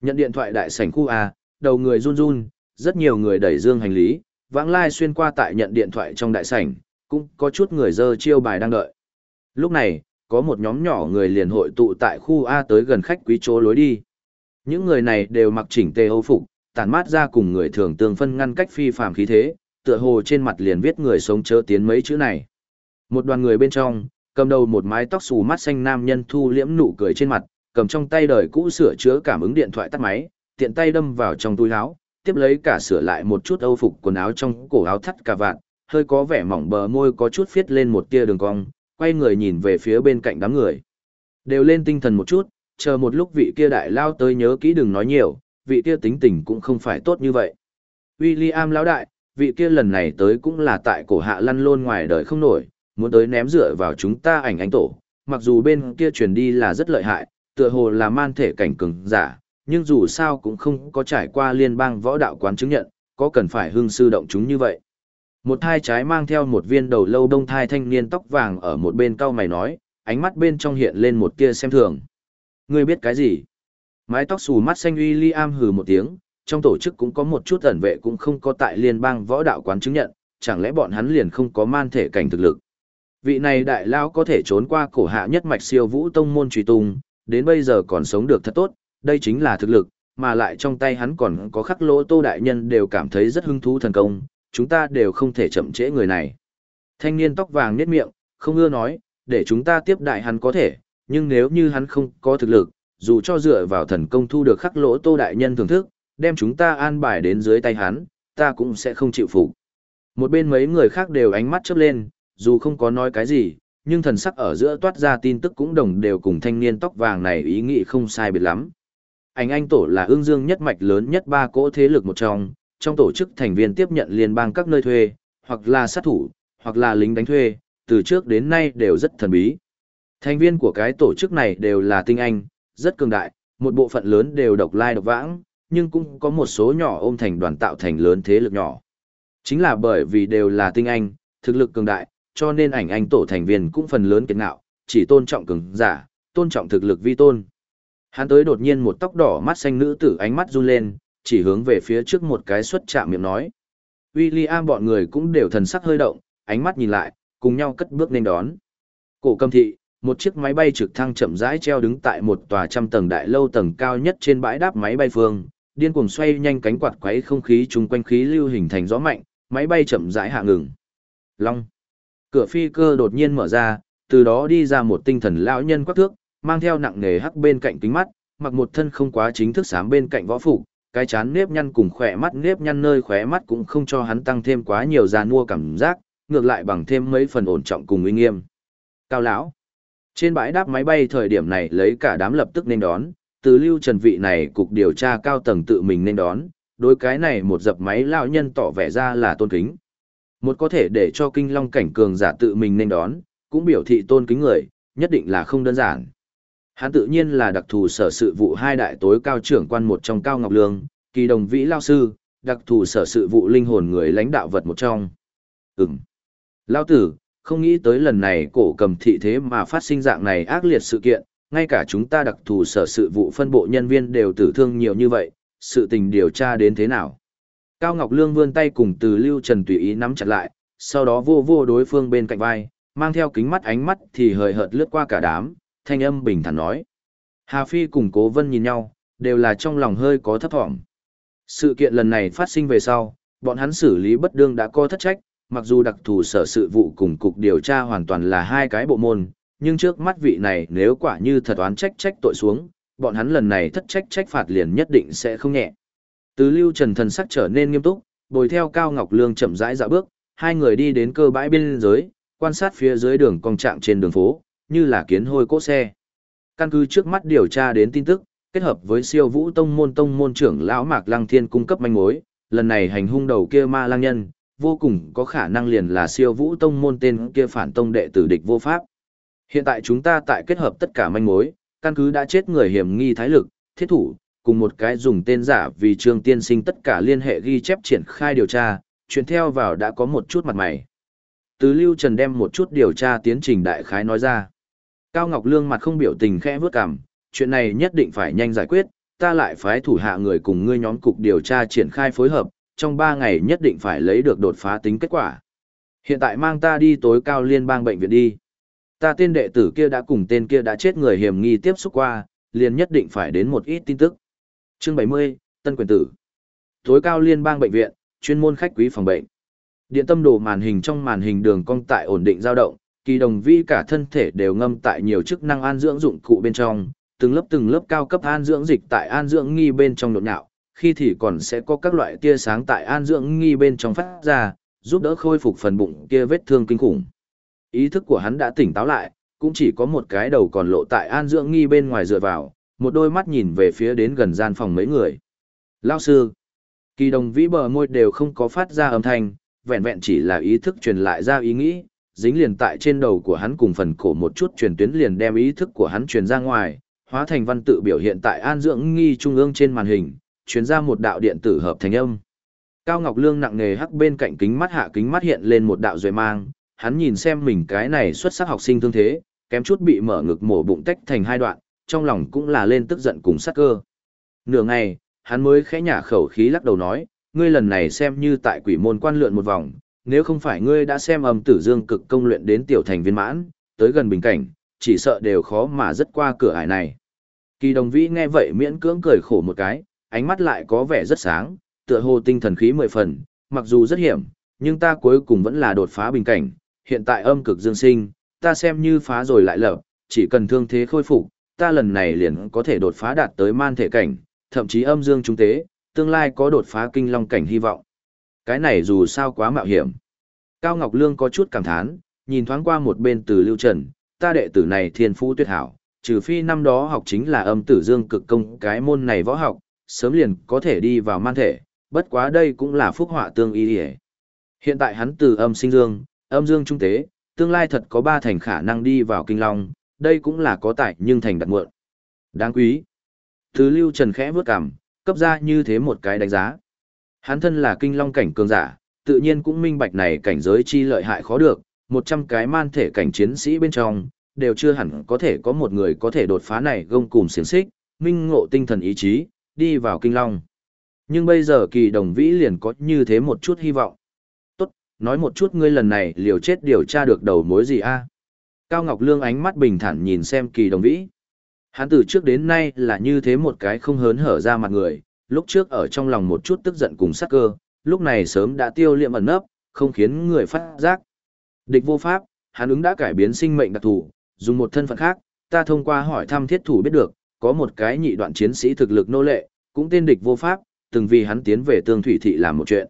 Nhận điện thoại đại sảnh khu A, đầu người run run, rất nhiều người đẩy dương hành lý, vãng lai xuyên qua tại nhận điện thoại trong đại sảnh, cũng có chút người dơ chiêu bài đang đợi. Lúc này, có một nhóm nhỏ người liền hội tụ tại khu A tới gần khách quý chỗ lối đi. Những người này đều mặc chỉnh tề âu phục, tản mát ra cùng người thường tương phân ngăn cách phi phàm khí thế, tựa hồ trên mặt liền viết người sống chớ tiến mấy chữ này. Một đoàn người bên trong, cầm đầu một mái tóc xù mắt xanh nam nhân thu liễm nụ cười trên mặt, cầm trong tay đời cũ sửa chữa cảm ứng điện thoại tắt máy, tiện tay đâm vào trong túi áo, tiếp lấy cả sửa lại một chút âu phục quần áo trong cổ áo thắt cà vạt, hơi có vẻ mỏng bờ môi có chút phiết lên một tia đường cong, quay người nhìn về phía bên cạnh đám người. Đều lên tinh thần một chút, chờ một lúc vị kia đại lao tới nhớ kỹ đừng nói nhiều, vị kia tính tình cũng không phải tốt như vậy. William lão đại, vị kia lần này tới cũng là tại cổ hạ lăn lôn ngoài đời không nổi, muốn tới ném dựa vào chúng ta ảnh ánh tổ, mặc dù bên kia truyền đi là rất lợi hại, tựa hồ là man thể cảnh cường giả, nhưng dù sao cũng không có trải qua liên bang võ đạo quán chứng nhận, có cần phải hưng sư động chúng như vậy. Một thai trái mang theo một viên đầu lâu đông thai thanh niên tóc vàng ở một bên cau mày nói, ánh mắt bên trong hiện lên một tia xem thường. Ngươi biết cái gì? Mái tóc xù mắt xanh uy Liam hừ một tiếng, trong tổ chức cũng có một chút ẩn vệ cũng không có tại liên bang võ đạo quán chứng nhận, chẳng lẽ bọn hắn liền không có man thể cảnh thực lực. Vị này đại lao có thể trốn qua cổ hạ nhất mạch siêu vũ tông môn truy tung, đến bây giờ còn sống được thật tốt, đây chính là thực lực, mà lại trong tay hắn còn có khắc lỗ tô đại nhân đều cảm thấy rất hứng thú thần công, chúng ta đều không thể chậm trễ người này. Thanh niên tóc vàng nhếch miệng, không ưa nói, để chúng ta tiếp đại hắn có thể, nhưng nếu như hắn không có thực lực, dù cho dựa vào thần công thu được khắc lỗ tô đại nhân thưởng thức, đem chúng ta an bài đến dưới tay hắn, ta cũng sẽ không chịu phục. Một bên mấy người khác đều ánh mắt chớp lên, dù không có nói cái gì, nhưng thần sắc ở giữa toát ra tin tức cũng đồng đều cùng thanh niên tóc vàng này ý nghĩ không sai biệt lắm. Anh Anh Tổ là ương dương nhất mạch lớn nhất ba cỗ thế lực một trong, trong tổ chức thành viên tiếp nhận liên bang các nơi thuê, hoặc là sát thủ, hoặc là lính đánh thuê, từ trước đến nay đều rất thần bí. Thành viên của cái tổ chức này đều là tinh anh, rất cường đại, một bộ phận lớn đều độc lai độc vãng, nhưng cũng có một số nhỏ ôm thành đoàn tạo thành lớn thế lực nhỏ. Chính là bởi vì đều là tinh anh, thực lực cường đại, cho nên ảnh anh tổ thành viên cũng phần lớn kiệt ngạo, chỉ tôn trọng cường giả, tôn trọng thực lực vi tôn. Hắn tới đột nhiên một tóc đỏ mắt xanh nữ tử ánh mắt run lên, chỉ hướng về phía trước một cái xuất chạm miệng nói. William bọn người cũng đều thần sắc hơi động, ánh mắt nhìn lại, cùng nhau cất bước nên đón. Cổ cầm thị, một chiếc máy bay trực thăng chậm rãi treo đứng tại một tòa trăm tầng đại lâu tầng cao nhất trên bãi đáp máy bay phương, điên cuồng xoay nhanh cánh quạt quấy không khí chung quanh khí lưu hình thành gió mạnh, máy bay chậm rãi hạ ngừng. Long. Cửa phi cơ đột nhiên mở ra, từ đó đi ra một tinh thần lão nhân quắc thước, mang theo nặng nề hắc bên cạnh kính mắt, mặc một thân không quá chính thức sám bên cạnh võ phục, cái chán nếp nhăn cùng khỏe mắt nếp nhăn nơi khóe mắt cũng không cho hắn tăng thêm quá nhiều già mua cảm giác, ngược lại bằng thêm mấy phần ổn trọng cùng uy nghiêm. Cao lão. Trên bãi đáp máy bay thời điểm này lấy cả đám lập tức nên đón, từ lưu trần vị này cục điều tra cao tầng tự mình nên đón, đối cái này một dập máy lão nhân tỏ vẻ ra là tôn kính. Một có thể để cho kinh long cảnh cường giả tự mình nên đón, cũng biểu thị tôn kính người, nhất định là không đơn giản. Hắn tự nhiên là đặc thù sở sự vụ hai đại tối cao trưởng quan một trong Cao Ngọc Lương, kỳ đồng vĩ lao sư, đặc thù sở sự vụ linh hồn người lãnh đạo vật một trong. Ừm. Lao tử, không nghĩ tới lần này cổ cầm thị thế mà phát sinh dạng này ác liệt sự kiện, ngay cả chúng ta đặc thù sở sự vụ phân bộ nhân viên đều tử thương nhiều như vậy, sự tình điều tra đến thế nào. Cao Ngọc Lương vươn tay cùng từ Lưu Trần tùy ý nắm chặt lại, sau đó vô vô đối phương bên cạnh vai, mang theo kính mắt ánh mắt thì hời hợt lướt qua cả đám, thanh âm bình thản nói. Hà Phi cùng Cố Vân nhìn nhau, đều là trong lòng hơi có thấp thỏm. Sự kiện lần này phát sinh về sau, bọn hắn xử lý bất đương đã có thất trách, mặc dù đặc thù sở sự vụ cùng cục điều tra hoàn toàn là hai cái bộ môn, nhưng trước mắt vị này nếu quả như thật oán trách trách tội xuống, bọn hắn lần này thất trách trách phạt liền nhất định sẽ không nhẹ. Từ lưu trần thần sắc trở nên nghiêm túc, bồi theo Cao Ngọc Lương chậm rãi dạo bước, hai người đi đến cơ bãi biên giới, quan sát phía dưới đường cong trạng trên đường phố, như là kiến hôi cỗ xe. Căn cứ trước mắt điều tra đến tin tức, kết hợp với siêu vũ tông môn tông môn trưởng lão Mạc Lăng Thiên cung cấp manh mối, lần này hành hung đầu kia ma lang nhân, vô cùng có khả năng liền là siêu vũ tông môn tên kia phản tông đệ tử địch vô pháp. Hiện tại chúng ta tại kết hợp tất cả manh mối, căn cứ đã chết người hiểm nghi thái lực, thiết thủ, cùng một cái dùng tên giả vì trương tiên sinh tất cả liên hệ ghi chép triển khai điều tra, chuyện theo vào đã có một chút mặt mày. Từ Lưu Trần đem một chút điều tra tiến trình đại khái nói ra. Cao Ngọc Lương mặt không biểu tình khẽ vướt cằm, chuyện này nhất định phải nhanh giải quyết, ta lại phái thủ hạ người cùng ngươi nhóm cục điều tra triển khai phối hợp, trong 3 ngày nhất định phải lấy được đột phá tính kết quả. Hiện tại mang ta đi tối cao liên bang bệnh viện đi. Ta tên đệ tử kia đã cùng tên kia đã chết người hiểm nghi tiếp xúc qua, liền nhất định phải đến một ít tin tức. Chương 70, Tân quyền tử. Tối cao liên bang bệnh viện, chuyên môn khách quý phòng bệnh. Điện tâm đồ màn hình trong màn hình đường cong tại ổn định dao động, kỳ đồng vi cả thân thể đều ngâm tại nhiều chức năng an dưỡng dụng cụ bên trong, từng lớp từng lớp cao cấp an dưỡng dịch tại an dưỡng nghi bên trong nhộn nhạo, khi thì còn sẽ có các loại tia sáng tại an dưỡng nghi bên trong phát ra, giúp đỡ khôi phục phần bụng kia vết thương kinh khủng. Ý thức của hắn đã tỉnh táo lại, cũng chỉ có một cái đầu còn lộ tại an dưỡng nghi bên ngoài dựa vào, một đôi mắt nhìn về phía đến gần gian phòng mấy người. Lao sư, kỳ đồng vĩ bờ môi đều không có phát ra âm thanh, vẹn vẹn chỉ là ý thức truyền lại ra ý nghĩ, dính liền tại trên đầu của hắn cùng phần cổ một chút truyền tuyến liền đem ý thức của hắn truyền ra ngoài, hóa thành văn tự biểu hiện tại an dưỡng nghi trung ương trên màn hình, truyền ra một đạo điện tử hợp thành âm. Cao Ngọc Lương nặng nề hắc bên cạnh kính mắt hạ kính mắt hiện lên một đạo rồi mang, hắn nhìn xem mình cái này xuất sắc học sinh thương thế, kém chút bị mở ngực mổ bụng tách thành hai đoạn, trong lòng cũng là lên tức giận cùng sắc cơ. Nửa ngày, hắn mới khẽ nhả khẩu khí lắc đầu nói, ngươi lần này xem như tại quỷ môn quan lượn một vòng, nếu không phải ngươi đã xem âm tử dương cực công luyện đến tiểu thành viên mãn, tới gần bình cảnh, chỉ sợ đều khó mà rất qua cửa ải này. Kỳ đồng vĩ nghe vậy miễn cưỡng cười khổ một cái, ánh mắt lại có vẻ rất sáng, tựa hồ tinh thần khí mười phần, mặc dù rất hiểm, nhưng ta cuối cùng vẫn là đột phá bình cảnh, hiện tại âm cực dương sinh, ta xem như phá rồi lại lập, chỉ cần thương thế khôi phục, ta lần này liền có thể đột phá đạt tới man thể cảnh, thậm chí âm dương trung tế, tương lai có đột phá kinh long cảnh hy vọng. Cái này dù sao quá mạo hiểm. Cao Ngọc Lương có chút cảm thán, nhìn thoáng qua một bên từ Lưu Trần, ta đệ tử này thiên phú tuyệt hảo, trừ phi năm đó học chính là âm tử dương cực công cái môn này võ học, sớm liền có thể đi vào man thể, bất quá đây cũng là phúc họa tương y hề. Hiện tại hắn từ âm sinh dương, âm dương trung tế, tương lai thật có ba thành khả năng đi vào kinh long, đây cũng là có tại nhưng thành đặt muộn. Đáng quý. Thứ lưu trần khẽ vước cằm, cấp ra như thế một cái đánh giá. Hắn thân là kinh long cảnh cường giả, tự nhiên cũng minh bạch này cảnh giới chi lợi hại khó được, một trăm cái man thể cảnh chiến sĩ bên trong, đều chưa hẳn có thể có một người có thể đột phá này gông cùng xiềng xích, minh ngộ tinh thần ý chí, đi vào kinh long. Nhưng bây giờ kỳ đồng vĩ liền có như thế một chút hy vọng. Tốt, nói một chút ngươi lần này liều chết điều tra được đầu mối gì a? À? Cao Ngọc Lương ánh mắt bình thản nhìn xem kỳ đồng vĩ. Hắn từ trước đến nay là như thế một cái không hớn hở ra mặt người, lúc trước ở trong lòng một chút tức giận cùng sắc cơ, lúc này sớm đã tiêu liệm ẩn nấp, không khiến người phát giác. Địch vô pháp, hắn ứng đã cải biến sinh mệnh đặc thù, dùng một thân phận khác, ta thông qua hỏi thăm thiết thủ biết được, có một cái nhị đoạn chiến sĩ thực lực nô lệ, cũng tên địch vô pháp, từng vì hắn tiến về tương thủy thị làm một chuyện.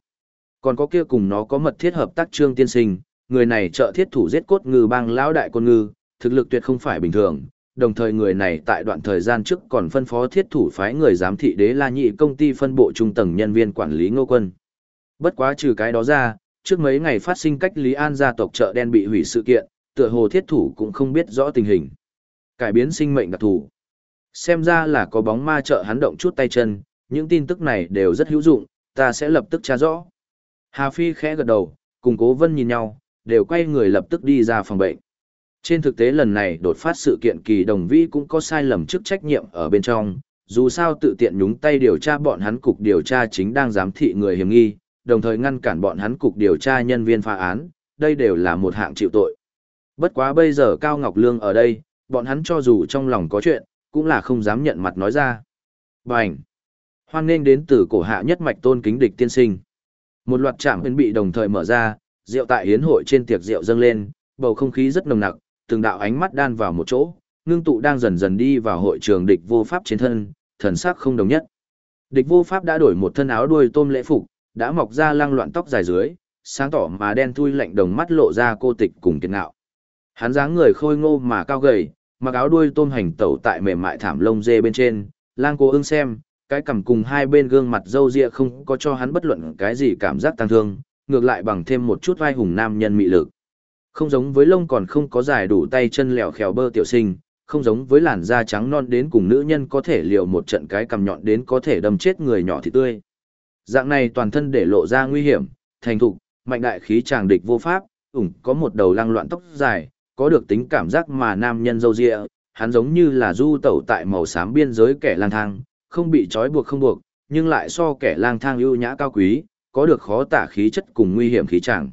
Còn có kia cùng nó có mật thiết hợp tác trương tiên sinh, người này trợ thiết thủ giết cốt ngư bang lão đại quân ngư, thực lực tuyệt không phải bình thường. Đồng thời người này tại đoạn thời gian trước còn phân phó thiết thủ phái người giám thị đế la nhị công ty phân bộ trung tầng nhân viên quản lý ngô quân. Bất quá trừ cái đó ra, trước mấy ngày phát sinh cách Lý An gia tộc chợ đen bị hủy sự kiện, tựa hồ thiết thủ cũng không biết rõ tình hình. Cải biến sinh mệnh đặc thù. Xem ra là có bóng ma chợ hắn động chút tay chân, những tin tức này đều rất hữu dụng, ta sẽ lập tức tra rõ. Hà Phi khẽ gật đầu, cùng cố vân nhìn nhau, đều quay người lập tức đi ra phòng bệnh. Trên thực tế lần này đột phát sự kiện kỳ đồng vi cũng có sai lầm chức trách nhiệm ở bên trong, dù sao tự tiện nhúng tay điều tra bọn hắn cục điều tra chính đang giám thị người hiểm nghi, đồng thời ngăn cản bọn hắn cục điều tra nhân viên phá án, đây đều là một hạng chịu tội. Bất quá bây giờ Cao Ngọc Lương ở đây, bọn hắn cho dù trong lòng có chuyện, cũng là không dám nhận mặt nói ra. Bành! Hoan nghênh đến từ cổ hạ nhất mạch tôn kính địch tiên sinh. Một loạt trạm bên bị đồng thời mở ra, rượu tại hiến hội trên tiệc rượu dâng lên, bầu không khí rất nồng nặc, từng đạo ánh mắt đan vào một chỗ, ngưng tụ đang dần dần đi vào hội trường địch vô pháp trên thân, thần sắc không đồng nhất. Địch vô pháp đã đổi một thân áo đuôi tôm lễ phục, đã mọc ra lăng loạn tóc dài dưới, sáng tỏ mà đen thui lạnh đồng mắt lộ ra cô tịch cùng kiệt ngạo. Hắn dáng người khôi ngô mà cao gầy, mặc áo đuôi tôm hành tẩu tại mềm mại thảm lông dê bên trên, lang cô ưng xem, cái cằm cùng hai bên gương mặt râu ria không có cho hắn bất luận cái gì cảm giác tăng thương, ngược lại bằng thêm một chút vai hùng nam nhân mị lực. Không giống với lông còn không có dài đủ tay chân lèo khèo bơ tiểu sinh, không giống với làn da trắng non đến cùng nữ nhân có thể liều một trận cái cầm nhọn đến có thể đâm chết người nhỏ thì tươi. Dạng này toàn thân để lộ ra nguy hiểm, thành thục, mạnh đại khí tràng địch vô pháp, ủng có một đầu lăng loạn tóc dài, có được tính cảm giác mà nam nhân dâu dịa, hắn giống như là du tẩu tại màu xám biên giới kẻ lang thang, không bị trói buộc không buộc, nhưng lại so kẻ lang thang ưu nhã cao quý, có được khó tả khí chất cùng nguy hiểm khí tràng.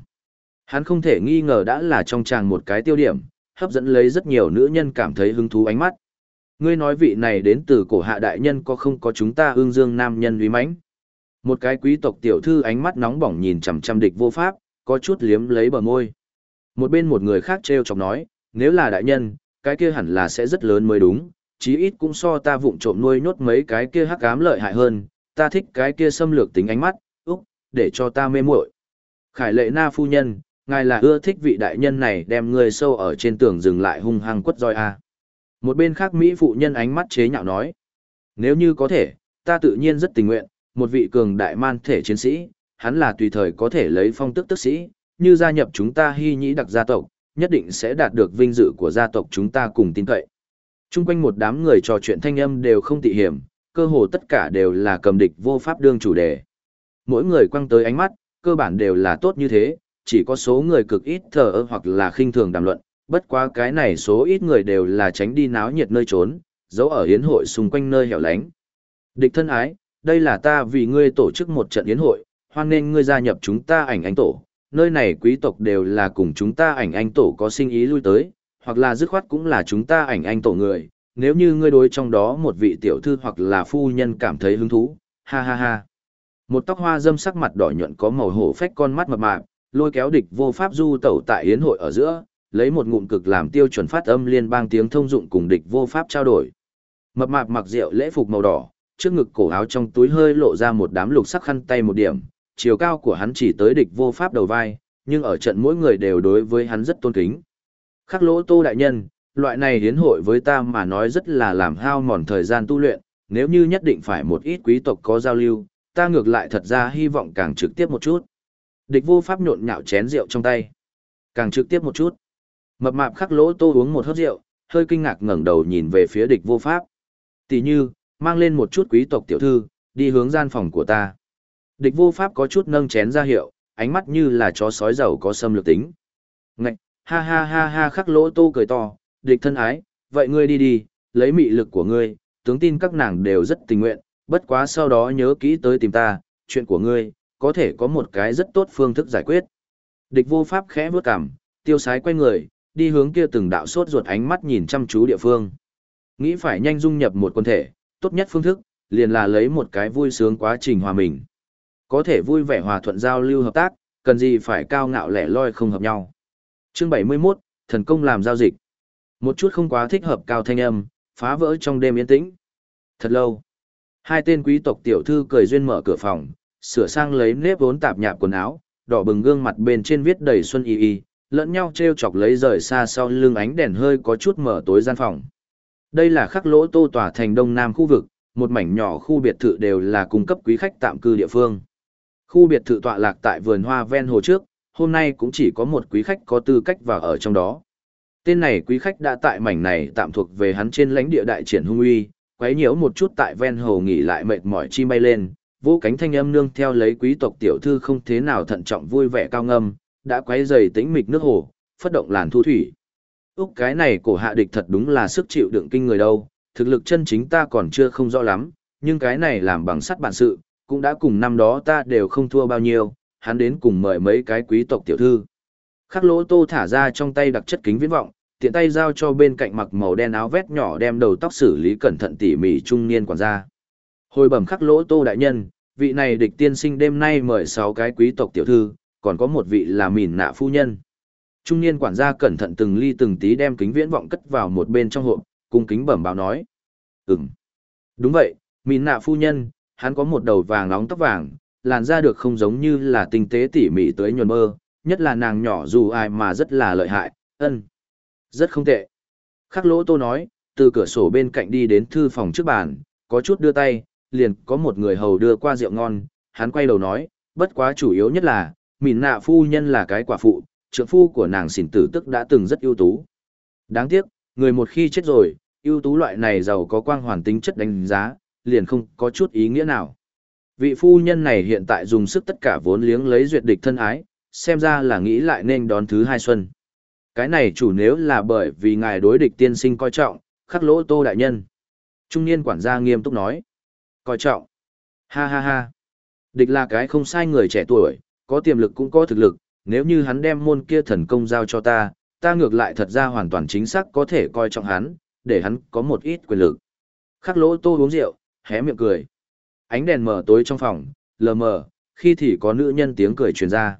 Hắn không thể nghi ngờ đã là trong chàng một cái tiêu điểm, hấp dẫn lấy rất nhiều nữ nhân cảm thấy hứng thú ánh mắt. Ngươi nói vị này đến từ cổ hạ đại nhân có không có chúng ta ương dương nam nhân uy mãnh? Một cái quý tộc tiểu thư ánh mắt nóng bỏng nhìn chằm chằm địch vô pháp, có chút liếm lấy bờ môi. Một bên một người khác treo chọc nói, nếu là đại nhân, cái kia hẳn là sẽ rất lớn mới đúng, chí ít cũng so ta vụng trộm nuôi nhốt mấy cái kia hắc ám lợi hại hơn, ta thích cái kia xâm lược tính ánh mắt, úc, để cho ta mê muội. Khải lệ na phu nhân, ngài là ưa thích vị đại nhân này đem người sâu ở trên tường dừng lại hung hăng quất roi a. Một bên khác Mỹ phụ nhân ánh mắt chế nhạo nói, nếu như có thể, ta tự nhiên rất tình nguyện, một vị cường đại man thể chiến sĩ, hắn là tùy thời có thể lấy phong tức tức sĩ, như gia nhập chúng ta hy nhĩ đặc gia tộc, nhất định sẽ đạt được vinh dự của gia tộc chúng ta cùng tin cậy. Trung quanh một đám người trò chuyện thanh âm đều không tị hiểm, cơ hồ tất cả đều là cầm địch vô pháp đương chủ đề. Mỗi người quăng tới ánh mắt, cơ bản đều là tốt như thế, chỉ có số người cực ít thờ ơ hoặc là khinh thường đàm luận, bất quá cái này số ít người đều là tránh đi náo nhiệt nơi trốn, giấu ở hiến hội xung quanh nơi hẻo lánh. Địch thân ái, đây là ta vì ngươi tổ chức một trận yến hội, hoan nên ngươi gia nhập chúng ta ảnh anh tổ, nơi này quý tộc đều là cùng chúng ta ảnh anh tổ có sinh ý lui tới, hoặc là dứt khoát cũng là chúng ta ảnh anh tổ người, nếu như ngươi đối trong đó một vị tiểu thư hoặc là phu nhân cảm thấy hứng thú, ha ha ha. Một tóc hoa dâm sắc mặt đỏ nhuận có màu hổ phách con mắt mập mạp, lôi kéo địch vô pháp du tẩu tại yến hội ở giữa, lấy một ngụm cực làm tiêu chuẩn phát âm liên bang tiếng thông dụng cùng địch vô pháp trao đổi. Mập mạp mặc rượu lễ phục màu đỏ, trước ngực cổ áo trong túi hơi lộ ra một đám lục sắc khăn tay một điểm, chiều cao của hắn chỉ tới địch vô pháp đầu vai, nhưng ở trận mỗi người đều đối với hắn rất tôn kính. Khắc lỗ tô đại nhân, loại này hiến hội với ta mà nói rất là làm hao mòn thời gian tu luyện, nếu như nhất định phải một ít quý tộc có giao lưu, ta ngược lại thật ra hy vọng càng trực tiếp một chút. Địch vô pháp nhộn nhạo chén rượu trong tay. Càng trực tiếp một chút. Mập mạp khắc lỗ tô uống một hớp rượu, hơi kinh ngạc ngẩng đầu nhìn về phía địch vô pháp. Tỷ như, mang lên một chút quý tộc tiểu thư, đi hướng gian phòng của ta. Địch vô pháp có chút nâng chén ra hiệu, ánh mắt như là chó sói giàu có xâm lược tính. Ngạch, ha ha ha ha khắc lỗ tô cười to, địch thân ái, vậy ngươi đi đi, lấy mị lực của ngươi, tướng tin các nàng đều rất tình nguyện, bất quá sau đó nhớ kỹ tới tìm ta, chuyện của ngươi, có thể có một cái rất tốt phương thức giải quyết. Địch vô pháp khẽ bước cằm, tiêu sái quay người, đi hướng kia từng đạo sốt ruột ánh mắt nhìn chăm chú địa phương. Nghĩ phải nhanh dung nhập một quân thể, tốt nhất phương thức, liền là lấy một cái vui sướng quá trình hòa mình. Có thể vui vẻ hòa thuận giao lưu hợp tác, cần gì phải cao ngạo lẻ loi không hợp nhau. Chương 71, thần công làm giao dịch. Một chút không quá thích hợp cao thanh âm, phá vỡ trong đêm yên tĩnh. Thật lâu. Hai tên quý tộc tiểu thư cười duyên mở cửa phòng, sửa sang lấy nếp vốn tạp nhạp quần áo, đỏ bừng gương mặt bên trên viết đầy xuân y y, lẫn nhau treo chọc lấy rời xa sau lưng ánh đèn hơi có chút mở tối gian phòng. Đây là khắc lỗ tô tỏa thành đông nam khu vực, một mảnh nhỏ khu biệt thự đều là cung cấp quý khách tạm cư địa phương. Khu biệt thự tọa lạc tại vườn hoa ven hồ trước, hôm nay cũng chỉ có một quý khách có tư cách vào ở trong đó. Tên này quý khách đã tại mảnh này tạm thuộc về hắn trên lãnh địa đại triển hung uy, quấy nhiễu một chút tại ven hồ nghỉ lại mệt mỏi chi bay lên, vô cánh thanh âm nương theo lấy quý tộc tiểu thư không thế nào thận trọng vui vẻ cao ngâm, đã quấy dày tĩnh mịch nước hồ, phất động làn thu thủy. Úc cái này cổ hạ địch thật đúng là sức chịu đựng kinh người đâu, thực lực chân chính ta còn chưa không rõ lắm, nhưng cái này làm bằng sắt bản sự, cũng đã cùng năm đó ta đều không thua bao nhiêu, hắn đến cùng mời mấy cái quý tộc tiểu thư. Khắc lỗ tô thả ra trong tay đặc chất kính viễn vọng, tiện tay giao cho bên cạnh mặc màu đen áo vét nhỏ đem đầu tóc xử lý cẩn thận tỉ mỉ trung niên quản gia. Hồi bẩm khắc lỗ tô đại nhân, vị này địch tiên sinh đêm nay mời 6 cái quý tộc tiểu thư, còn có một vị là mìn nạ phu nhân. Trung niên quản gia cẩn thận từng ly từng tí đem kính viễn vọng cất vào một bên trong hộp, cung kính bẩm báo nói. Ừm. Đúng vậy, mìn nạ phu nhân, hắn có một đầu vàng nóng tóc vàng, làn da được không giống như là tinh tế tỉ mỉ tới nhuần mơ, nhất là nàng nhỏ dù ai mà rất là lợi hại, ân. Rất không tệ. Khắc lỗ tô nói, từ cửa sổ bên cạnh đi đến thư phòng trước bàn, có chút đưa tay, liền có một người hầu đưa qua rượu ngon, hắn quay đầu nói, bất quá chủ yếu nhất là, mìn nạ phu nhân là cái quả phụ, trượng phu của nàng xỉn tử tức đã từng rất ưu tú. Đáng tiếc, người một khi chết rồi, ưu tú loại này giàu có quang hoàn tính chất đánh giá, liền không có chút ý nghĩa nào. Vị phu nhân này hiện tại dùng sức tất cả vốn liếng lấy duyệt địch thân ái, xem ra là nghĩ lại nên đón thứ hai xuân. Cái này chủ nếu là bởi vì ngài đối địch tiên sinh coi trọng, khắc lỗ tô đại nhân. Trung niên quản gia nghiêm túc nói. Coi trọng. Ha ha ha. Địch là cái không sai người trẻ tuổi, có tiềm lực cũng có thực lực, nếu như hắn đem môn kia thần công giao cho ta, ta ngược lại thật ra hoàn toàn chính xác có thể coi trọng hắn, để hắn có một ít quyền lực. Khắc lỗ tô uống rượu, hé miệng cười. Ánh đèn mở tối trong phòng, lờ mờ, khi thì có nữ nhân tiếng cười truyền ra.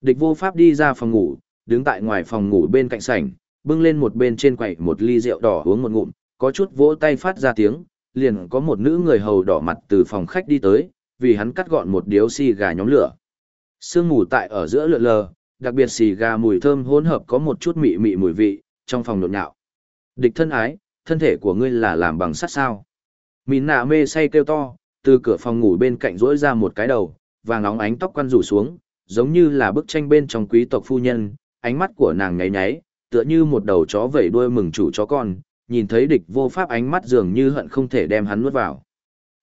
Địch vô pháp đi ra phòng ngủ, đứng tại ngoài phòng ngủ bên cạnh sảnh, bưng lên một bên trên quầy một ly rượu đỏ uống một ngụm, có chút vỗ tay phát ra tiếng, liền có một nữ người hầu đỏ mặt từ phòng khách đi tới, vì hắn cắt gọn một điếu xì gà nhóm lửa. Sương mù tại ở giữa lượn lờ, đặc biệt xì gà mùi thơm hỗn hợp có một chút mị mị mùi vị, trong phòng nhộn nhạo. Địch thân ái, thân thể của ngươi là làm bằng sắt sao? Mìn nạ mê say kêu to, từ cửa phòng ngủ bên cạnh rỗi ra một cái đầu, vàng óng ánh tóc quăn rủ xuống, giống như là bức tranh bên trong quý tộc phu nhân, ánh mắt của nàng nháy nháy, tựa như một đầu chó vẩy đuôi mừng chủ chó con, nhìn thấy địch vô pháp ánh mắt dường như hận không thể đem hắn nuốt vào.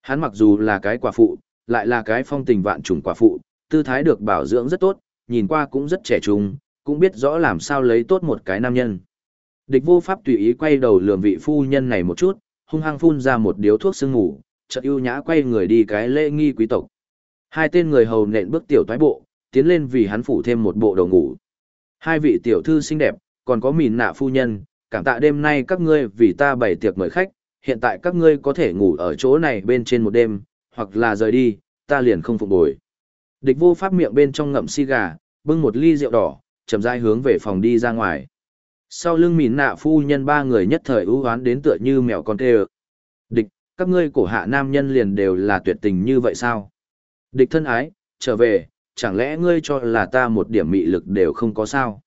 Hắn mặc dù là cái quả phụ, lại là cái phong tình vạn trùng quả phụ, tư thái được bảo dưỡng rất tốt, nhìn qua cũng rất trẻ trung, cũng biết rõ làm sao lấy tốt một cái nam nhân. Địch vô pháp tùy ý quay đầu lườm vị phu nhân này một chút, hung hăng phun ra một điếu thuốc sương ngủ, chợt ưu nhã quay người đi cái lễ nghi quý tộc. Hai tên người hầu nện bước tiểu toái bộ, tiến lên vì hắn phủ thêm một bộ đồ ngủ. Hai vị tiểu thư xinh đẹp, còn có mìn nạ phu nhân, cảm tạ đêm nay các ngươi vì ta bày tiệc mời khách, hiện tại các ngươi có thể ngủ ở chỗ này bên trên một đêm, hoặc là rời đi, ta liền không phục bồi. Địch vô pháp miệng bên trong ngậm si gà, bưng một ly rượu đỏ, chậm rãi hướng về phòng đi ra ngoài. Sau lưng mỉn nạ phu nhân ba người nhất thời ưu hoán đến tựa như mèo con tê Địch, các ngươi cổ hạ nam nhân liền đều là tuyệt tình như vậy sao? Địch thân ái, trở về, chẳng lẽ ngươi cho là ta một điểm mị lực đều không có sao?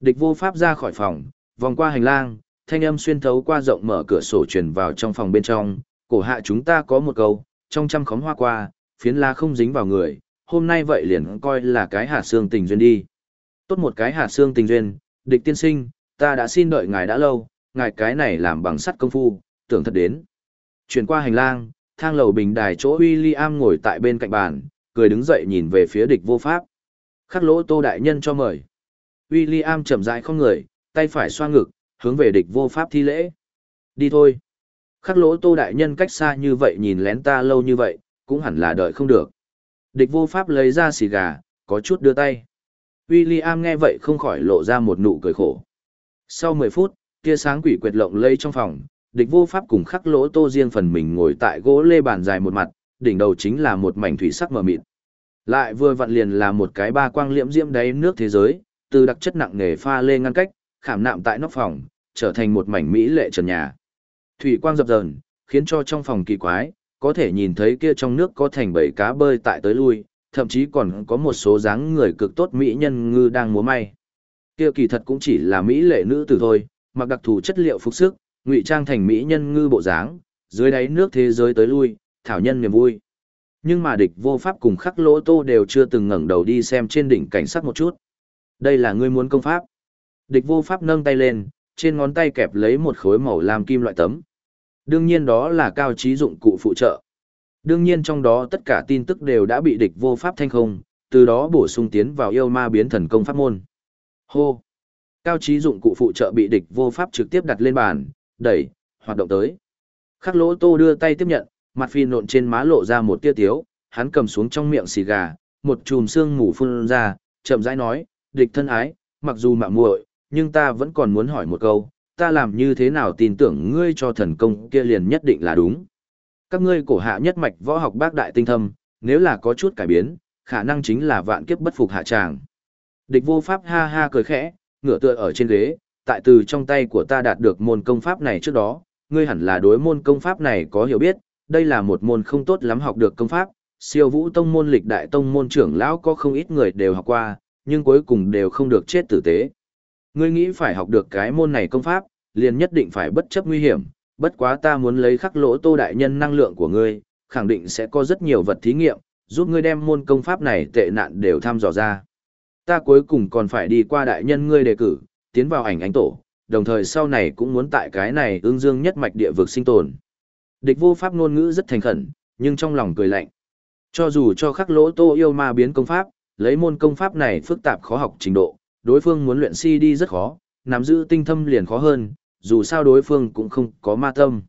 Địch vô pháp ra khỏi phòng, vòng qua hành lang, thanh âm xuyên thấu qua rộng mở cửa sổ truyền vào trong phòng bên trong, cổ hạ chúng ta có một câu, trong trăm khóm hoa qua, phiến lá không dính vào người, hôm nay vậy liền coi là cái hạt xương tình duyên đi. Tốt một cái hạt xương tình duyên, địch tiên sinh, ta đã xin đợi ngài đã lâu, ngài cái này làm bằng sắt công phu, tưởng thật đến. Chuyển qua hành lang, thang lầu bình đài chỗ William ngồi tại bên cạnh bàn, cười đứng dậy nhìn về phía địch vô pháp. Khắc lỗ tô đại nhân cho mời. William chậm rãi không người, tay phải xoa ngực, hướng về địch vô pháp thi lễ. Đi thôi. Khắc lỗ tô đại nhân cách xa như vậy nhìn lén ta lâu như vậy, cũng hẳn là đợi không được. Địch vô pháp lấy ra xì gà, có chút đưa tay. William nghe vậy không khỏi lộ ra một nụ cười khổ. Sau 10 phút, tia sáng quỷ quyệt lộng lây trong phòng, địch vô pháp cùng khắc lỗ tô riêng phần mình ngồi tại gỗ lê bàn dài một mặt, đỉnh đầu chính là một mảnh thủy sắc mờ mịt. Lại vừa vặn liền là một cái ba quang liễm diễm đáy nước thế giới, từ đặc chất nặng nề pha lê ngăn cách, khảm nạm tại nóc phòng, trở thành một mảnh mỹ lệ trần nhà. Thủy quang dập dờn, khiến cho trong phòng kỳ quái, có thể nhìn thấy kia trong nước có thành bầy cá bơi tại tới lui, thậm chí còn có một số dáng người cực tốt mỹ nhân ngư đang múa may. Kia kỳ thật cũng chỉ là mỹ lệ nữ tử thôi, mặc đặc thù chất liệu phục sức, ngụy trang thành mỹ nhân ngư bộ dáng, dưới đáy nước thế giới tới lui, thảo nhân niềm vui. Nhưng mà địch vô pháp cùng khắc lỗ tô đều chưa từng ngẩng đầu đi xem trên đỉnh cảnh sát một chút. Đây là ngươi muốn công pháp. Địch vô pháp nâng tay lên, trên ngón tay kẹp lấy một khối màu lam kim loại tấm. Đương nhiên đó là cao trí dụng cụ phụ trợ. Đương nhiên trong đó tất cả tin tức đều đã bị địch vô pháp thanh không, từ đó bổ sung tiến vào yêu ma biến thần công pháp môn. Hô! Cao trí dụng cụ phụ trợ bị địch vô pháp trực tiếp đặt lên bàn, đẩy, hoạt động tới. Khắc lỗ tô đưa tay tiếp nhận, mặt phi nộn trên má lộ ra một tia tiếu, hắn cầm xuống trong miệng xì gà, một chùm xương mù phun ra, chậm rãi nói, địch thân ái, mặc dù mạo muội, nhưng ta vẫn còn muốn hỏi một câu, ta làm như thế nào tin tưởng ngươi cho thần công kia liền nhất định là đúng. Các ngươi cổ hạ nhất mạch võ học bác đại tinh thâm, nếu là có chút cải biến, khả năng chính là vạn kiếp bất phục hạ tràng. Địch vô pháp ha ha cười khẽ, ngửa tựa ở trên ghế, tại từ trong tay của ta đạt được môn công pháp này trước đó, ngươi hẳn là đối môn công pháp này có hiểu biết, đây là một môn không tốt lắm học được công pháp, siêu vũ tông môn lịch đại tông môn trưởng lão có không ít người đều học qua, nhưng cuối cùng đều không được chết tử tế. Ngươi nghĩ phải học được cái môn này công pháp, liền nhất định phải bất chấp nguy hiểm, bất quá ta muốn lấy khắc lỗ tô đại nhân năng lượng của ngươi, khẳng định sẽ có rất nhiều vật thí nghiệm, giúp ngươi đem môn công pháp này tệ nạn đều thăm dò ra. Ta cuối cùng còn phải đi qua đại nhân ngươi đề cử, tiến vào ảnh ánh tổ, đồng thời sau này cũng muốn tại cái này ương dương nhất mạch địa vực sinh tồn. Địch vô pháp ngôn ngữ rất thành khẩn, nhưng trong lòng cười lạnh. Cho dù cho khắc lỗ tô yêu ma biến công pháp, lấy môn công pháp này phức tạp khó học trình độ, đối phương muốn luyện si đi rất khó, nắm giữ tinh thâm liền khó hơn, dù sao đối phương cũng không có ma tâm.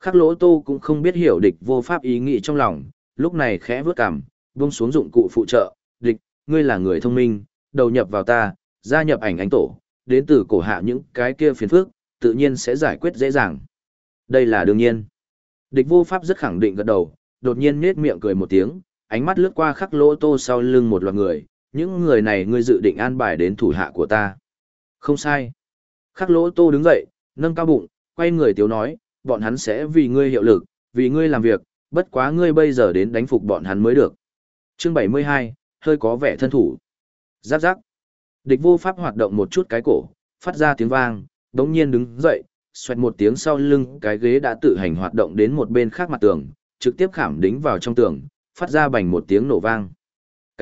Khắc lỗ tô cũng không biết hiểu địch vô pháp ý nghĩ trong lòng, lúc này khẽ vướt cằm, buông xuống dụng cụ phụ trợ, địch, ngươi là người thông minh, đầu nhập vào ta, gia nhập ảnh ánh tổ, đến từ cổ hạ những cái kia phiền phức, tự nhiên sẽ giải quyết dễ dàng. Đây là đương nhiên. Địch vô pháp rất khẳng định gật đầu, đột nhiên nết miệng cười một tiếng, ánh mắt lướt qua khắc lỗ tô sau lưng một loạt người, những người này ngươi dự định an bài đến thủ hạ của ta. Không sai. Khắc lỗ tô đứng dậy, nâng cao bụng, quay người tiếu nói, bọn hắn sẽ vì ngươi hiệu lực, vì ngươi làm việc, bất quá ngươi bây giờ đến đánh phục bọn hắn mới được. Chương 72, hơi có vẻ thân thủ. Giáp giáp. Địch vô pháp hoạt động một chút cái cổ, phát ra tiếng vang, đống nhiên đứng dậy, xoẹt một tiếng sau lưng cái ghế đã tự hành hoạt động đến một bên khác mặt tường, trực tiếp khảm đính vào trong tường, phát ra bành một tiếng nổ vang.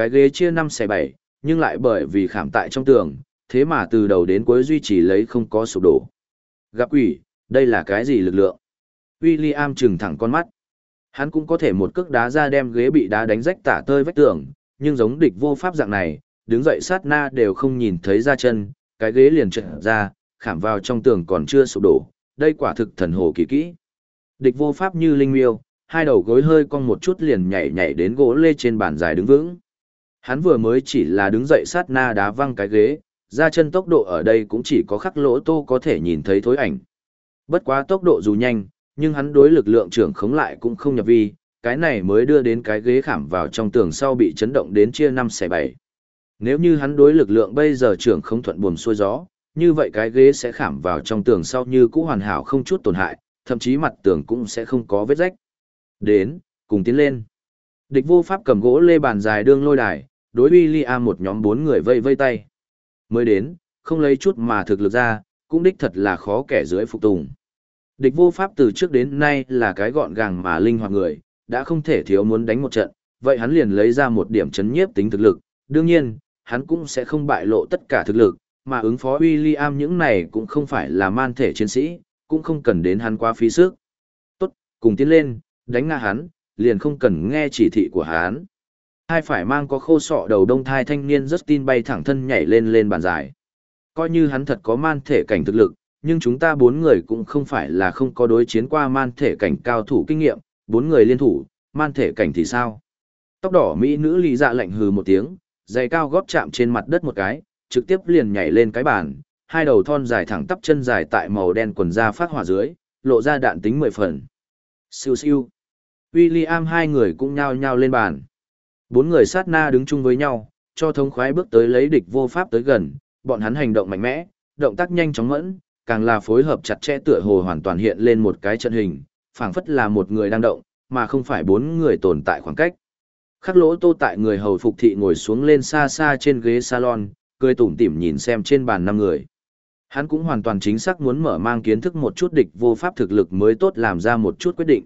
Cái ghế chia năm xẻ bảy nhưng lại bởi vì khảm tại trong tường, thế mà từ đầu đến cuối duy trì lấy không có sụp đổ. Gặp quỷ, đây là cái gì lực lượng? William trừng thẳng con mắt. Hắn cũng có thể một cước đá ra đem ghế bị đá đánh rách tả tơi vách tường, nhưng giống địch vô pháp dạng này, đứng dậy sát na đều không nhìn thấy ra chân, cái ghế liền trượt ra, khảm vào trong tường còn chưa sụp đổ, đây quả thực thần hồ kỳ kỹ. Địch vô pháp như linh miêu, hai đầu gối hơi cong một chút liền nhảy nhảy đến gỗ lê trên bàn dài đứng vững. Hắn vừa mới chỉ là đứng dậy sát na đá văng cái ghế, ra chân tốc độ ở đây cũng chỉ có khắc lỗ tô có thể nhìn thấy thối ảnh. Bất quá tốc độ dù nhanh, nhưng hắn đối lực lượng trưởng khống lại cũng không nhập vi, cái này mới đưa đến cái ghế khảm vào trong tường sau bị chấn động đến chia năm xẻ bảy. Nếu như hắn đối lực lượng bây giờ trưởng không thuận buồm xuôi gió, như vậy cái ghế sẽ khảm vào trong tường sau như cũ hoàn hảo không chút tổn hại, thậm chí mặt tường cũng sẽ không có vết rách. Đến, cùng tiến lên. Địch vô pháp cầm gỗ lê bàn dài đương lôi đài, đối William một nhóm bốn người vây vây tay. Mới đến, không lấy chút mà thực lực ra, cũng đích thật là khó kẻ dưới phục tùng. Địch vô pháp từ trước đến nay là cái gọn gàng mà linh hoạt người, đã không thể thiếu muốn đánh một trận, vậy hắn liền lấy ra một điểm chấn nhiếp tính thực lực. Đương nhiên, hắn cũng sẽ không bại lộ tất cả thực lực, mà ứng phó William những này cũng không phải là man thể chiến sĩ, cũng không cần đến hắn quá phí sức. Tốt, cùng tiến lên, đánh ngã hắn, liền không cần nghe chỉ thị của hắn. Hai phải mang có khô sọ đầu đông thai thanh niên Justin bay thẳng thân nhảy lên lên bàn dài. Coi như hắn thật có man thể cảnh thực lực, nhưng chúng ta bốn người cũng không phải là không có đối chiến qua man thể cảnh cao thủ kinh nghiệm, bốn người liên thủ, man thể cảnh thì sao? Tóc đỏ mỹ nữ lì dạ lạnh hừ một tiếng, giày cao góp chạm trên mặt đất một cái, trực tiếp liền nhảy lên cái bàn, hai đầu thon dài thẳng tắp chân dài tại màu đen quần da phát hỏa dưới, lộ ra đạn tính mười phần. Siêu siêu. William hai người cũng nhao nhao lên bàn. Bốn người sát na đứng chung với nhau, cho thống khoái bước tới lấy địch vô pháp tới gần, bọn hắn hành động mạnh mẽ, động tác nhanh chóng mẫn, càng là phối hợp chặt chẽ tựa hồ hoàn toàn hiện lên một cái trận hình, phảng phất là một người đang động, mà không phải bốn người tồn tại khoảng cách. Khắc lỗ tô tại người hầu phục thị ngồi xuống lên xa xa trên ghế salon, cười tủm tỉm nhìn xem trên bàn năm người. Hắn cũng hoàn toàn chính xác muốn mở mang kiến thức một chút địch vô pháp thực lực mới tốt làm ra một chút quyết định.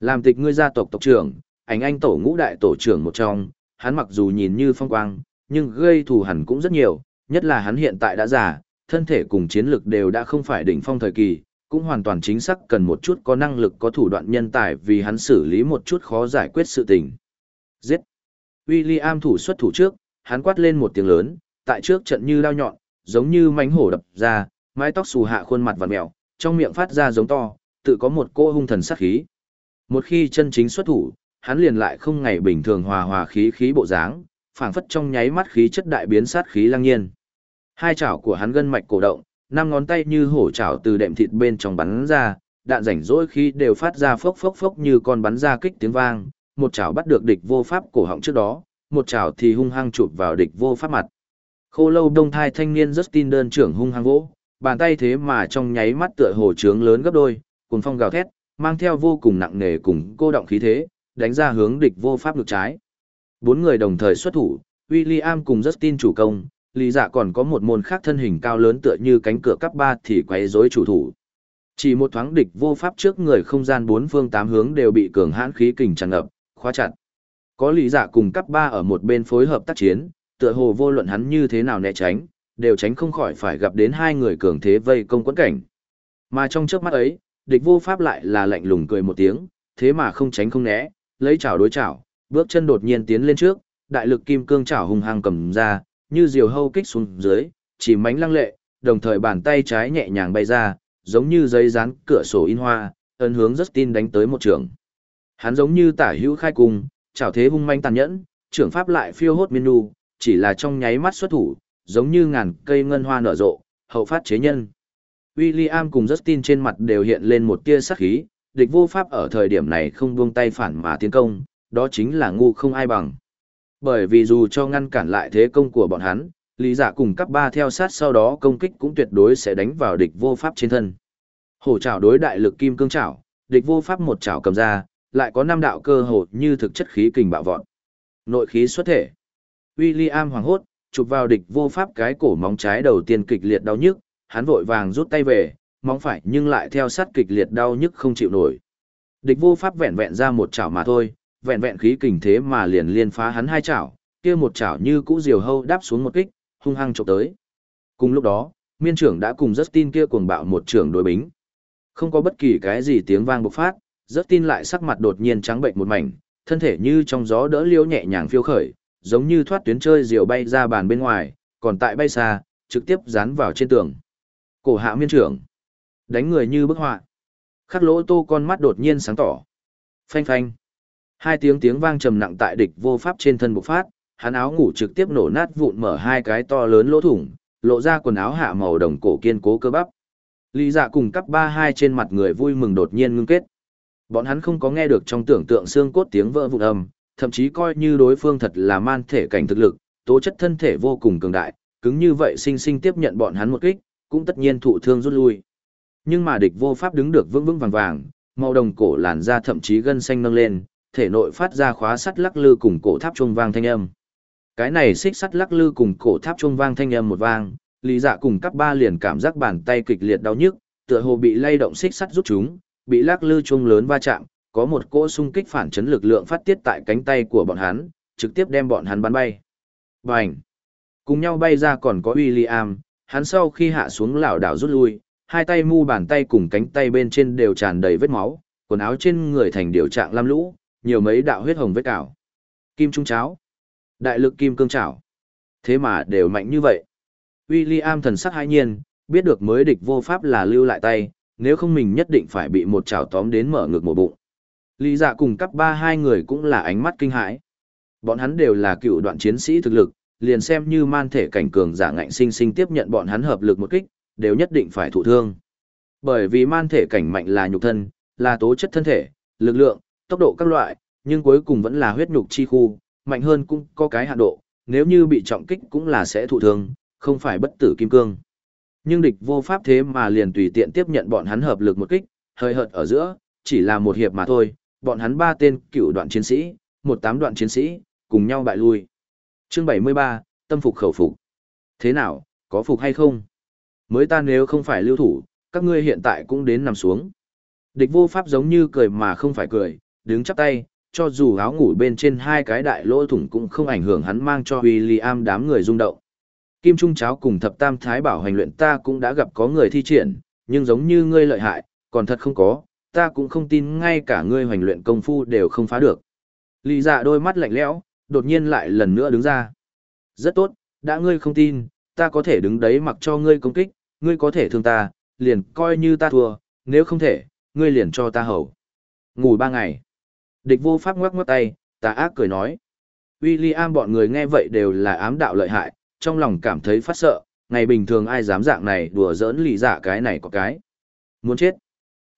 Làm tịch ngươi gia tộc tộc trưởng, ảnh anh tổ ngũ đại tổ trưởng một trong, hắn mặc dù nhìn như phong quang, nhưng gây thù hẳn cũng rất nhiều, nhất là hắn hiện tại đã già, thân thể cùng chiến lực đều đã không phải đỉnh phong thời kỳ, cũng hoàn toàn chính xác cần một chút có năng lực có thủ đoạn nhân tài vì hắn xử lý một chút khó giải quyết sự tình. Giết! William thủ xuất thủ trước, hắn quát lên một tiếng lớn, tại trước trận như lao nhọn, giống như mánh hổ đập ra, mái tóc xù hạ khuôn mặt vặn mèo, trong miệng phát ra giống to, tự có một cô hung thần sát khí. Một khi chân chính xuất thủ, hắn liền lại không ngày bình thường hòa hòa khí khí bộ dáng, phảng phất trong nháy mắt khí chất đại biến sát khí lang nhiên. Hai chảo của hắn gân mạch cổ động, năm ngón tay như hổ chảo từ đệm thịt bên trong bắn ra, đạn rảnh rỗi khi đều phát ra phốc phốc phốc như con bắn ra kích tiếng vang, một chảo bắt được địch vô pháp cổ họng trước đó, một chảo thì hung hăng chụp vào địch vô pháp mặt. Khô lâu đông thai thanh niên Justin đơn trưởng hung hăng vỗ, bàn tay thế mà trong nháy mắt tựa hồ trướng lớn gấp đôi, cuồng phong gào thét, mang theo vô cùng nặng nề cùng cô động khí thế, đánh ra hướng địch vô pháp ngược trái. Bốn người đồng thời xuất thủ, William cùng Justin chủ công, lý dạ còn có một môn khác thân hình cao lớn tựa như cánh cửa cấp ba thì quấy rối chủ thủ. Chỉ một thoáng địch vô pháp trước người không gian bốn phương tám hướng đều bị cường hãn khí kình tràn ngập, khóa chặt. Có lý dạ cùng cấp ba ở một bên phối hợp tác chiến, tựa hồ vô luận hắn như thế nào né tránh, đều tránh không khỏi phải gặp đến hai người cường thế vây công quẫn cảnh. Mà trong trước mắt ấy, địch vô pháp lại là lạnh lùng cười một tiếng, thế mà không tránh không né, lấy chảo đối chảo, bước chân đột nhiên tiến lên trước, đại lực kim cương chảo hung hăng cầm ra, như diều hâu kích xuống dưới, chỉ mánh lăng lệ, đồng thời bàn tay trái nhẹ nhàng bay ra, giống như giấy dán cửa sổ in hoa, ấn hướng Justin đánh tới một trường. Hắn giống như tả hữu khai cung, chảo thế hung manh tàn nhẫn, trưởng pháp lại phiêu hốt miên nu, chỉ là trong nháy mắt xuất thủ, giống như ngàn cây ngân hoa nở rộ, hậu phát chế nhân. William cùng Justin trên mặt đều hiện lên một tia sắc khí, địch vô pháp ở thời điểm này không buông tay phản mà tiến công, đó chính là ngu không ai bằng. Bởi vì dù cho ngăn cản lại thế công của bọn hắn, lý giả cùng cấp ba theo sát sau đó công kích cũng tuyệt đối sẽ đánh vào địch vô pháp trên thân. Hổ trảo đối đại lực kim cương trảo, địch vô pháp một trảo cầm ra, lại có năm đạo cơ hồ như thực chất khí kình bạo vọt. Nội khí xuất thể. William hoàng hốt, chụp vào địch vô pháp cái cổ móng trái đầu tiên kịch liệt đau nhức, hắn vội vàng rút tay về, móng phải nhưng lại theo sát kịch liệt đau nhức không chịu nổi. Địch vô pháp vẹn vẹn ra một chảo mà thôi, vẹn vẹn khí kình thế mà liền liên phá hắn hai chảo, kia một chảo như cũ diều hâu đáp xuống một kích, hung hăng chụp tới. Cùng lúc đó, miên trưởng đã cùng Justin kia cuồng bạo một trưởng đối bính. Không có bất kỳ cái gì tiếng vang bộc phát, Justin lại sắc mặt đột nhiên trắng bệnh một mảnh, thân thể như trong gió đỡ liêu nhẹ nhàng phiêu khởi, giống như thoát tuyến chơi diều bay ra bàn bên ngoài, còn tại bay xa, trực tiếp dán vào trên tường. Cổ hạ miên trưởng. Đánh người như bức họa. Khắc lỗ tô con mắt đột nhiên sáng tỏ. Phanh phanh. Hai tiếng tiếng vang trầm nặng tại địch vô pháp trên thân bộc phát, hắn áo ngủ trực tiếp nổ nát vụn mở hai cái to lớn lỗ thủng, lộ ra quần áo hạ màu đồng cổ kiên cố cơ bắp. Lý dạ cùng cắp ba hai trên mặt người vui mừng đột nhiên ngưng kết. Bọn hắn không có nghe được trong tưởng tượng xương cốt tiếng vỡ vụn âm, thậm chí coi như đối phương thật là man thể cảnh thực lực, tố chất thân thể vô cùng cường đại, cứng như vậy sinh sinh tiếp nhận bọn hắn một kích, cũng tất nhiên thụ thương rút lui. Nhưng mà địch vô pháp đứng được vững vững vàng vàng, màu đồng cổ làn da thậm chí gân xanh nâng lên, thể nội phát ra khóa sắt lắc lư cùng cổ tháp chuông vang thanh âm. Cái này xích sắt lắc lư cùng cổ tháp chuông vang thanh âm một vang, Lý Dạ cùng cấp ba liền cảm giác bàn tay kịch liệt đau nhức, tựa hồ bị lay động xích sắt rút chúng, bị lắc lư chuông lớn va chạm, có một cỗ xung kích phản chấn lực lượng phát tiết tại cánh tay của bọn hắn, trực tiếp đem bọn hắn bắn bay. Bành! Cùng nhau bay ra còn có William, hắn sau khi hạ xuống lảo đảo rút lui, hai tay mu bàn tay cùng cánh tay bên trên đều tràn đầy vết máu, quần áo trên người thành điều trạng lam lũ, nhiều mấy đạo huyết hồng vết cào. Kim trung cháo. Đại lực kim cương chảo. Thế mà đều mạnh như vậy. William thần sắc hai nhiên, biết được mới địch vô pháp là lưu lại tay, nếu không mình nhất định phải bị một chảo tóm đến mở ngực một bụng. Lý dạ cùng cấp ba hai người cũng là ánh mắt kinh hãi. Bọn hắn đều là cựu đoạn chiến sĩ thực lực, liền xem như man thể cảnh cường giả ngạnh sinh sinh tiếp nhận bọn hắn hợp lực một kích, đều nhất định phải thụ thương. Bởi vì man thể cảnh mạnh là nhục thân, là tố chất thân thể, lực lượng, tốc độ các loại, nhưng cuối cùng vẫn là huyết nhục chi khu, mạnh hơn cũng có cái hạn độ, nếu như bị trọng kích cũng là sẽ thụ thương, không phải bất tử kim cương. Nhưng địch vô pháp thế mà liền tùy tiện tiếp nhận bọn hắn hợp lực một kích, hơi hợt ở giữa, chỉ là một hiệp mà thôi, bọn hắn ba tên cựu đoạn chiến sĩ, một tám đoạn chiến sĩ, cùng nhau bại lui. Chương 73, tâm phục khẩu phục. Thế nào, có phục hay không? Mới ta nếu không phải lưu thủ, các ngươi hiện tại cũng đến nằm xuống. Địch vô pháp giống như cười mà không phải cười, đứng chắp tay, cho dù áo ngủ bên trên hai cái đại lỗ thủng cũng không ảnh hưởng hắn mang cho William đám người rung động. Kim Trung Cháo cùng thập tam thái bảo hành luyện ta cũng đã gặp có người thi triển, nhưng giống như ngươi lợi hại, còn thật không có, ta cũng không tin ngay cả ngươi hoành luyện công phu đều không phá được. Lý dạ đôi mắt lạnh lẽo, đột nhiên lại lần nữa đứng ra. Rất tốt, đã ngươi không tin, ta có thể đứng đấy mặc cho ngươi công kích, ngươi có thể thương ta, liền coi như ta thua, nếu không thể, ngươi liền cho ta hầu. Ngủ ba ngày. Địch vô pháp ngoắc ngoắc tay, tà ác cười nói. William bọn người nghe vậy đều là ám đạo lợi hại, trong lòng cảm thấy phát sợ, ngày bình thường ai dám dạng này đùa giỡn lì dạ cái này có cái. Muốn chết.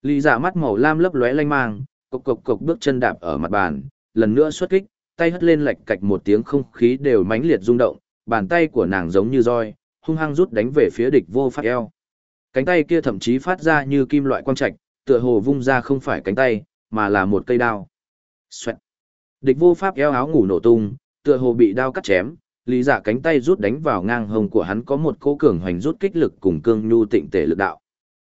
Lì dạ mắt màu lam lấp lóe lanh mang, cộc cộc cộc bước chân đạp ở mặt bàn, lần nữa xuất kích, tay hất lên lệch cạch một tiếng không khí đều mãnh liệt rung động, bàn tay của nàng giống như roi, hung hăng rút đánh về phía địch vô pháp eo. Cánh tay kia thậm chí phát ra như kim loại quang trạch, tựa hồ vung ra không phải cánh tay, mà là một cây đao. Xoẹt. Địch vô pháp eo áo ngủ nổ tung, tựa hồ bị đao cắt chém, lý dạ cánh tay rút đánh vào ngang hông của hắn có một cỗ cường hoành rút kích lực cùng cương nhu tịnh tể lực đạo.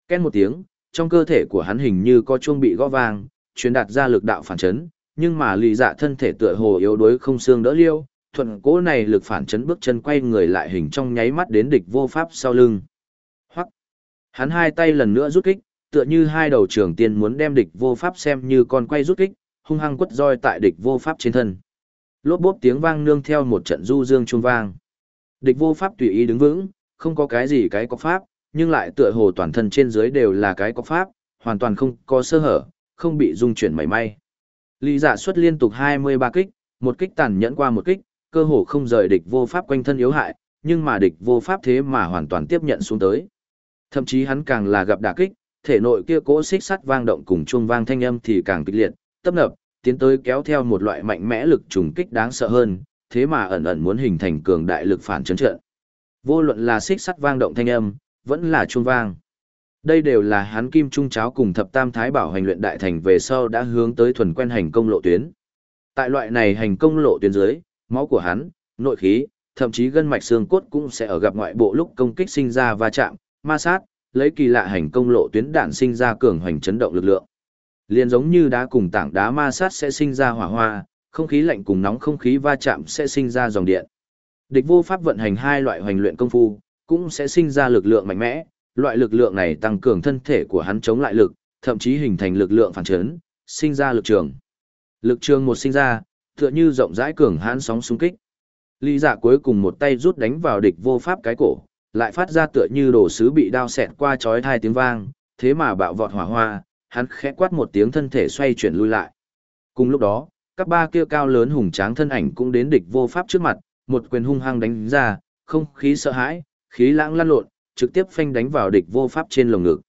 Ken một tiếng, trong cơ thể của hắn hình như có chuông bị gõ vang, truyền đạt ra lực đạo phản chấn, nhưng mà lý dạ thân thể tựa hồ yếu đuối không xương đỡ liêu, thuận cỗ này lực phản chấn bước chân quay người lại hình trong nháy mắt đến địch vô pháp sau lưng. Hoặc, Hắn hai tay lần nữa rút kích, tựa như hai đầu trường tiên muốn đem địch vô pháp xem như con quay rút kích, hung hăng quất roi tại địch vô pháp trên thân. Lốp bốp tiếng vang nương theo một trận du dương chuông vang. Địch vô pháp tùy ý đứng vững, không có cái gì cái có pháp, nhưng lại tựa hồ toàn thân trên dưới đều là cái có pháp, hoàn toàn không có sơ hở, không bị dung chuyển mảy may. Lý giả xuất liên tục 23 kích, một kích tàn nhẫn qua một kích, cơ hồ không rời địch vô pháp quanh thân yếu hại, nhưng mà địch vô pháp thế mà hoàn toàn tiếp nhận xuống tới. Thậm chí hắn càng là gặp đả kích, thể nội kia cỗ xích sắt vang động cùng chuông vang thanh âm thì càng kịch liệt, tấp nập, tiến tới kéo theo một loại mạnh mẽ lực trùng kích đáng sợ hơn, thế mà ẩn ẩn muốn hình thành cường đại lực phản chấn trận. Vô luận là xích sắt vang động thanh âm, vẫn là chuông vang. Đây đều là hắn kim trung cháo cùng thập tam thái bảo hành luyện đại thành về sau đã hướng tới thuần quen hành công lộ tuyến. Tại loại này hành công lộ tuyến dưới, máu của hắn, nội khí, thậm chí gân mạch xương cốt cũng sẽ ở gặp ngoại bộ lúc công kích sinh ra va chạm, ma sát, lấy kỳ lạ hành công lộ tuyến đạn sinh ra cường hoành chấn động lực lượng. Liền giống như đá cùng tảng đá ma sát sẽ sinh ra hỏa hoa, không khí lạnh cùng nóng không khí va chạm sẽ sinh ra dòng điện. Địch vô pháp vận hành hai loại hoành luyện công phu, cũng sẽ sinh ra lực lượng mạnh mẽ, loại lực lượng này tăng cường thân thể của hắn chống lại lực, thậm chí hình thành lực lượng phản chấn, sinh ra lực trường. Lực trường một sinh ra, tựa như rộng rãi cường hãn sóng xung kích. Lý Dạ cuối cùng một tay rút đánh vào địch vô pháp cái cổ, lại phát ra tựa như đồ sứ bị đao xẹt qua chói thai tiếng vang, thế mà bạo vọt hỏa hoa, hắn khẽ quát một tiếng thân thể xoay chuyển lui lại. Cùng lúc đó, các ba kia cao lớn hùng tráng thân ảnh cũng đến địch vô pháp trước mặt, một quyền hung hăng đánh ra, không khí sợ hãi, khí lãng lăn lộn, trực tiếp phanh đánh vào địch vô pháp trên lồng ngực.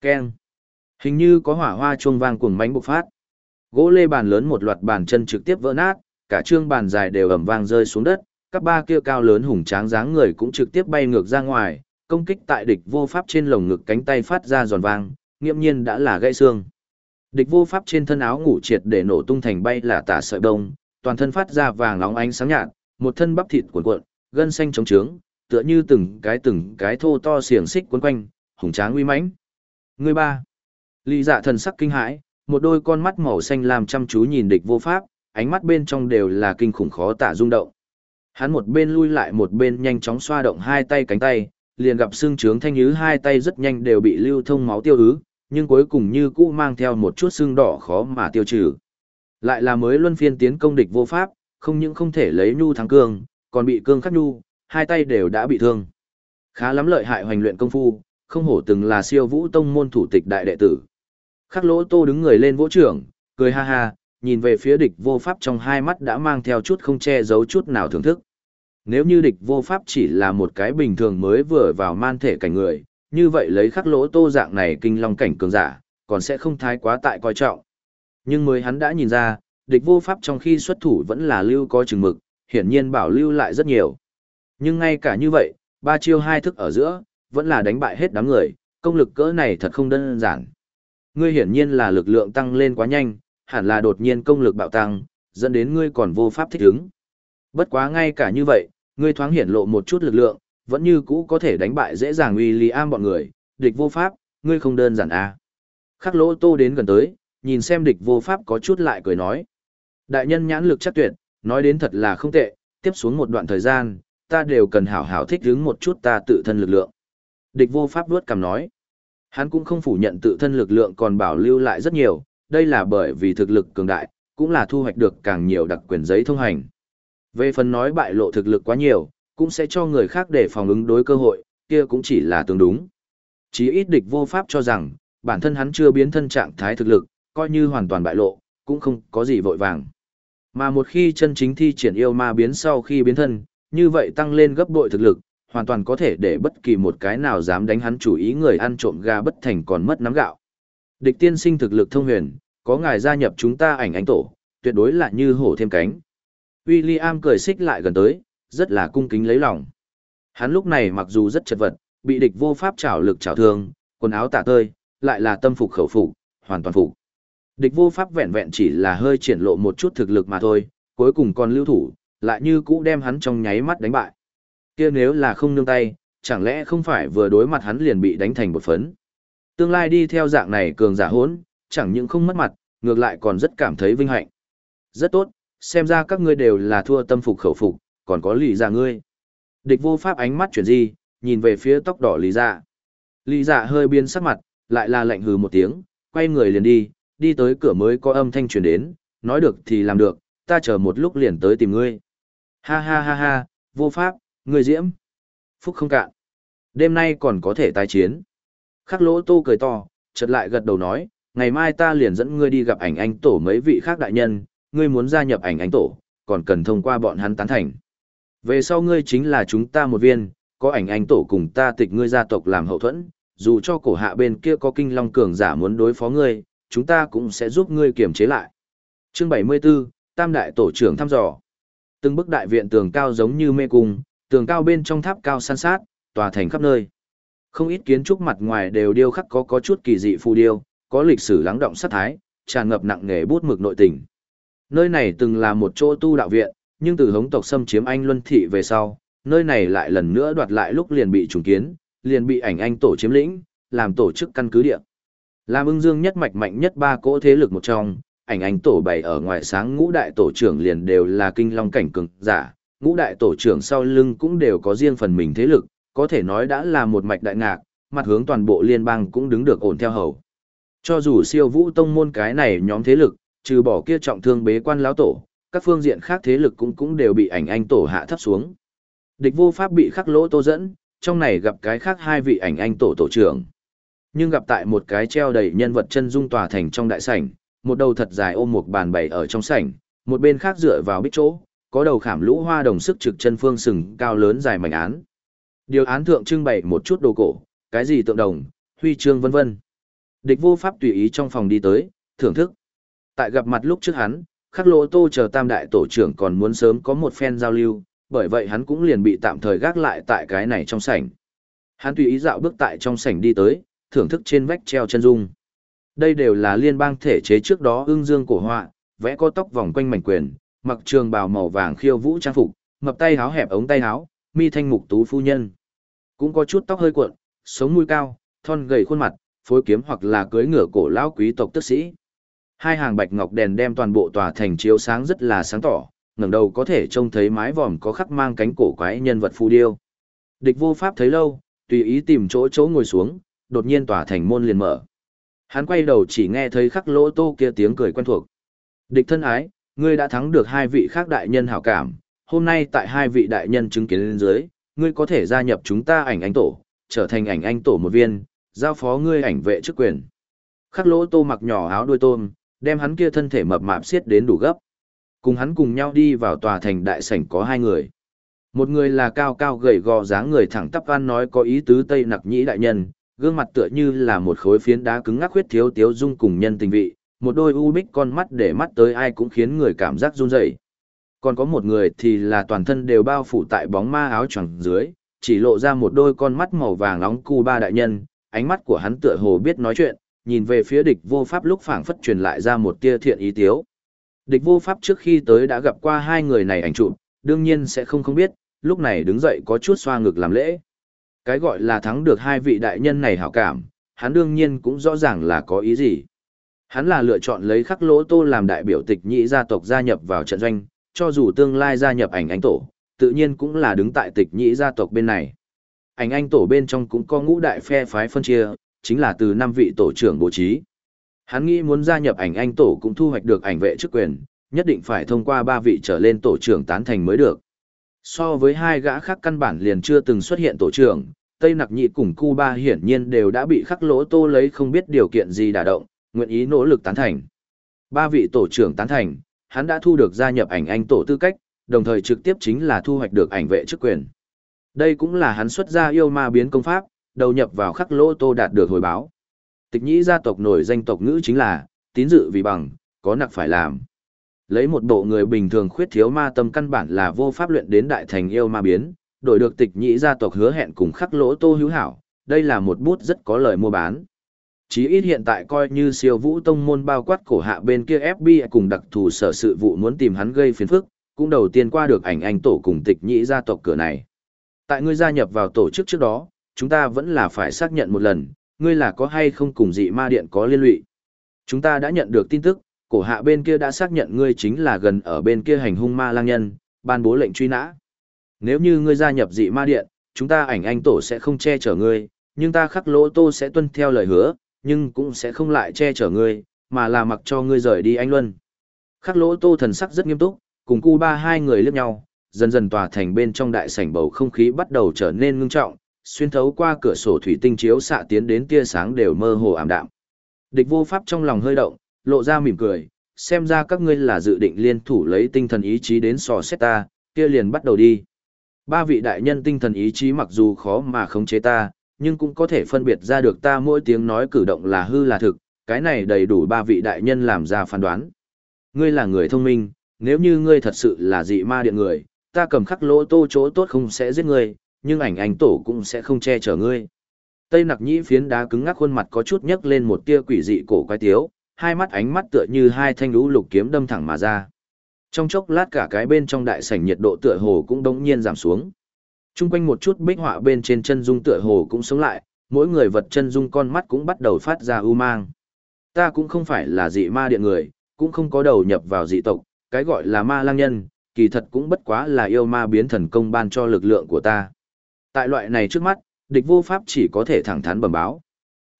Keng. Hình như có hỏa hoa chuông vang cuồng mãnh bộc phát. Gỗ lê bàn lớn một loạt bàn chân trực tiếp vỡ nát, cả trương bàn dài đều ầm vang rơi xuống đất, các ba kia cao lớn hùng tráng dáng người cũng trực tiếp bay ngược ra ngoài, công kích tại địch vô pháp trên lồng ngực cánh tay phát ra giòn vang, nghiêm nhiên đã là gãy xương. Địch vô pháp trên thân áo ngủ triệt để nổ tung thành bay là tả sợi đông, toàn thân phát ra vàng óng ánh sáng nhạt, một thân bắp thịt cuộn cuộn, gân xanh trống trướng, tựa như từng cái từng cái thô to xiềng xích quấn quanh, hùng tráng uy mãnh. Người ba. Lý dạ thần sắc kinh hãi, một đôi con mắt màu xanh làm chăm chú nhìn địch vô pháp, ánh mắt bên trong đều là kinh khủng khó tả rung động. Hắn một bên lui lại một bên nhanh chóng xoa động hai tay cánh tay, liền gặp xương trướng thanh nhứ hai tay rất nhanh đều bị lưu thông máu tiêu ứ, nhưng cuối cùng như cũ mang theo một chút xương đỏ khó mà tiêu trừ. Lại là mới luân phiên tiến công địch vô pháp, không những không thể lấy nhu thắng cương, còn bị cương khắc nhu, hai tay đều đã bị thương. Khá lắm lợi hại hoành luyện công phu, không hổ từng là siêu vũ tông môn thủ tịch đại đệ tử. Khắc lỗ tô đứng người lên vỗ trưởng, cười ha ha, nhìn về phía địch vô pháp trong hai mắt đã mang theo chút không che giấu chút nào thưởng thức. Nếu như địch vô pháp chỉ là một cái bình thường mới vừa vào man thể cảnh người, như vậy lấy khắc lỗ tô dạng này kinh long cảnh cường giả, còn sẽ không thái quá tại coi trọng. Nhưng mới hắn đã nhìn ra, địch vô pháp trong khi xuất thủ vẫn là lưu có chừng mực, hiển nhiên bảo lưu lại rất nhiều. Nhưng ngay cả như vậy, ba chiêu hai thức ở giữa, vẫn là đánh bại hết đám người, công lực cỡ này thật không đơn giản. Ngươi hiển nhiên là lực lượng tăng lên quá nhanh, hẳn là đột nhiên công lực bạo tăng, dẫn đến ngươi còn vô pháp thích ứng. Bất quá ngay cả như vậy, ngươi thoáng hiển lộ một chút lực lượng, vẫn như cũ có thể đánh bại dễ dàng William bọn người, địch vô pháp, ngươi không đơn giản à. Khắc lỗ tô đến gần tới, nhìn xem địch vô pháp có chút lại cười nói. Đại nhân nhãn lực chắc tuyệt, nói đến thật là không tệ, tiếp xuống một đoạn thời gian, ta đều cần hảo hảo thích ứng một chút ta tự thân lực lượng. Địch vô pháp đuốt cầm nói. Hắn cũng không phủ nhận tự thân lực lượng còn bảo lưu lại rất nhiều, đây là bởi vì thực lực cường đại, cũng là thu hoạch được càng nhiều đặc quyền giấy thông hành. Về phần nói bại lộ thực lực quá nhiều, cũng sẽ cho người khác để phòng ứng đối cơ hội, kia cũng chỉ là tương đúng. Chí ít địch vô pháp cho rằng, bản thân hắn chưa biến thân trạng thái thực lực, coi như hoàn toàn bại lộ, cũng không có gì vội vàng. Mà một khi chân chính thi triển yêu ma biến sau khi biến thân, như vậy tăng lên gấp bội thực lực, hoàn toàn có thể để bất kỳ một cái nào dám đánh hắn chủ ý người ăn trộm gà bất thành còn mất nắm gạo. Địch tiên sinh thực lực thông huyền, có ngài gia nhập chúng ta ảnh ánh tổ, tuyệt đối là như hổ thêm cánh. William cười xích lại gần tới, rất là cung kính lấy lòng. Hắn lúc này mặc dù rất chật vật, bị địch vô pháp trảo lực trảo thương, quần áo tả tơi, lại là tâm phục khẩu phục, hoàn toàn phục. Địch vô pháp vẹn vẹn chỉ là hơi triển lộ một chút thực lực mà thôi, cuối cùng còn lưu thủ, lại như cũ đem hắn trong nháy mắt đánh bại. Kia nếu là không nương tay, chẳng lẽ không phải vừa đối mặt hắn liền bị đánh thành bột phấn. Tương lai đi theo dạng này cường giả hốn, chẳng những không mất mặt, ngược lại còn rất cảm thấy vinh hạnh. Rất tốt, xem ra các ngươi đều là thua tâm phục khẩu phục, còn có lì giả ngươi. Địch vô pháp ánh mắt chuyển di, nhìn về phía tóc đỏ lì giả. Lì dạ hơi biến sắc mặt, lại là lạnh hừ một tiếng, quay người liền đi, đi tới cửa mới có âm thanh truyền đến, nói được thì làm được, ta chờ một lúc liền tới tìm ngươi. Ha ha ha ha, vô pháp, ngươi diễm. Phúc không cạn. Đêm nay còn có thể tái chiến. Khắc lỗ tô cười to, chợt lại gật đầu nói, ngày mai ta liền dẫn ngươi đi gặp ảnh anh tổ mấy vị khác đại nhân, ngươi muốn gia nhập ảnh anh tổ, còn cần thông qua bọn hắn tán thành. Về sau ngươi chính là chúng ta một viên, có ảnh anh tổ cùng ta tịch ngươi gia tộc làm hậu thuẫn, dù cho cổ hạ bên kia có kinh long cường giả muốn đối phó ngươi, chúng ta cũng sẽ giúp ngươi kiềm chế lại. Chương 74, Tam đại tổ trưởng thăm dò. Từng bức đại viện tường cao giống như mê cung, tường cao bên trong tháp cao san sát, tòa thành khắp nơi. Không ít kiến trúc mặt ngoài đều điêu khắc có có chút kỳ dị phù điêu, có lịch sử lắng động sát thái, tràn ngập nặng nghề bút mực nội tình. Nơi này từng là một chỗ tu đạo viện, nhưng từ hống tộc xâm chiếm Anh Luân Thị về sau, nơi này lại lần nữa đoạt lại lúc liền bị trùng kiến, liền bị ảnh Anh tổ chiếm lĩnh, làm tổ chức căn cứ địa. Làm ưng dương nhất mạch mạnh nhất ba cỗ thế lực một trong, ảnh Anh tổ bày ở ngoài sáng ngũ đại tổ trưởng liền đều là kinh long cảnh cường giả, ngũ đại tổ trưởng sau lưng cũng đều có riêng phần mình thế lực, có thể nói đã là một mạch đại ngạc, mặt hướng toàn bộ liên bang cũng đứng được ổn theo hầu. Cho dù siêu vũ tông môn cái này nhóm thế lực, trừ bỏ kia trọng thương bế quan lão tổ, các phương diện khác thế lực cũng cũng đều bị ảnh anh tổ hạ thấp xuống. Địch vô pháp bị khắc lỗ tô dẫn, trong này gặp cái khác hai vị ảnh anh tổ tổ trưởng. Nhưng gặp tại một cái treo đầy nhân vật chân dung tòa thành trong đại sảnh, một đầu thật dài ôm một bàn bày ở trong sảnh, Một bên khác dựa vào bích chỗ, có đầu khảm lũ hoa đồng sức trực chân phương sừng cao lớn dài mảnh án. Điều án thượng trưng bày một chút đồ cổ, cái gì tượng đồng, huy chương vân vân. Địch vô pháp tùy ý trong phòng đi tới, thưởng thức. Tại gặp mặt lúc trước hắn, khắc lỗ tô chờ tam đại tổ trưởng còn muốn sớm có một phen giao lưu, bởi vậy hắn cũng liền bị tạm thời gác lại tại cái này trong sảnh. Hắn tùy ý dạo bước tại trong sảnh đi tới, thưởng thức trên vách treo chân dung. Đây đều là liên bang thể chế trước đó ưng dương cổ họa, vẽ có tóc vòng quanh mảnh quyền, mặc trường bào màu vàng khiêu vũ trang phục, mập tay háo hẹp ống tay háo, mi thanh mục tú phu nhân. Cũng có chút tóc hơi cuộn, sống mũi cao, thon gầy khuôn mặt, phối kiếm hoặc là cưới ngựa cổ lão quý tộc tức sĩ. Hai hàng bạch ngọc đèn đem toàn bộ tòa thành chiếu sáng rất là sáng tỏ, ngẩng đầu có thể trông thấy mái vòm có khắc mang cánh cổ quái nhân vật phù điêu. Địch vô pháp thấy lâu, tùy ý tìm chỗ chỗ ngồi xuống, đột nhiên tòa thành môn liền mở. Hắn quay đầu chỉ nghe thấy khắc lỗ tô kia tiếng cười quen thuộc. Địch thân ái, ngươi đã thắng được hai vị khác đại nhân hảo cảm, hôm nay tại hai vị đại nhân chứng kiến lên dưới, ngươi có thể gia nhập chúng ta ảnh anh tổ, trở thành ảnh anh tổ một viên, giao phó ngươi ảnh vệ chức quyền. Khắc lỗ tô mặc nhỏ áo đuôi tôm, đem hắn kia thân thể mập mạp xiết đến đủ gấp. Cùng hắn cùng nhau đi vào tòa thành đại sảnh có hai người. Một người là cao cao gầy gò dáng người thẳng tắp văn nói có ý tứ Tây Nặc Nhĩ đại nhân, gương mặt tựa như là một khối phiến đá cứng ngắc huyết thiếu tiếu dung cùng nhân tình vị, một đôi u bích con mắt để mắt tới ai cũng khiến người cảm giác run rẩy. Còn có một người thì là toàn thân đều bao phủ tại bóng ma áo choàng dưới, chỉ lộ ra một đôi con mắt màu vàng nóng cu ba đại nhân, ánh mắt của hắn tựa hồ biết nói chuyện, nhìn về phía địch vô pháp lúc phảng phất truyền lại ra một tia thiện ý tiếu. Địch vô pháp trước khi tới đã gặp qua hai người này ảnh chụp, đương nhiên sẽ không không biết, lúc này đứng dậy có chút xoa ngực làm lễ. Cái gọi là thắng được hai vị đại nhân này hảo cảm, hắn đương nhiên cũng rõ ràng là có ý gì. Hắn là lựa chọn lấy khắc lỗ tô làm đại biểu tịch nhị gia tộc gia nhập vào trận doanh, cho dù tương lai gia nhập ảnh anh tổ, tự nhiên cũng là đứng tại tịch nhị gia tộc bên này. Ảnh anh tổ bên trong cũng có ngũ đại phe phái phân chia, chính là từ năm vị tổ trưởng bố trí. Hắn nghĩ muốn gia nhập ảnh anh tổ cũng thu hoạch được ảnh vệ chức quyền, nhất định phải thông qua ba vị trở lên tổ trưởng tán thành mới được. So với hai gã khác căn bản liền chưa từng xuất hiện tổ trưởng, Tây Nặc Nhị cùng Cuba hiển nhiên đều đã bị khắc lỗ tô lấy không biết điều kiện gì đả động, nguyện ý nỗ lực tán thành. Ba vị tổ trưởng tán thành, hắn đã thu được gia nhập ảnh anh tổ tư cách, đồng thời trực tiếp chính là thu hoạch được ảnh vệ chức quyền. Đây cũng là hắn xuất ra yêu ma biến công pháp, đầu nhập vào khắc lỗ tô đạt được hồi báo. Tịch nhĩ gia tộc nổi danh tộc ngữ chính là, tín dự vì bằng, có nặc phải làm. Lấy một bộ người bình thường khuyết thiếu ma tâm căn bản là vô pháp luyện đến đại thành yêu ma biến, đổi được tịch nhĩ gia tộc hứa hẹn cùng khắc lỗ tô hữu hảo, đây là một bút rất có lời mua bán. Chí ít hiện tại coi như siêu vũ tông môn bao quát cổ hạ bên kia FBI cùng đặc thù sở sự vụ muốn tìm hắn gây phiền phức, cũng đầu tiên qua được ảnh anh tổ cùng tịch nhĩ gia tộc cửa này. Tại ngươi gia nhập vào tổ chức trước đó, chúng ta vẫn là phải xác nhận một lần, ngươi là có hay không cùng dị ma điện có liên lụy. Chúng ta đã nhận được tin tức, cổ hạ bên kia đã xác nhận ngươi chính là gần ở bên kia hành hung ma lang nhân, ban bố lệnh truy nã. Nếu như ngươi gia nhập dị ma điện, chúng ta ảnh anh tổ sẽ không che chở ngươi, nhưng ta khắc lỗ tô sẽ tuân theo lời hứa, nhưng cũng sẽ không lại che chở ngươi, mà là mặc cho ngươi rời đi anh Luân. Khắc lỗ tô thần sắc rất nghiêm túc, cùng cu ba hai người liếc nhau, dần dần tòa thành bên trong đại sảnh bầu không khí bắt đầu trở nên ngưng trọng, xuyên thấu qua cửa sổ thủy tinh chiếu xạ tiến đến tia sáng đều mơ hồ ảm đạm. Địch vô pháp trong lòng hơi động, lộ ra mỉm cười, xem ra các ngươi là dự định liên thủ lấy tinh thần ý chí đến sò xét ta, kia liền bắt đầu đi. Ba vị đại nhân tinh thần ý chí mặc dù khó mà khống chế ta, nhưng cũng có thể phân biệt ra được ta mỗi tiếng nói cử động là hư là thực, cái này đầy đủ ba vị đại nhân làm ra phán đoán. Ngươi là người thông minh, nếu như ngươi thật sự là dị ma điện người, ta cầm khắc lỗ tô chỗ tốt không sẽ giết ngươi, nhưng ảnh ảnh tổ cũng sẽ không che chở ngươi. Tây nặc nhĩ phiến đá cứng ngắc khuôn mặt có chút nhấc lên một tia quỷ dị cổ quái tiếu, hai mắt ánh mắt tựa như hai thanh lũ lục kiếm đâm thẳng mà ra. Trong chốc lát cả cái bên trong đại sảnh nhiệt độ tựa hồ cũng đống nhiên giảm xuống. Trung quanh một chút bích họa bên trên chân dung tựa hồ cũng sống lại, mỗi người vật chân dung con mắt cũng bắt đầu phát ra u mang. Ta cũng không phải là dị ma điện người, cũng không có đầu nhập vào dị tộc, cái gọi là ma lang nhân, kỳ thật cũng bất quá là yêu ma biến thần công ban cho lực lượng của ta. Tại loại này trước mắt, địch vô pháp chỉ có thể thẳng thắn bẩm báo.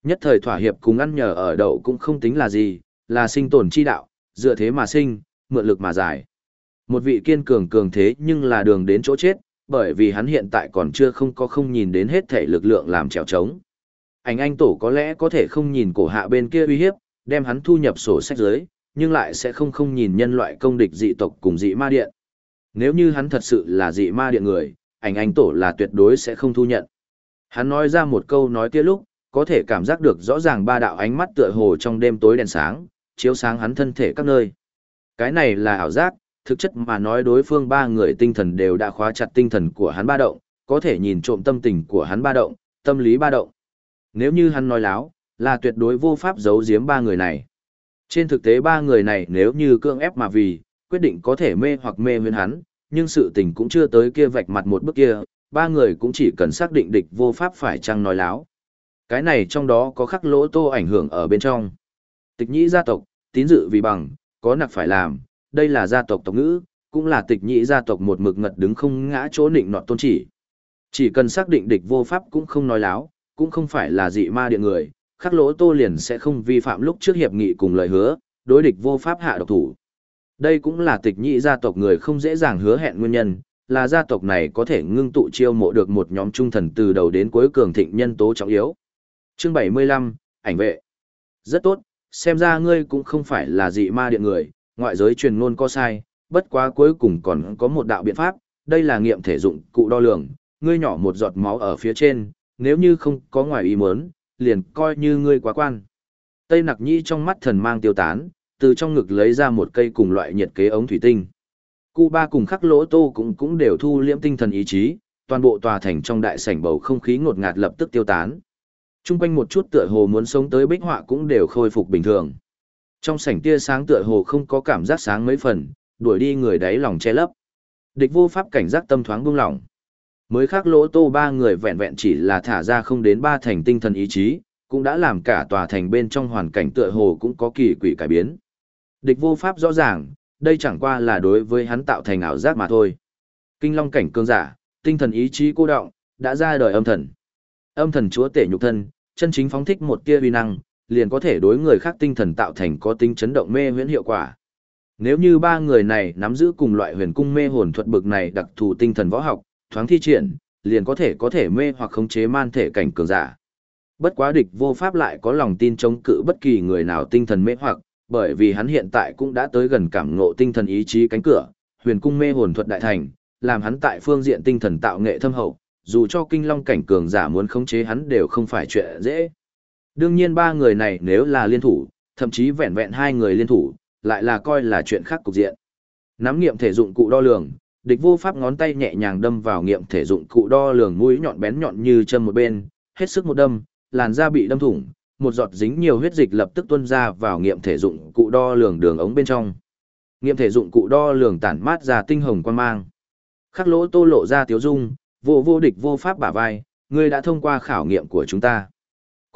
Nhất thời thỏa hiệp cùng ăn nhờ ở đậu cũng không tính là gì, là sinh tồn chi đạo, dựa thế mà sinh, mượn lực mà giải. Một vị kiên cường cường thế nhưng là đường đến chỗ chết, bởi vì hắn hiện tại còn chưa không có không nhìn đến hết thể lực lượng làm trèo trống. Ảnh anh tổ có lẽ có thể không nhìn cổ hạ bên kia uy hiếp, đem hắn thu nhập sổ sách dưới, nhưng lại sẽ không không nhìn nhân loại công địch dị tộc cùng dị ma điện. Nếu như hắn thật sự là dị ma điện người, ảnh anh tổ là tuyệt đối sẽ không thu nhận. Hắn nói ra một câu nói kia lúc, có thể cảm giác được rõ ràng ba đạo ánh mắt tựa hồ trong đêm tối đèn sáng, chiếu sáng hắn thân thể các nơi. Cái này là ảo giác, thực chất mà nói đối phương ba người tinh thần đều đã khóa chặt tinh thần của hắn ba động, có thể nhìn trộm tâm tình của hắn ba động, tâm lý ba động. Nếu như hắn nói láo, là tuyệt đối vô pháp giấu giếm ba người này. Trên thực tế ba người này nếu như cưỡng ép mà vì, quyết định có thể mê hoặc mê huyên hắn, nhưng sự tình cũng chưa tới kia vạch mặt một bước kia, ba người cũng chỉ cần xác định địch vô pháp phải chăng nói láo. Cái này trong đó có khắc lỗ tô ảnh hưởng ở bên trong. Tịch nhĩ gia tộc, tín dự vì bằng, có nặc phải làm, đây là gia tộc tộc ngữ, cũng là tịch nhĩ gia tộc một mực ngật đứng không ngã chỗ nịnh nọt tôn chỉ. Chỉ cần xác định địch vô pháp cũng không nói láo, cũng không phải là dị ma điện người, khắc lỗ tô liền sẽ không vi phạm lúc trước hiệp nghị cùng lời hứa, đối địch vô pháp hạ độc thủ. Đây cũng là tịch nhị gia tộc người không dễ dàng hứa hẹn nguyên nhân, là gia tộc này có thể ngưng tụ chiêu mộ được một nhóm trung thần từ đầu đến cuối cường thịnh nhân tố trọng yếu. Chương 75, ảnh vệ. Rất tốt, xem ra ngươi cũng không phải là dị ma điện người, ngoại giới truyền ngôn có sai, bất quá cuối cùng còn có một đạo biện pháp, đây là nghiệm thể dụng cụ đo lường, ngươi nhỏ một giọt máu ở phía trên, nếu như không có ngoài ý muốn, liền coi như ngươi quá quan. Tây nặc nhi trong mắt thần mang tiêu tán, từ trong ngực lấy ra một cây cùng loại nhiệt kế ống thủy tinh. Cụ ba cùng khắc lỗ tô cũng cũng đều thu liễm tinh thần ý chí, toàn bộ tòa thành trong đại sảnh bầu không khí ngột ngạt lập tức tiêu tán. Trung quanh một chút tựa hồ muốn sống tới bích họa cũng đều khôi phục bình thường. Trong sảnh tia sáng tựa hồ không có cảm giác sáng mấy phần, đuổi đi người đáy lòng che lấp. Địch vô pháp cảnh giác tâm thoáng buông lỏng. Mới khác lỗ tô ba người vẹn vẹn chỉ là thả ra không đến ba thành tinh thần ý chí, cũng đã làm cả tòa thành bên trong hoàn cảnh tựa hồ cũng có kỳ quỷ cải biến. Địch vô pháp rõ ràng, đây chẳng qua là đối với hắn tạo thành ảo giác mà thôi. Kinh long cảnh cương giả, tinh thần ý chí cô động, đã ra đời âm thần. Âm thần chúa tể nhục thân, chân chính phóng thích một tia uy năng, liền có thể đối người khác tinh thần tạo thành có tính chấn động mê huyễn hiệu quả. Nếu như ba người này nắm giữ cùng loại huyền cung mê hồn thuật bực này đặc thù tinh thần võ học, thoáng thi triển, liền có thể có thể mê hoặc khống chế man thể cảnh cường giả. Bất quá địch vô pháp lại có lòng tin chống cự bất kỳ người nào tinh thần mê hoặc, bởi vì hắn hiện tại cũng đã tới gần cảm ngộ tinh thần ý chí cánh cửa, huyền cung mê hồn thuật đại thành, làm hắn tại phương diện tinh thần tạo nghệ thâm hậu, dù cho kinh long cảnh cường giả muốn khống chế hắn đều không phải chuyện dễ. Đương nhiên ba người này nếu là liên thủ, thậm chí vẹn vẹn hai người liên thủ, lại là coi là chuyện khác cục diện. Nắm nghiệm thể dụng cụ đo lường, địch vô pháp ngón tay nhẹ nhàng đâm vào nghiệm thể dụng cụ đo lường mũi nhọn bén nhọn như châm một bên, hết sức một đâm, làn da bị đâm thủng, một giọt dính nhiều huyết dịch lập tức tuôn ra vào nghiệm thể dụng cụ đo lường đường ống bên trong. Nghiệm thể dụng cụ đo lường tản mát ra tinh hồng quan mang. Khắc lỗ tô lộ ra tiếu dung, vô vô địch vô pháp bả vai, ngươi đã thông qua khảo nghiệm của chúng ta.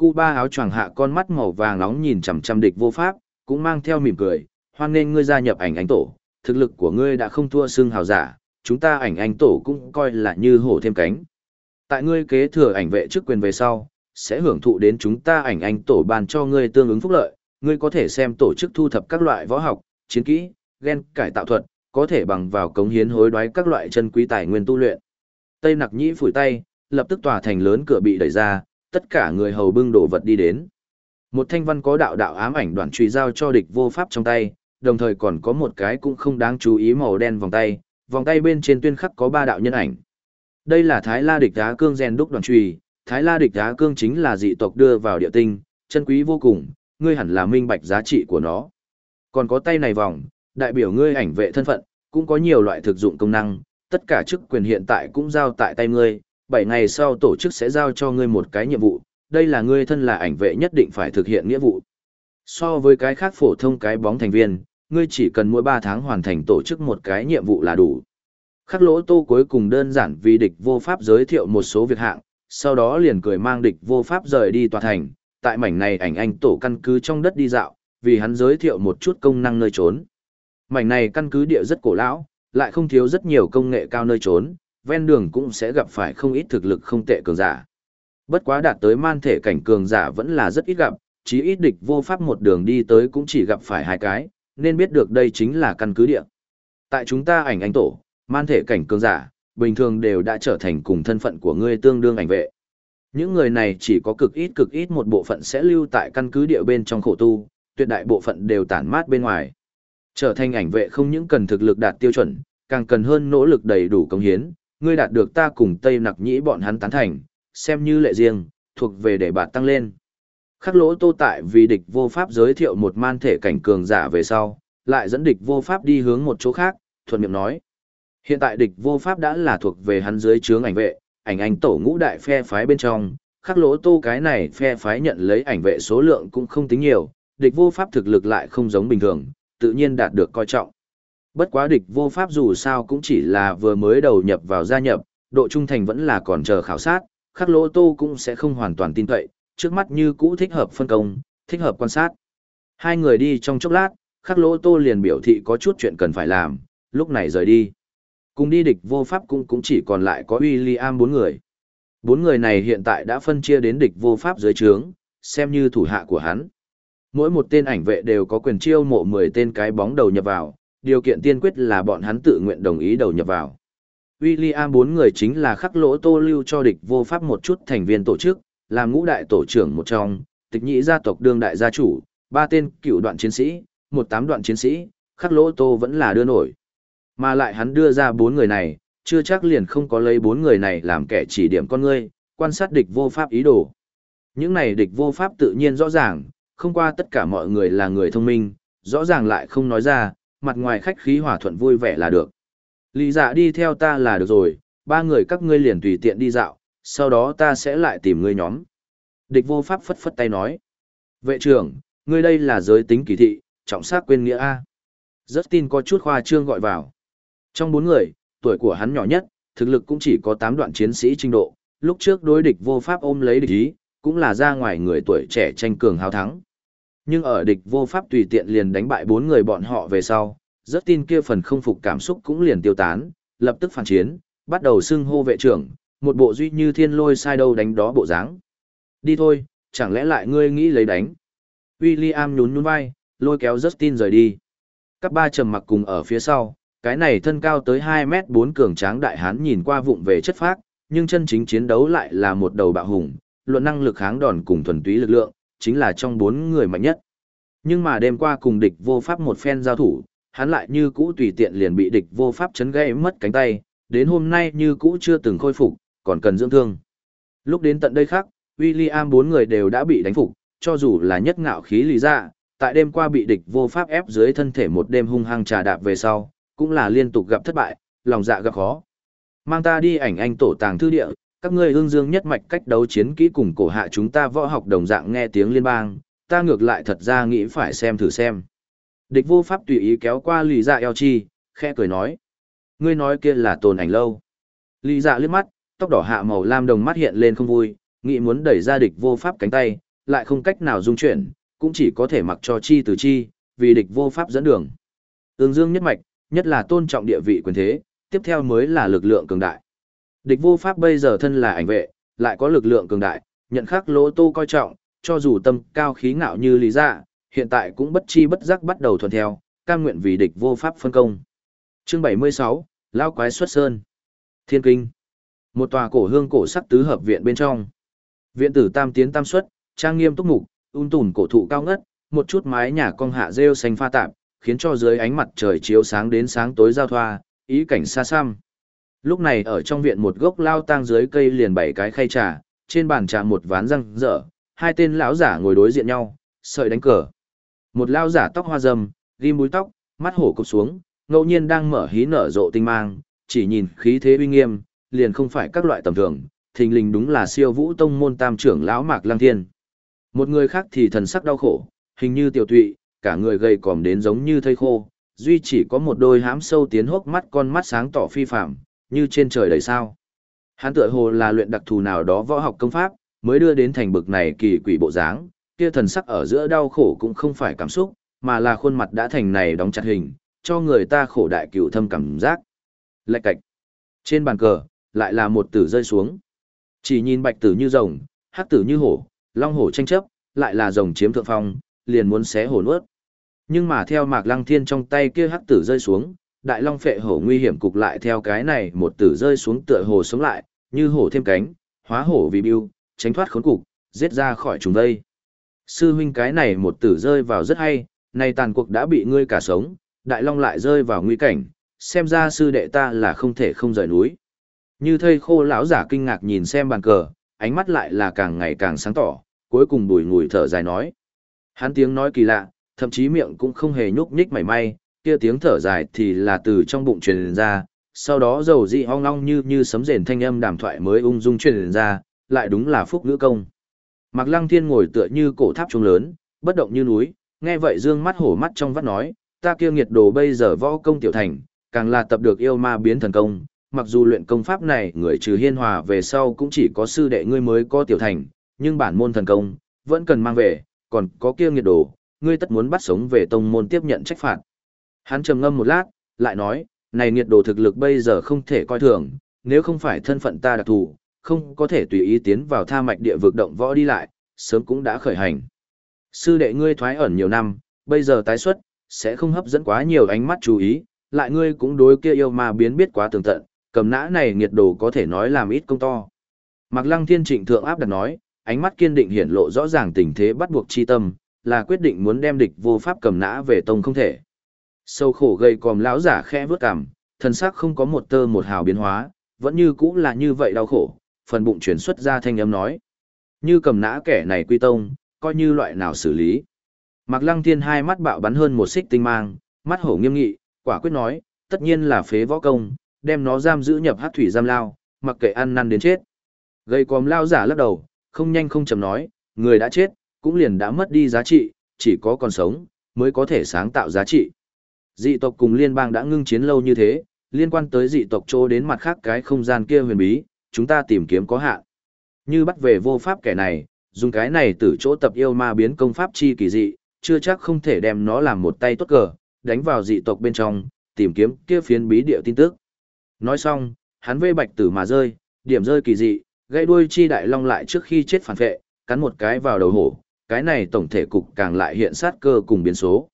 Cuba ba áo choàng hạ con mắt màu vàng nóng nhìn chằm chằm địch vô pháp, cũng mang theo mỉm cười, hoan nên ngươi gia nhập ảnh ảnh tổ, thực lực của ngươi đã không thua xương hào giả, chúng ta ảnh ảnh tổ cũng coi là như hổ thêm cánh. Tại ngươi kế thừa ảnh vệ chức quyền về sau, sẽ hưởng thụ đến chúng ta ảnh anh tổ bàn cho ngươi tương ứng phúc lợi, ngươi có thể xem tổ chức thu thập các loại võ học, chiến kỹ, gen cải tạo thuật, có thể bằng vào cống hiến hối đoái các loại chân quý tài nguyên tu luyện. Tây Nặc Nhĩ phủi tay, lập tức tòa thành lớn cửa bị đẩy ra, tất cả người hầu bưng đồ vật đi đến. Một thanh văn có đạo đạo ám ảnh đoạn truy giao cho địch vô pháp trong tay, đồng thời còn có một cái cũng không đáng chú ý màu đen vòng tay, vòng tay bên trên tuyên khắc có ba đạo nhân ảnh. Đây là Thái La địch đá cương gen đúc đoạn truy, Thái La địch đá cương chính là dị tộc đưa vào địa tinh, chân quý vô cùng, ngươi hẳn là minh bạch giá trị của nó. Còn có tay này vòng, đại biểu ngươi ảnh vệ thân phận, cũng có nhiều loại thực dụng công năng, tất cả chức quyền hiện tại cũng giao tại tay ngươi, 7 ngày sau tổ chức sẽ giao cho ngươi một cái nhiệm vụ, đây là ngươi thân là ảnh vệ nhất định phải thực hiện nghĩa vụ. So với cái khác phổ thông cái bóng thành viên, ngươi chỉ cần mỗi 3 tháng hoàn thành tổ chức một cái nhiệm vụ là đủ. Khắc lỗ tô cuối cùng đơn giản vì địch vô pháp giới thiệu một số việc hạng, sau đó liền cười mang địch vô pháp rời đi tòa thành, tại mảnh này ảnh anh tổ căn cứ trong đất đi dạo, vì hắn giới thiệu một chút công năng nơi trốn. Mảnh này căn cứ địa rất cổ lão, lại không thiếu rất nhiều công nghệ cao nơi trốn, ven đường cũng sẽ gặp phải không ít thực lực không tệ cường giả. Bất quá đạt tới man thể cảnh cường giả vẫn là rất ít gặp, chí ít địch vô pháp một đường đi tới cũng chỉ gặp phải hai cái, nên biết được đây chính là căn cứ địa. Tại chúng ta ảnh anh tổ, man thể cảnh cường giả, bình thường đều đã trở thành cùng thân phận của ngươi tương đương ảnh vệ. Những người này chỉ có cực ít cực ít một bộ phận sẽ lưu tại căn cứ địa bên trong khổ tu, tuyệt đại bộ phận đều tản mát bên ngoài. Trở thành ảnh vệ không những cần thực lực đạt tiêu chuẩn, càng cần hơn nỗ lực đầy đủ công hiến, ngươi đạt được ta cùng Tây Nặc Nhĩ bọn hắn tán thành, xem như lệ riêng, thuộc về để bạt tăng lên. Khắc lỗ tô tại vì địch vô pháp giới thiệu một man thể cảnh cường giả về sau, lại dẫn địch vô pháp đi hướng một chỗ khác, thuận miệng nói. Hiện tại địch vô pháp đã là thuộc về hắn dưới trướng ảnh vệ, ảnh ảnh tổ ngũ đại phe phái bên trong, khắc lỗ tô cái này phe phái nhận lấy ảnh vệ số lượng cũng không tính nhiều, địch vô pháp thực lực lại không giống bình thường, tự nhiên đạt được coi trọng. Bất quá địch vô pháp dù sao cũng chỉ là vừa mới đầu nhập vào gia nhập, độ trung thành vẫn là còn chờ khảo sát, khắc lỗ tô cũng sẽ không hoàn toàn tin cậy, trước mắt như cũ thích hợp phân công, thích hợp quan sát. Hai người đi trong chốc lát, khắc lỗ tô liền biểu thị có chút chuyện cần phải làm, lúc này rời đi. Cùng đi địch vô pháp cũng cũng chỉ còn lại có William bốn người. Bốn người này hiện tại đã phân chia đến địch vô pháp dưới trướng, xem như thủ hạ của hắn. Mỗi một tên ảnh vệ đều có quyền chiêu mộ 10 tên cái bóng đầu nhập vào, điều kiện tiên quyết là bọn hắn tự nguyện đồng ý đầu nhập vào. William bốn người chính là khắc lỗ tô lưu cho địch vô pháp một chút thành viên tổ chức, làm ngũ đại tổ trưởng một trong, tịch nhĩ gia tộc đương đại gia chủ, ba tên cựu đoạn chiến sĩ, một tám đoạn chiến sĩ, khắc lỗ tô vẫn là đưa nổi. Mà lại hắn đưa ra bốn người này, chưa chắc liền không có lấy bốn người này làm kẻ chỉ điểm con ngươi, quan sát địch vô pháp ý đồ. Những này địch vô pháp tự nhiên rõ ràng, không qua tất cả mọi người là người thông minh, rõ ràng lại không nói ra, mặt ngoài khách khí hòa thuận vui vẻ là được. Lý dạ đi theo ta là được rồi, ba người các ngươi liền tùy tiện đi dạo, sau đó ta sẽ lại tìm ngươi nhóm. Địch vô pháp phất phất tay nói. Vệ trưởng, ngươi đây là giới tính kỳ thị, trọng sát quên nghĩa A. Rất tin có chút khoa trương gọi vào. Trong bốn người, tuổi của hắn nhỏ nhất, thực lực cũng chỉ có 8 đoạn chiến sĩ trình độ, lúc trước đối địch vô pháp ôm lấy địch ý, cũng là ra ngoài người tuổi trẻ tranh cường hào thắng. Nhưng ở địch vô pháp tùy tiện liền đánh bại bốn người bọn họ về sau, rất tin kia phần không phục cảm xúc cũng liền tiêu tán, lập tức phản chiến, bắt đầu xưng hô vệ trưởng, một bộ duy như thiên lôi sai đâu đánh đó bộ dáng. Đi thôi, chẳng lẽ lại ngươi nghĩ lấy đánh. William nhún nhún vai, lôi kéo Justin rời đi. Các ba trầm mặc cùng ở phía sau, cái này thân cao tới 2 mét 4 cường tráng đại hán nhìn qua vụng về chất phác, nhưng chân chính chiến đấu lại là một đầu bạo hùng, luận năng lực kháng đòn cùng thuần túy lực lượng, chính là trong bốn người mạnh nhất. Nhưng mà đêm qua cùng địch vô pháp một phen giao thủ, hắn lại như cũ tùy tiện liền bị địch vô pháp chấn gãy mất cánh tay, đến hôm nay như cũ chưa từng khôi phục, còn cần dưỡng thương. Lúc đến tận đây khác, William bốn người đều đã bị đánh phục, cho dù là nhất ngạo khí lý ra, tại đêm qua bị địch vô pháp ép dưới thân thể một đêm hung hăng trà đạp về sau, cũng là liên tục gặp thất bại, lòng dạ gặp khó. Mang ta đi ảnh anh tổ tàng thư địa, các ngươi ương dương nhất mạch cách đấu chiến kỹ cùng cổ hạ chúng ta võ học đồng dạng nghe tiếng liên bang, ta ngược lại thật ra nghĩ phải xem thử xem. Địch vô pháp tùy ý kéo qua lì dạ eo chi, khẽ cười nói. Ngươi nói kia là tồn ảnh lâu. Lì dạ liếc mắt, tóc đỏ hạ màu lam đồng mắt hiện lên không vui, nghĩ muốn đẩy ra địch vô pháp cánh tay, lại không cách nào dung chuyển, cũng chỉ có thể mặc cho chi từ chi, vì địch vô pháp dẫn đường. Ương dương nhất mạch, nhất là tôn trọng địa vị quyền thế, tiếp theo mới là lực lượng cường đại. Địch vô pháp bây giờ thân là ảnh vệ, lại có lực lượng cường đại, nhận khắc lỗ tô coi trọng, cho dù tâm cao khí ngạo như lý dạ, hiện tại cũng bất chi bất giác bắt đầu thuần theo, cam nguyện vì địch vô pháp phân công. Chương 76, Lao Quái xuất sơn. Thiên Kinh. Một tòa cổ hương cổ sắc tứ hợp viện bên trong. Viện tử tam tiến tam xuất, trang nghiêm túc mục, un tùn cổ thụ cao ngất, một chút mái nhà cong hạ rêu xanh pha tạp, khiến cho dưới ánh mặt trời chiếu sáng đến sáng tối giao thoa, ý cảnh xa xăm. Lúc này ở trong viện một gốc lao tang dưới cây liền bảy cái khay trà, trên bàn trà một ván răng dở, hai tên lão giả ngồi đối diện nhau, sợi đánh cờ. Một lao giả tóc hoa râm, ghim búi tóc, mắt hổ cụp xuống, ngẫu nhiên đang mở hí nở rộ tinh mang, chỉ nhìn khí thế uy nghiêm, liền không phải các loại tầm thường, thình lình đúng là siêu vũ tông môn tam trưởng lão Mạc Lăng Thiên. Một người khác thì thần sắc đau khổ, hình như tiểu tụy, cả người gầy còm đến giống như thây khô, duy chỉ có một đôi hám sâu tiến hốc mắt con mắt sáng tỏ phi phạm, như trên trời đầy sao. Hắn tựa hồ là luyện đặc thù nào đó võ học công pháp, mới đưa đến thành bực này kỳ quỷ bộ dáng, kia thần sắc ở giữa đau khổ cũng không phải cảm xúc, mà là khuôn mặt đã thành này đóng chặt hình, cho người ta khổ đại cựu thâm cảm giác. Lạch cạch. Trên bàn cờ, lại là một tử rơi xuống. Chỉ nhìn bạch tử như rồng, hắc tử như hổ, long hổ tranh chấp, lại là rồng chiếm thượng phong, liền muốn xé hổ nuốt. Nhưng mà theo Mạc Lăng Thiên trong tay kia hắc tử rơi xuống, đại long phệ hổ nguy hiểm cục lại theo cái này một tử rơi xuống tựa hồ sống lại, như hổ thêm cánh, hóa hổ vì biêu, tránh thoát khốn cục, giết ra khỏi chúng đây. Sư huynh cái này một tử rơi vào rất hay, nay tàn cuộc đã bị ngươi cả sống, đại long lại rơi vào nguy cảnh, xem ra sư đệ ta là không thể không rời núi. Như thây khô lão giả kinh ngạc nhìn xem bàn cờ, ánh mắt lại là càng ngày càng sáng tỏ, cuối cùng bùi ngùi thở dài nói. Hắn tiếng nói kỳ lạ, thậm chí miệng cũng không hề nhúc nhích mảy may, kia tiếng thở dài thì là từ trong bụng truyền ra, sau đó dầu dị ong ong như như sấm rền thanh âm đàm thoại mới ung dung truyền ra, lại đúng là phúc ngữ công. Mạc Lăng Thiên ngồi tựa như cổ tháp trung lớn, bất động như núi, nghe vậy dương mắt hổ mắt trong vắt nói, ta kia nghiệt đồ bây giờ võ công tiểu thành, càng là tập được yêu ma biến thần công, mặc dù luyện công pháp này người trừ hiên hòa về sau cũng chỉ có sư đệ ngươi mới có tiểu thành, nhưng bản môn thần công, vẫn cần mang về, còn có kia nghiệt đồ, ngươi tất muốn bắt sống về tông môn tiếp nhận trách phạt. Hắn trầm ngâm một lát, lại nói, này nghiệt đồ thực lực bây giờ không thể coi thường, nếu không phải thân phận ta đặc thù, không có thể tùy ý tiến vào tha mạch địa vực động võ đi lại, sớm cũng đã khởi hành. Sư đệ ngươi thoái ẩn nhiều năm, bây giờ tái xuất, sẽ không hấp dẫn quá nhiều ánh mắt chú ý, lại ngươi cũng đối kia yêu ma biến biết quá tường tận, cầm nã này nghiệt đồ có thể nói làm ít công to. Mạc Lăng Thiên Trịnh thượng áp đặt nói, ánh mắt kiên định hiển lộ rõ ràng tình thế bắt buộc chi tâm, là quyết định muốn đem địch vô pháp cầm nã về tông không thể. Sâu khổ gây còm lão giả khẽ vớt cằm, thân xác không có một tơ một hào biến hóa, vẫn như cũ là như vậy đau khổ, phần bụng chuyển xuất ra thanh âm nói. Như cầm nã kẻ này quy tông, coi như loại nào xử lý. Mạc Lăng Thiên hai mắt bạo bắn hơn một xích tinh mang, mắt hổ nghiêm nghị, quả quyết nói, tất nhiên là phế võ công, đem nó giam giữ nhập hát thủy giam lao, mặc kệ ăn năn đến chết. Gây còm lao giả lắc đầu, không nhanh không chậm nói, người đã chết, cũng liền đã mất đi giá trị, chỉ có còn sống, mới có thể sáng tạo giá trị. Dị tộc cùng liên bang đã ngưng chiến lâu như thế, liên quan tới dị tộc chỗ đến mặt khác cái không gian kia huyền bí, chúng ta tìm kiếm có hạn. Như bắt về vô pháp kẻ này, dùng cái này từ chỗ tập yêu ma biến công pháp chi kỳ dị, chưa chắc không thể đem nó làm một tay tốt cờ, đánh vào dị tộc bên trong, tìm kiếm kia phiến bí địa tin tức. Nói xong, hắn vê bạch tử mà rơi, điểm rơi kỳ dị, gãy đuôi chi đại long lại trước khi chết phản vệ, cắn một cái vào đầu hổ, cái này tổng thể cục càng lại hiện sát cơ cùng biến số.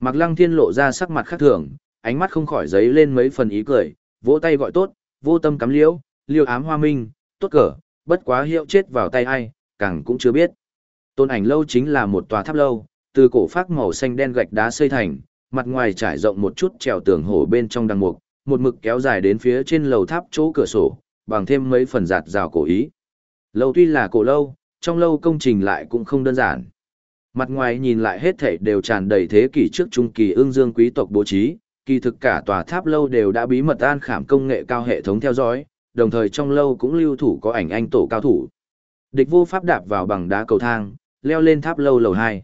Mạc Lăng Thiên lộ ra sắc mặt khác thường, ánh mắt không khỏi giấy lên mấy phần ý cười, vỗ tay gọi tốt, vô tâm cắm liễu, liêu ám hoa minh, tốt cỡ, bất quá hiệu chết vào tay ai, càng cũng chưa biết. Tôn ảnh lâu chính là một tòa tháp lâu, từ cổ phát màu xanh đen gạch đá xây thành, mặt ngoài trải rộng một chút trèo tường hổ bên trong đằng mục, một mực kéo dài đến phía trên lầu tháp chỗ cửa sổ, bằng thêm mấy phần giạt rào cổ ý. Lâu tuy là cổ lâu, trong lâu công trình lại cũng không đơn giản. Mặt ngoài nhìn lại hết thảy đều tràn đầy thế kỷ trước trung kỳ ương dương quý tộc bố trí, kỳ thực cả tòa tháp lâu đều đã bí mật an khảm công nghệ cao hệ thống theo dõi, đồng thời trong lâu cũng lưu thủ có ảnh anh tổ cao thủ. Địch vô pháp đạp vào bằng đá cầu thang, leo lên tháp lâu lầu 2.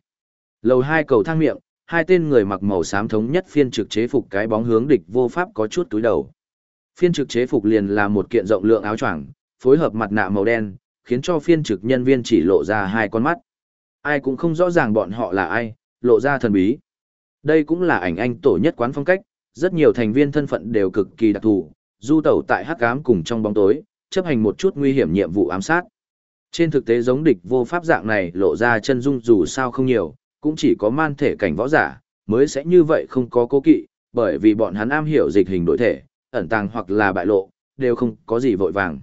Lầu 2 cầu thang miệng, hai tên người mặc màu xám thống nhất phiên trực chế phục cái bóng hướng địch vô pháp có chút túi đầu. Phiên trực chế phục liền là một kiện rộng lượng áo choàng, phối hợp mặt nạ màu đen, khiến cho phiên trực nhân viên chỉ lộ ra hai con mắt. Ai cũng không rõ ràng bọn họ là ai, lộ ra thần bí. Đây cũng là ảnh anh tổ nhất quán phong cách, rất nhiều thành viên thân phận đều cực kỳ đặc thù, du tẩu tại hắc ám cùng trong bóng tối, chấp hành một chút nguy hiểm nhiệm vụ ám sát. Trên thực tế giống địch vô pháp dạng này lộ ra chân dung dù sao không nhiều, cũng chỉ có man thể cảnh võ giả, mới sẽ như vậy không có cố kỵ, bởi vì bọn hắn am hiểu dịch hình đổi thể, ẩn tàng hoặc là bại lộ, đều không có gì vội vàng.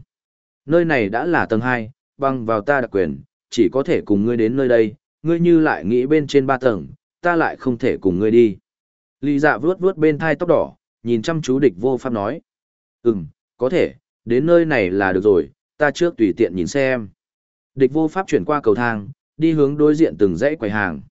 Nơi này đã là tầng 2, băng vào ta đặc quyền, chỉ có thể cùng ngươi đến nơi đây, ngươi như lại nghĩ bên trên ba tầng, ta lại không thể cùng ngươi đi. Lý dạ vuốt vuốt bên thai tóc đỏ, nhìn chăm chú địch vô pháp nói. Ừm, có thể, đến nơi này là được rồi, ta trước tùy tiện nhìn xem. Địch vô pháp chuyển qua cầu thang, đi hướng đối diện từng dãy quầy hàng.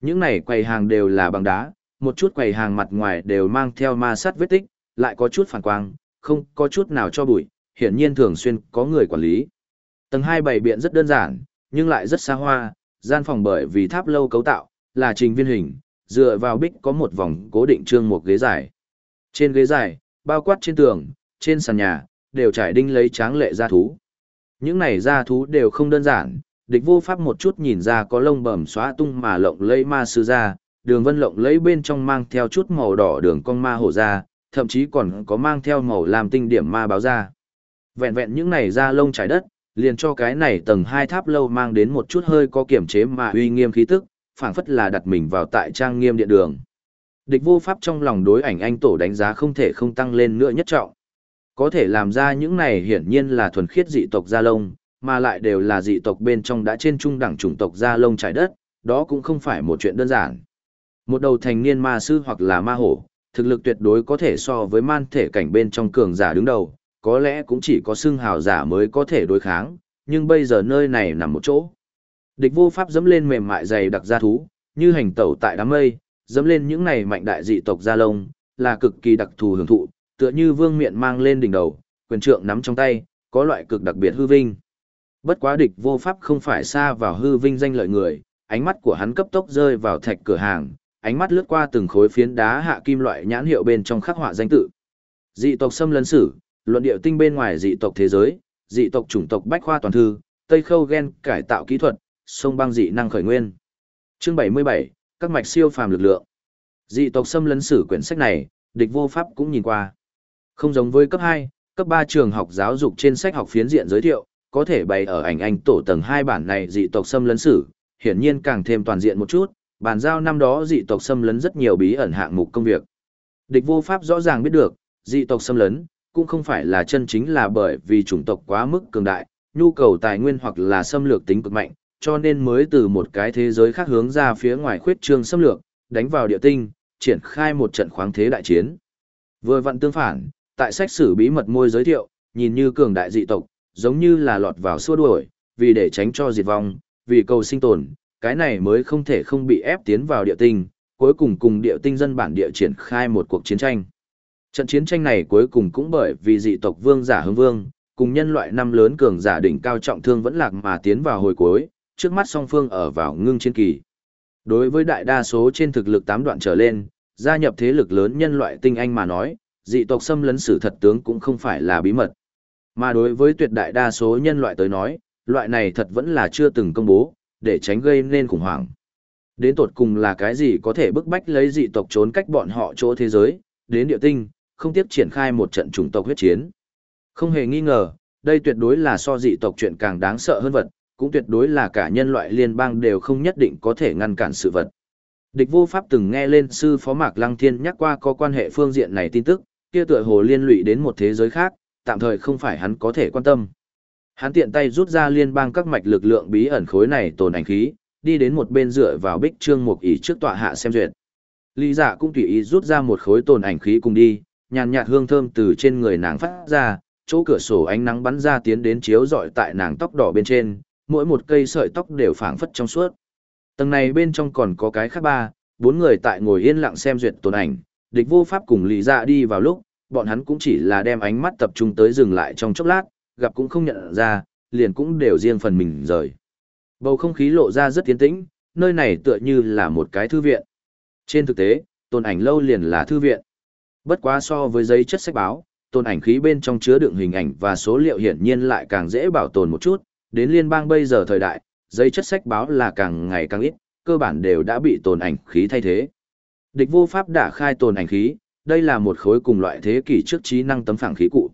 Những này quầy hàng đều là bằng đá, một chút quầy hàng mặt ngoài đều mang theo ma sát vết tích, lại có chút phản quang, không có chút nào cho bụi, hiển nhiên thường xuyên có người quản lý. Tầng 2 bày biện rất đơn giản, nhưng lại rất xa hoa, gian phòng bởi vì tháp lâu cấu tạo, là trình viên hình, dựa vào bích có một vòng cố định trương một ghế dài. Trên ghế dài, bao quát trên tường, trên sàn nhà, đều trải đinh lấy tráng lệ gia thú. Những này gia thú đều không đơn giản, địch vô pháp một chút nhìn ra có lông bẩm xóa tung mà lộng lẫy ma sư ra, đường vân lộng lẫy bên trong mang theo chút màu đỏ đường con ma hổ ra, thậm chí còn có mang theo màu làm tinh điểm ma báo ra. Vẹn vẹn những này ra lông trải đất, liền cho cái này tầng hai tháp lâu mang đến một chút hơi có kiểm chế mà uy nghiêm khí tức, phảng phất là đặt mình vào tại trang nghiêm điện đường. Địch vô pháp trong lòng đối ảnh anh tổ đánh giá không thể không tăng lên nữa nhất trọng. Có thể làm ra những này hiển nhiên là thuần khiết dị tộc gia lông, mà lại đều là dị tộc bên trong đã trên trung đẳng chủng tộc gia lông trải đất, đó cũng không phải một chuyện đơn giản. Một đầu thành niên ma sư hoặc là ma hổ, thực lực tuyệt đối có thể so với man thể cảnh bên trong cường giả đứng đầu, có lẽ cũng chỉ có xương hào giả mới có thể đối kháng, nhưng bây giờ nơi này nằm một chỗ. Địch vô pháp dẫm lên mềm mại dày đặc gia thú, như hành tẩu tại đám mây, dẫm lên những này mạnh đại dị tộc gia lông, là cực kỳ đặc thù hưởng thụ, tựa như vương miện mang lên đỉnh đầu, quyền trượng nắm trong tay, có loại cực đặc biệt hư vinh. Bất quá địch vô pháp không phải xa vào hư vinh danh lợi người, ánh mắt của hắn cấp tốc rơi vào thạch cửa hàng, ánh mắt lướt qua từng khối phiến đá hạ kim loại nhãn hiệu bên trong khắc họa danh tự. Dị tộc xâm lấn sử, luận điệu tinh bên ngoài dị tộc thế giới, dị tộc chủng tộc bách khoa toàn thư, tây khâu gen cải tạo kỹ thuật, sông băng dị năng khởi nguyên. Chương 77, các mạch siêu phàm lực lượng. Dị tộc xâm lấn sử quyển sách này, địch vô pháp cũng nhìn qua. Không giống với cấp 2, cấp 3 trường học giáo dục trên sách học phiến diện giới thiệu, có thể bày ở ảnh anh tổ tầng 2 bản này dị tộc xâm lấn sử, hiển nhiên càng thêm toàn diện một chút, bàn giao năm đó dị tộc xâm lấn rất nhiều bí ẩn hạng mục công việc. Địch vô pháp rõ ràng biết được, dị tộc xâm lấn, cũng không phải là chân chính là bởi vì chủng tộc quá mức cường đại, nhu cầu tài nguyên hoặc là xâm lược tính cực mạnh, cho nên mới từ một cái thế giới khác hướng ra phía ngoài khuyết trương xâm lược, đánh vào địa tinh, triển khai một trận khoáng thế đại chiến. Vừa vặn tương phản, tại sách sử bí mật môi giới thiệu, nhìn như cường đại dị tộc, giống như là lọt vào xua đuổi, vì để tránh cho diệt vong, vì cầu sinh tồn, cái này mới không thể không bị ép tiến vào địa tinh, cuối cùng cùng địa tinh dân bản địa triển khai một cuộc chiến tranh. Trận chiến tranh này cuối cùng cũng bởi vì dị tộc vương giả hướng vương, cùng nhân loại năm lớn cường giả đỉnh cao trọng thương vẫn lạc mà tiến vào hồi cuối, trước mắt song phương ở vào ngưng chiến kỳ. Đối với đại đa số trên thực lực tám đoạn trở lên, gia nhập thế lực lớn nhân loại tinh anh mà nói, dị tộc xâm lấn sử thật tướng cũng không phải là bí mật. Mà đối với tuyệt đại đa số nhân loại tới nói, loại này thật vẫn là chưa từng công bố, để tránh gây nên khủng hoảng. Đến tột cùng là cái gì có thể bức bách lấy dị tộc trốn cách bọn họ chỗ thế giới, đến địa tinh, không tiếp triển khai một trận chủng tộc huyết chiến. Không hề nghi ngờ, đây tuyệt đối là so dị tộc chuyện càng đáng sợ hơn vật, cũng tuyệt đối là cả nhân loại liên bang đều không nhất định có thể ngăn cản sự vật. Địch vô pháp từng nghe lên sư phó Mạc Lăng Thiên nhắc qua có quan hệ phương diện này tin tức, kia tựa hồ liên lụy đến một thế giới khác, tạm thời không phải hắn có thể quan tâm. Hắn tiện tay rút ra liên bang các mạch lực lượng bí ẩn khối này tồn ảnh khí, đi đến một bên dựa vào bích trương một ý trước tọa hạ xem duyệt. Lý giả dạ cũng tùy ý rút ra một khối tồn ảnh khí cùng đi, nhàn nhạt hương thơm từ trên người nàng phát ra, chỗ cửa sổ ánh nắng bắn ra tiến đến chiếu rọi tại nàng tóc đỏ bên trên, mỗi một cây sợi tóc đều phảng phất trong suốt. Tầng này bên trong còn có cái khác ba, bốn người tại ngồi yên lặng xem duyệt tồn ảnh, địch vô pháp cùng Lý Dạ đi vào lúc, bọn hắn cũng chỉ là đem ánh mắt tập trung tới dừng lại trong chốc lát, gặp cũng không nhận ra, liền cũng đều riêng phần mình rời. Bầu không khí lộ ra rất tiến tĩnh, nơi này tựa như là một cái thư viện. Trên thực tế, tồn ảnh lâu liền là thư viện. Bất quá so với giấy chất sách báo, tồn ảnh khí bên trong chứa đựng hình ảnh và số liệu hiển nhiên lại càng dễ bảo tồn một chút, đến liên bang bây giờ thời đại, giấy chất sách báo là càng ngày càng ít, cơ bản đều đã bị tồn ảnh khí thay thế. Địch vô pháp đã khai tồn ảnh khí, đây là một khối cùng loại thế kỷ trước trí năng tấm phẳng khí cụ.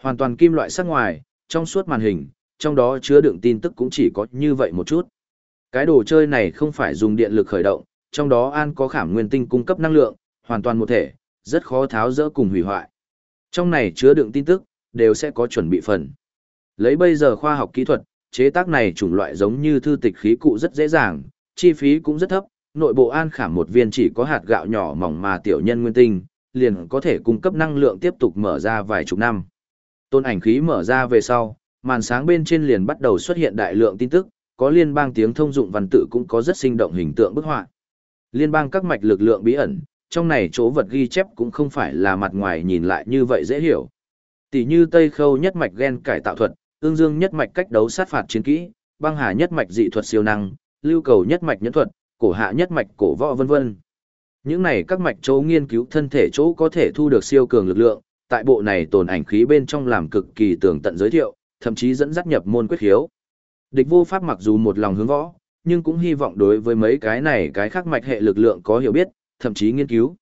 Hoàn toàn kim loại sắc ngoài, trong suốt màn hình, trong đó chứa đựng tin tức cũng chỉ có như vậy một chút. Cái đồ chơi này không phải dùng điện lực khởi động, trong đó an có khảm nguyên tinh cung cấp năng lượng, hoàn toàn một thể, rất khó tháo rỡ cùng hủy hoại. Trong này chứa đựng tin tức, đều sẽ có chuẩn bị phần. Lấy bây giờ khoa học kỹ thuật, chế tác này chủng loại giống như thư tịch khí cụ rất dễ dàng, chi phí cũng rất thấp, nội bộ an khảm một viên chỉ có hạt gạo nhỏ mỏng mà tiểu nhân nguyên tinh, liền có thể cung cấp năng lượng tiếp tục mở ra vài chục năm. Tôn ảnh khí mở ra về sau, màn sáng bên trên liền bắt đầu xuất hiện đại lượng tin tức, có liên bang tiếng thông dụng văn tự cũng có rất sinh động hình tượng bức họa. Liên bang các mạch lực lượng bí ẩn, trong này chỗ vật ghi chép cũng không phải là mặt ngoài nhìn lại như vậy dễ hiểu. Tỷ như Tây Khâu nhất mạch gen cải tạo thuật, ương dương nhất mạch cách đấu sát phạt chiến kỹ, băng hà nhất mạch dị thuật siêu năng, lưu cầu nhất mạch nhẫn thuật, cổ hạ nhất mạch cổ võ vân vân. Những này các mạch chỗ nghiên cứu thân thể chỗ có thể thu được siêu cường lực lượng, tại bộ này tồn ảnh khí bên trong làm cực kỳ tường tận giới thiệu, thậm chí dẫn dắt nhập môn quyết hiếu Địch vô pháp mặc dù một lòng hướng võ, nhưng cũng hy vọng đối với mấy cái này cái khác mạch hệ lực lượng có hiểu biết, thậm chí nghiên cứu.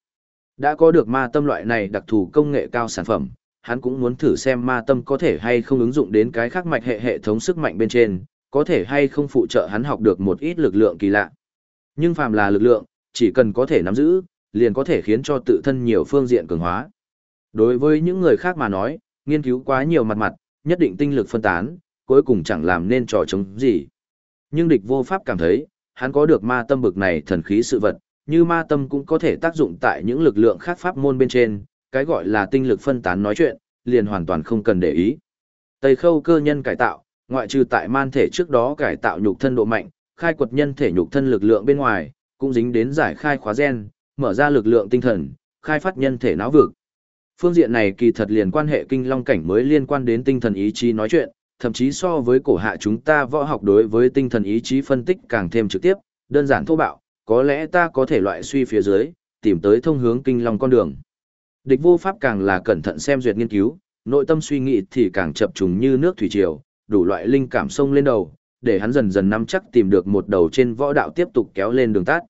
Đã có được ma tâm loại này đặc thù công nghệ cao sản phẩm, hắn cũng muốn thử xem ma tâm có thể hay không ứng dụng đến cái khác mạch hệ hệ thống sức mạnh bên trên, có thể hay không phụ trợ hắn học được một ít lực lượng kỳ lạ. Nhưng phàm là lực lượng, chỉ cần có thể nắm giữ, liền có thể khiến cho tự thân nhiều phương diện cường hóa. Đối với những người khác mà nói, nghiên cứu quá nhiều mặt mặt, nhất định tinh lực phân tán, cuối cùng chẳng làm nên trò chống gì. Nhưng địch vô pháp cảm thấy, hắn có được ma tâm bực này thần khí sự vật, như ma tâm cũng có thể tác dụng tại những lực lượng khác pháp môn bên trên, cái gọi là tinh lực phân tán nói chuyện, liền hoàn toàn không cần để ý. Tây khâu cơ nhân cải tạo, ngoại trừ tại man thể trước đó cải tạo nhục thân độ mạnh, khai quật nhân thể nhục thân lực lượng bên ngoài, cũng dính đến giải khai khóa gen, mở ra lực lượng tinh thần, khai phát nhân thể não vực. Phương diện này kỳ thật liền quan hệ kinh long cảnh mới liên quan đến tinh thần ý chí nói chuyện, thậm chí so với cổ hạ chúng ta võ học đối với tinh thần ý chí phân tích càng thêm trực tiếp, đơn giản thô bạo, có lẽ ta có thể loại suy phía dưới, tìm tới thông hướng kinh long con đường. Địch vô pháp càng là cẩn thận xem duyệt nghiên cứu, nội tâm suy nghĩ thì càng chập trùng như nước thủy triều, đủ loại linh cảm sông lên đầu, để hắn dần dần nắm chắc tìm được một đầu trên võ đạo tiếp tục kéo lên đường tắt.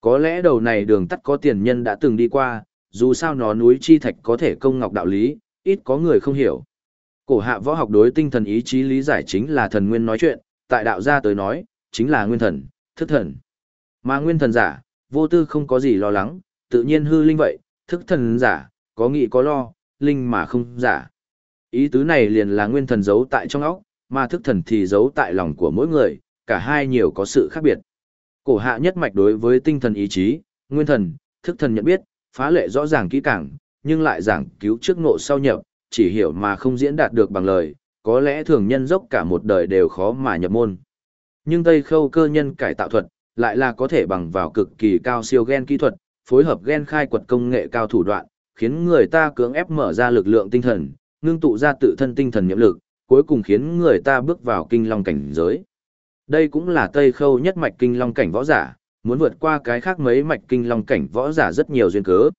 Có lẽ đầu này đường tắt có tiền nhân đã từng đi qua, dù sao nó núi chi thạch có thể công ngọc đạo lý, ít có người không hiểu. Cổ hạ võ học đối tinh thần ý chí lý giải chính là thần nguyên nói chuyện, tại đạo gia tới nói, chính là nguyên thần, thức thần. Mà nguyên thần giả, vô tư không có gì lo lắng, tự nhiên hư linh vậy, thức thần giả, có nghĩ có lo, linh mà không giả. Ý tứ này liền là nguyên thần giấu tại trong óc, mà thức thần thì giấu tại lòng của mỗi người, cả hai nhiều có sự khác biệt. Cổ hạ nhất mạch đối với tinh thần ý chí, nguyên thần, thức thần nhận biết, phá lệ rõ ràng kỹ càng, nhưng lại giảng cứu trước ngộ sau nhập, chỉ hiểu mà không diễn đạt được bằng lời, có lẽ thường nhân dốc cả một đời đều khó mà nhập môn. Nhưng Tây Khâu cơ nhân cải tạo thuật, lại là có thể bằng vào cực kỳ cao siêu gen kỹ thuật, phối hợp gen khai quật công nghệ cao thủ đoạn, khiến người ta cưỡng ép mở ra lực lượng tinh thần, ngưng tụ ra tự thân tinh thần nhiệm lực, cuối cùng khiến người ta bước vào kinh long cảnh giới. Đây cũng là Tây Khâu nhất mạch kinh long cảnh võ giả, muốn vượt qua cái khác mấy mạch kinh long cảnh võ giả rất nhiều duyên cớ.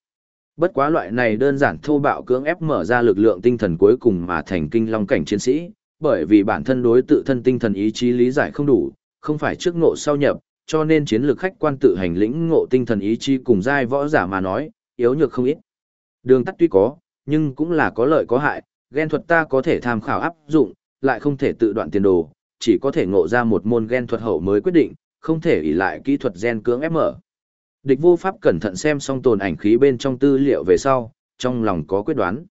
Bất quá loại này đơn giản thô bạo cưỡng ép mở ra lực lượng tinh thần cuối cùng mà thành kinh long cảnh chiến sĩ, bởi vì bản thân đối tự thân tinh thần ý chí lý giải không đủ, không phải trước ngộ sau nhập, cho nên chiến lược khách quan tự hành lĩnh ngộ tinh thần ý chí cùng giai võ giả mà nói, yếu nhược không ít. Đường tắt tuy có, nhưng cũng là có lợi có hại, ghen thuật ta có thể tham khảo áp dụng, lại không thể tự đoạn tiền đồ, chỉ có thể ngộ ra một môn ghen thuật hậu mới quyết định, không thể ỷ lại kỹ thuật gen cưỡng ép mở. Địch vô pháp cẩn thận xem xong tồn ảnh khí bên trong tư liệu về sau, trong lòng có quyết đoán.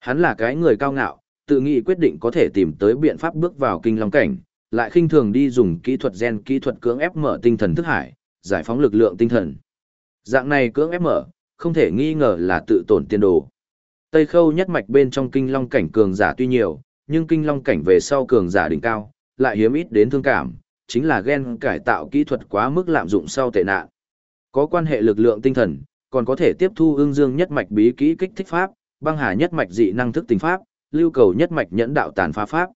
Hắn là cái người cao ngạo, tự nghĩ quyết định có thể tìm tới biện pháp bước vào kinh long cảnh, lại khinh thường đi dùng kỹ thuật gen kỹ thuật cưỡng ép mở tinh thần thức hải, giải phóng lực lượng tinh thần. Dạng này cưỡng ép mở, không thể nghi ngờ là tự tổn tiên đồ. Tây khâu nhất mạch bên trong kinh long cảnh cường giả tuy nhiều, nhưng kinh long cảnh về sau cường giả đỉnh cao, lại hiếm ít đến thương cảm, chính là gen cải tạo kỹ thuật quá mức lạm dụng sau tệ nạn. Có quan hệ lực lượng tinh thần, còn có thể tiếp thu ương dương nhất mạch bí kỹ kích thích pháp, băng hà nhất mạch dị năng thức tình pháp, lưu cầu nhất mạch nhẫn đạo tàn phá pháp.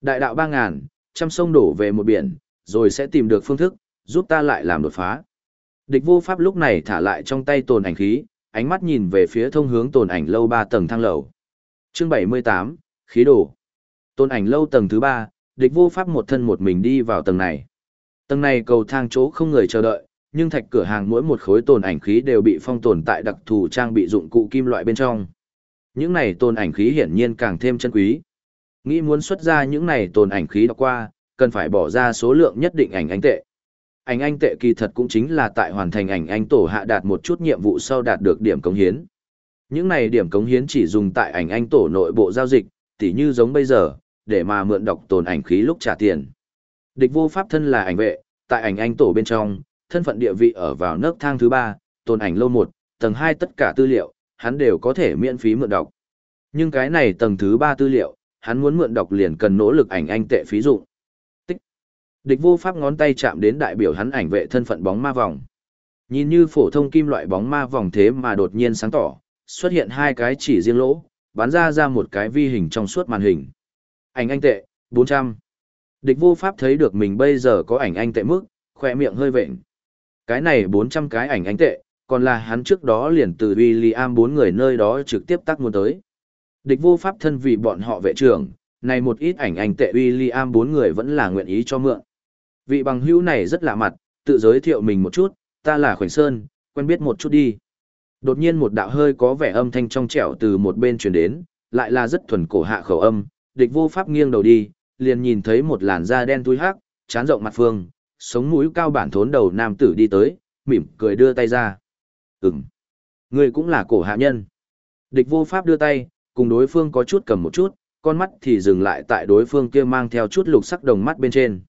Đại đạo ba ngàn, trăm sông đổ về một biển, rồi sẽ tìm được phương thức, giúp ta lại làm đột phá. Địch vô pháp lúc này thả lại trong tay tồn ảnh khí, ánh mắt nhìn về phía thông hướng tồn ảnh lâu ba tầng thang lầu. Chương 78, khí đồ. Tồn ảnh lâu tầng thứ ba, địch vô pháp một thân một mình đi vào tầng này. Tầng này cầu thang chỗ không người chờ đợi, nhưng thạch cửa hàng mỗi một khối tồn ảnh khí đều bị phong tồn tại đặc thù trang bị dụng cụ kim loại bên trong. Những này tồn ảnh khí hiển nhiên càng thêm chân quý. Nghĩ muốn xuất ra những này tồn ảnh khí đọc qua, cần phải bỏ ra số lượng nhất định ảnh anh tệ. Ảnh anh tệ kỳ thật cũng chính là tại hoàn thành ảnh anh tổ hạ đạt một chút nhiệm vụ sau đạt được điểm cống hiến. Những này điểm cống hiến chỉ dùng tại ảnh anh tổ nội bộ giao dịch, tỉ như giống bây giờ, để mà mượn đọc tồn ảnh khí lúc trả tiền. Địch vô pháp thân là ảnh vệ, tại ảnh anh tổ bên trong, thân phận địa vị ở vào nấc thang thứ ba, tồn ảnh lâu một, tầng hai tất cả tư liệu, hắn đều có thể miễn phí mượn đọc. Nhưng cái này tầng thứ ba tư liệu, hắn muốn mượn đọc liền cần nỗ lực ảnh anh tệ phí dụng. Tích. Địch vô pháp ngón tay chạm đến đại biểu hắn ảnh vệ thân phận bóng ma vòng. Nhìn như phổ thông kim loại bóng ma vòng thế mà đột nhiên sáng tỏ, xuất hiện hai cái chỉ riêng lỗ, bắn ra ra một cái vi hình trong suốt màn hình. Ảnh anh tệ, 400. Địch vô pháp thấy được mình bây giờ có ảnh anh tệ mức, khỏe miệng hơi vệnh. Cái này 400 cái ảnh anh tệ, còn là hắn trước đó liền từ William bốn người nơi đó trực tiếp tác mua tới. Địch vô pháp thân vì bọn họ vệ trưởng, này một ít ảnh ảnh tệ William bốn người vẫn là nguyện ý cho mượn. Vị bằng hữu này rất lạ mặt, tự giới thiệu mình một chút, ta là Khoảnh Sơn, quen biết một chút đi. Đột nhiên một đạo hơi có vẻ âm thanh trong trẻo từ một bên truyền đến, lại là rất thuần cổ hạ khẩu âm, địch vô pháp nghiêng đầu đi, liền nhìn thấy một làn da đen túi hắc, chán rộng mặt phương, sống mũi cao bản thốn đầu nam tử đi tới, mỉm cười đưa tay ra. Ừm, người cũng là cổ hạ nhân. Địch vô pháp đưa tay, cùng đối phương có chút cầm một chút, con mắt thì dừng lại tại đối phương kia mang theo chút lục sắc đồng mắt bên trên.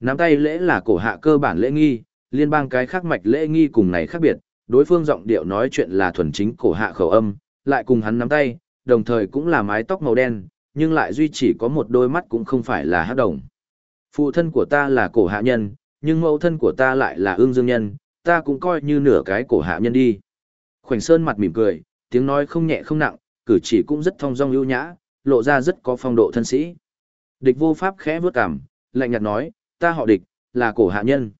Nắm tay lễ là cổ hạ cơ bản lễ nghi, liên bang cái khác mạch lễ nghi cùng này khác biệt, đối phương giọng điệu nói chuyện là thuần chính cổ hạ khẩu âm, lại cùng hắn nắm tay, đồng thời cũng là mái tóc màu đen, nhưng lại duy chỉ có một đôi mắt cũng không phải là hắc đồng. Phụ thân của ta là cổ hạ nhân, nhưng mẫu thân của ta lại là ương dương nhân, ta cũng coi như nửa cái cổ hạ nhân đi. Khoảnh Sơn mặt mỉm cười, tiếng nói không nhẹ không nặng, cử chỉ cũng rất thong dong ưu nhã, lộ ra rất có phong độ thân sĩ. Địch vô pháp khẽ vướt cằm, lạnh nhạt nói, ta họ địch, là cổ hạ nhân.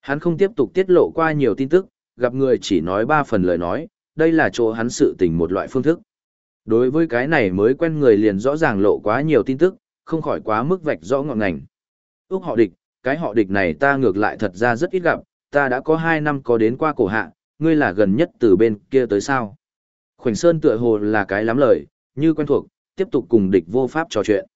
Hắn không tiếp tục tiết lộ qua nhiều tin tức, gặp người chỉ nói ba phần lời nói, đây là chỗ hắn sự tình một loại phương thức. Đối với cái này mới quen người liền rõ ràng lộ quá nhiều tin tức, không khỏi quá mức vạch rõ ngọn ngành. Úc họ địch, cái họ địch này ta ngược lại thật ra rất ít gặp, ta đã có hai năm có đến qua cổ hạ, ngươi là gần nhất từ bên kia tới sao. Khoảnh Sơn tựa hồ là cái lắm lời, như quen thuộc, tiếp tục cùng địch vô pháp trò chuyện.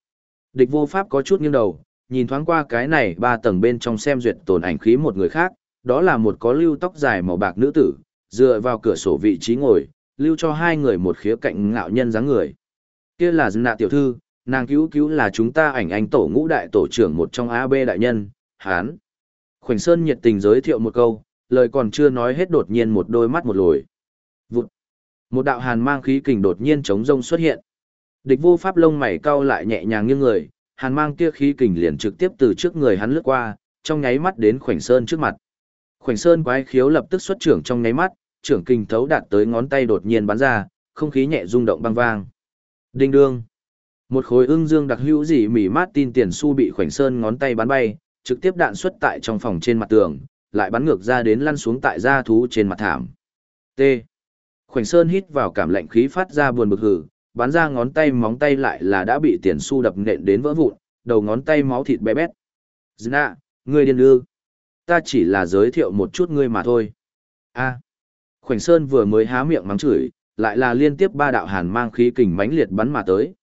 Địch vô pháp có chút nghiêng đầu, nhìn thoáng qua cái này ba tầng bên trong xem duyệt tồn ảnh khí một người khác, đó là một có lưu tóc dài màu bạc nữ tử, dựa vào cửa sổ vị trí ngồi, lưu cho hai người một khía cạnh ngạo nhân dáng người. Kia là dân nạ tiểu thư, nàng cứu cứu là chúng ta ảnh anh tổ ngũ đại tổ trưởng một trong AB đại nhân, hán. Khoảnh Sơn nhiệt tình giới thiệu một câu, lời còn chưa nói hết đột nhiên một đôi mắt một lồi. Vụt. Một đạo hàn mang khí kình đột nhiên chống rông xuất hiện. Địch vô pháp lông mày cau lại nhẹ nhàng như người, hàn mang kia khí kình liền trực tiếp từ trước người hắn lướt qua, trong nháy mắt đến khoảnh sơn trước mặt. Khoảnh sơn quái khiếu lập tức xuất trưởng trong nháy mắt, trưởng kình thấu đạt tới ngón tay đột nhiên bắn ra, không khí nhẹ rung động băng vang. Đinh đương. Một khối ưng dương đặc hữu dị mỉ mát tin tiền su bị khoảnh sơn ngón tay bắn bay, trực tiếp đạn xuất tại trong phòng trên mặt tường, lại bắn ngược ra đến lăn xuống tại da thú trên mặt thảm. T. Khoảnh sơn hít vào cảm lạnh khí phát ra buồn bực hử, bắn ra ngón tay móng tay lại là đã bị tiền su đập nện đến vỡ vụn, đầu ngón tay máu thịt bé bét. Zna, ngươi điên ư. Ta chỉ là giới thiệu một chút ngươi mà thôi. a Khoảnh Sơn vừa mới há miệng mắng chửi, lại là liên tiếp ba đạo hàn mang khí kình mãnh liệt bắn mà tới.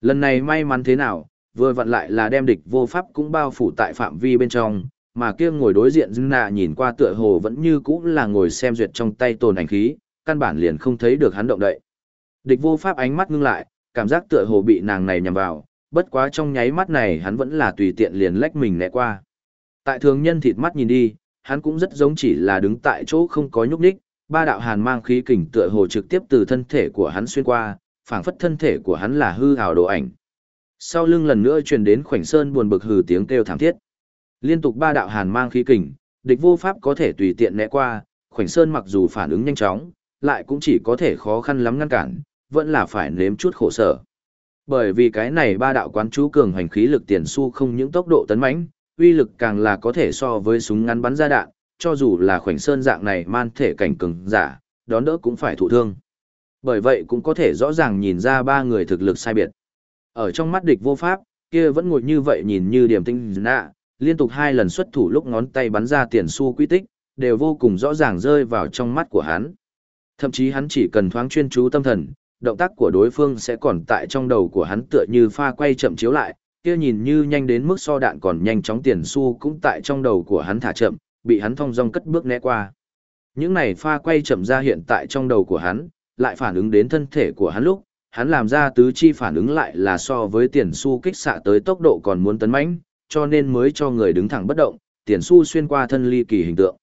Lần này may mắn thế nào, vừa vặn lại là đem địch vô pháp cũng bao phủ tại phạm vi bên trong, mà kia ngồi đối diện Dna nhìn qua tựa hồ vẫn như cũng là ngồi xem duyệt trong tay tồn ảnh khí, căn bản liền không thấy được hắn động đậy. Địch vô pháp ánh mắt ngưng lại, cảm giác tựa hồ bị nàng này nhằm vào, bất quá trong nháy mắt này hắn vẫn là tùy tiện liền lách mình lẹ qua. Tại thường nhân thịt mắt nhìn đi, hắn cũng rất giống chỉ là đứng tại chỗ không có nhúc nhích, ba đạo hàn mang khí kình tựa hồ trực tiếp từ thân thể của hắn xuyên qua, phảng phất thân thể của hắn là hư ảo đồ ảnh. Sau lưng lần nữa truyền đến khoảnh sơn buồn bực hừ tiếng kêu thảm thiết. Liên tục ba đạo hàn mang khí kình, địch vô pháp có thể tùy tiện né qua, khoảnh sơn mặc dù phản ứng nhanh chóng, lại cũng chỉ có thể khó khăn lắm ngăn cản, vẫn là phải nếm chút khổ sở. Bởi vì cái này ba đạo quán chú cường hành khí lực tiền su không những tốc độ tấn mãnh, uy lực càng là có thể so với súng ngắn bắn ra đạn, cho dù là khoảnh sơn dạng này man thể cảnh cường giả, đón đỡ cũng phải thụ thương. Bởi vậy cũng có thể rõ ràng nhìn ra ba người thực lực sai biệt. Ở trong mắt địch vô pháp, kia vẫn ngồi như vậy nhìn như điểm tinh nạ, liên tục hai lần xuất thủ lúc ngón tay bắn ra tiền su quy tích, đều vô cùng rõ ràng rơi vào trong mắt của hắn. Thậm chí hắn chỉ cần thoáng chuyên chú tâm thần, động tác của đối phương sẽ còn tại trong đầu của hắn tựa như pha quay chậm chiếu lại, kia nhìn như nhanh đến mức so đạn còn nhanh chóng tiền xu cũng tại trong đầu của hắn thả chậm, bị hắn thong dong cất bước né qua. Những này pha quay chậm ra hiện tại trong đầu của hắn, lại phản ứng đến thân thể của hắn lúc, hắn làm ra tứ chi phản ứng lại là so với tiền xu kích xạ tới tốc độ còn muốn tấn mãnh, cho nên mới cho người đứng thẳng bất động, tiền xu xuyên qua thân ly kỳ hình tượng.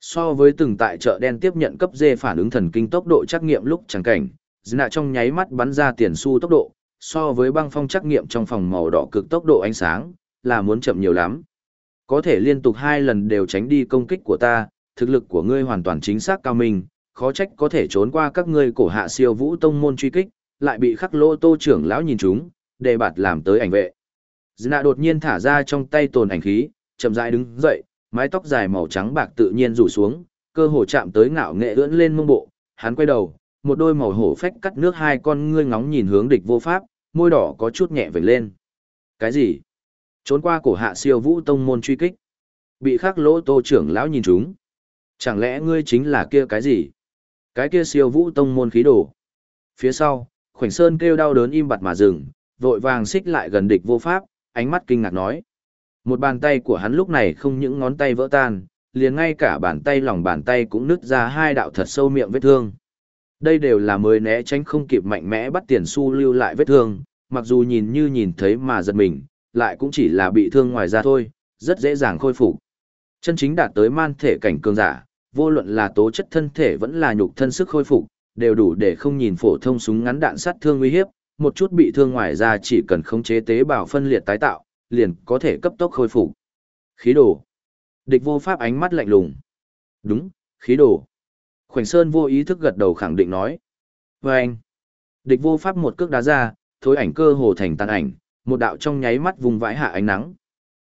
So với từng tại chợ đen tiếp nhận cấp dê phản ứng thần kinh tốc độ trắc nghiệm lúc chẳng cảnh, Dna trong nháy mắt bắn ra tiền xu tốc độ, so với băng phong trắc nghiệm trong phòng màu đỏ cực tốc độ ánh sáng, là muốn chậm nhiều lắm. Có thể liên tục hai lần đều tránh đi công kích của ta, thực lực của ngươi hoàn toàn chính xác cao minh, khó trách có thể trốn qua các ngươi cổ hạ siêu vũ tông môn truy kích, lại bị khắc lô tô trưởng lão nhìn chúng, đề bạt làm tới ảnh vệ. Dna đột nhiên thả ra trong tay tồn ảnh khí, chậm rãi đứng dậy, mái tóc dài màu trắng bạc tự nhiên rủ xuống, cơ hồ chạm tới ngạo nghệ ưỡn lên mông bộ, hắn quay đầu, một đôi màu hổ phách cắt nước hai con ngươi ngóng nhìn hướng địch vô pháp, môi đỏ có chút nhẹ vểnh lên. Cái gì? Trốn qua cổ hạ siêu vũ tông môn truy kích. Bị khắc lỗ tô trưởng lão nhìn chúng. Chẳng lẽ ngươi chính là kia cái gì? Cái kia siêu vũ tông môn khí đồ. Phía sau, khoảnh sơn kêu đau đớn im bặt mà dừng, vội vàng xích lại gần địch vô pháp, ánh mắt kinh ngạc nói. Một bàn tay của hắn lúc này không những ngón tay vỡ tan, liền ngay cả bàn tay lòng bàn tay cũng nứt ra hai đạo thật sâu miệng vết thương. Đây đều là mới né tránh không kịp mạnh mẽ bắt tiền su lưu lại vết thương, mặc dù nhìn như nhìn thấy mà giật mình, lại cũng chỉ là bị thương ngoài ra thôi, rất dễ dàng khôi phục. Chân chính đạt tới man thể cảnh cường giả, vô luận là tố chất thân thể vẫn là nhục thân sức khôi phục, đều đủ để không nhìn phổ thông súng ngắn đạn sát thương nguy hiếp, một chút bị thương ngoài ra chỉ cần khống chế tế bào phân liệt tái tạo, liền có thể cấp tốc khôi phục. Khí đồ. Địch vô pháp ánh mắt lạnh lùng. Đúng, khí đồ. Khoảnh Sơn vô ý thức gật đầu khẳng định nói. Và anh. Địch vô pháp một cước đá ra, thối ảnh cơ hồ thành tàn ảnh, một đạo trong nháy mắt vùng vãi hạ ánh nắng.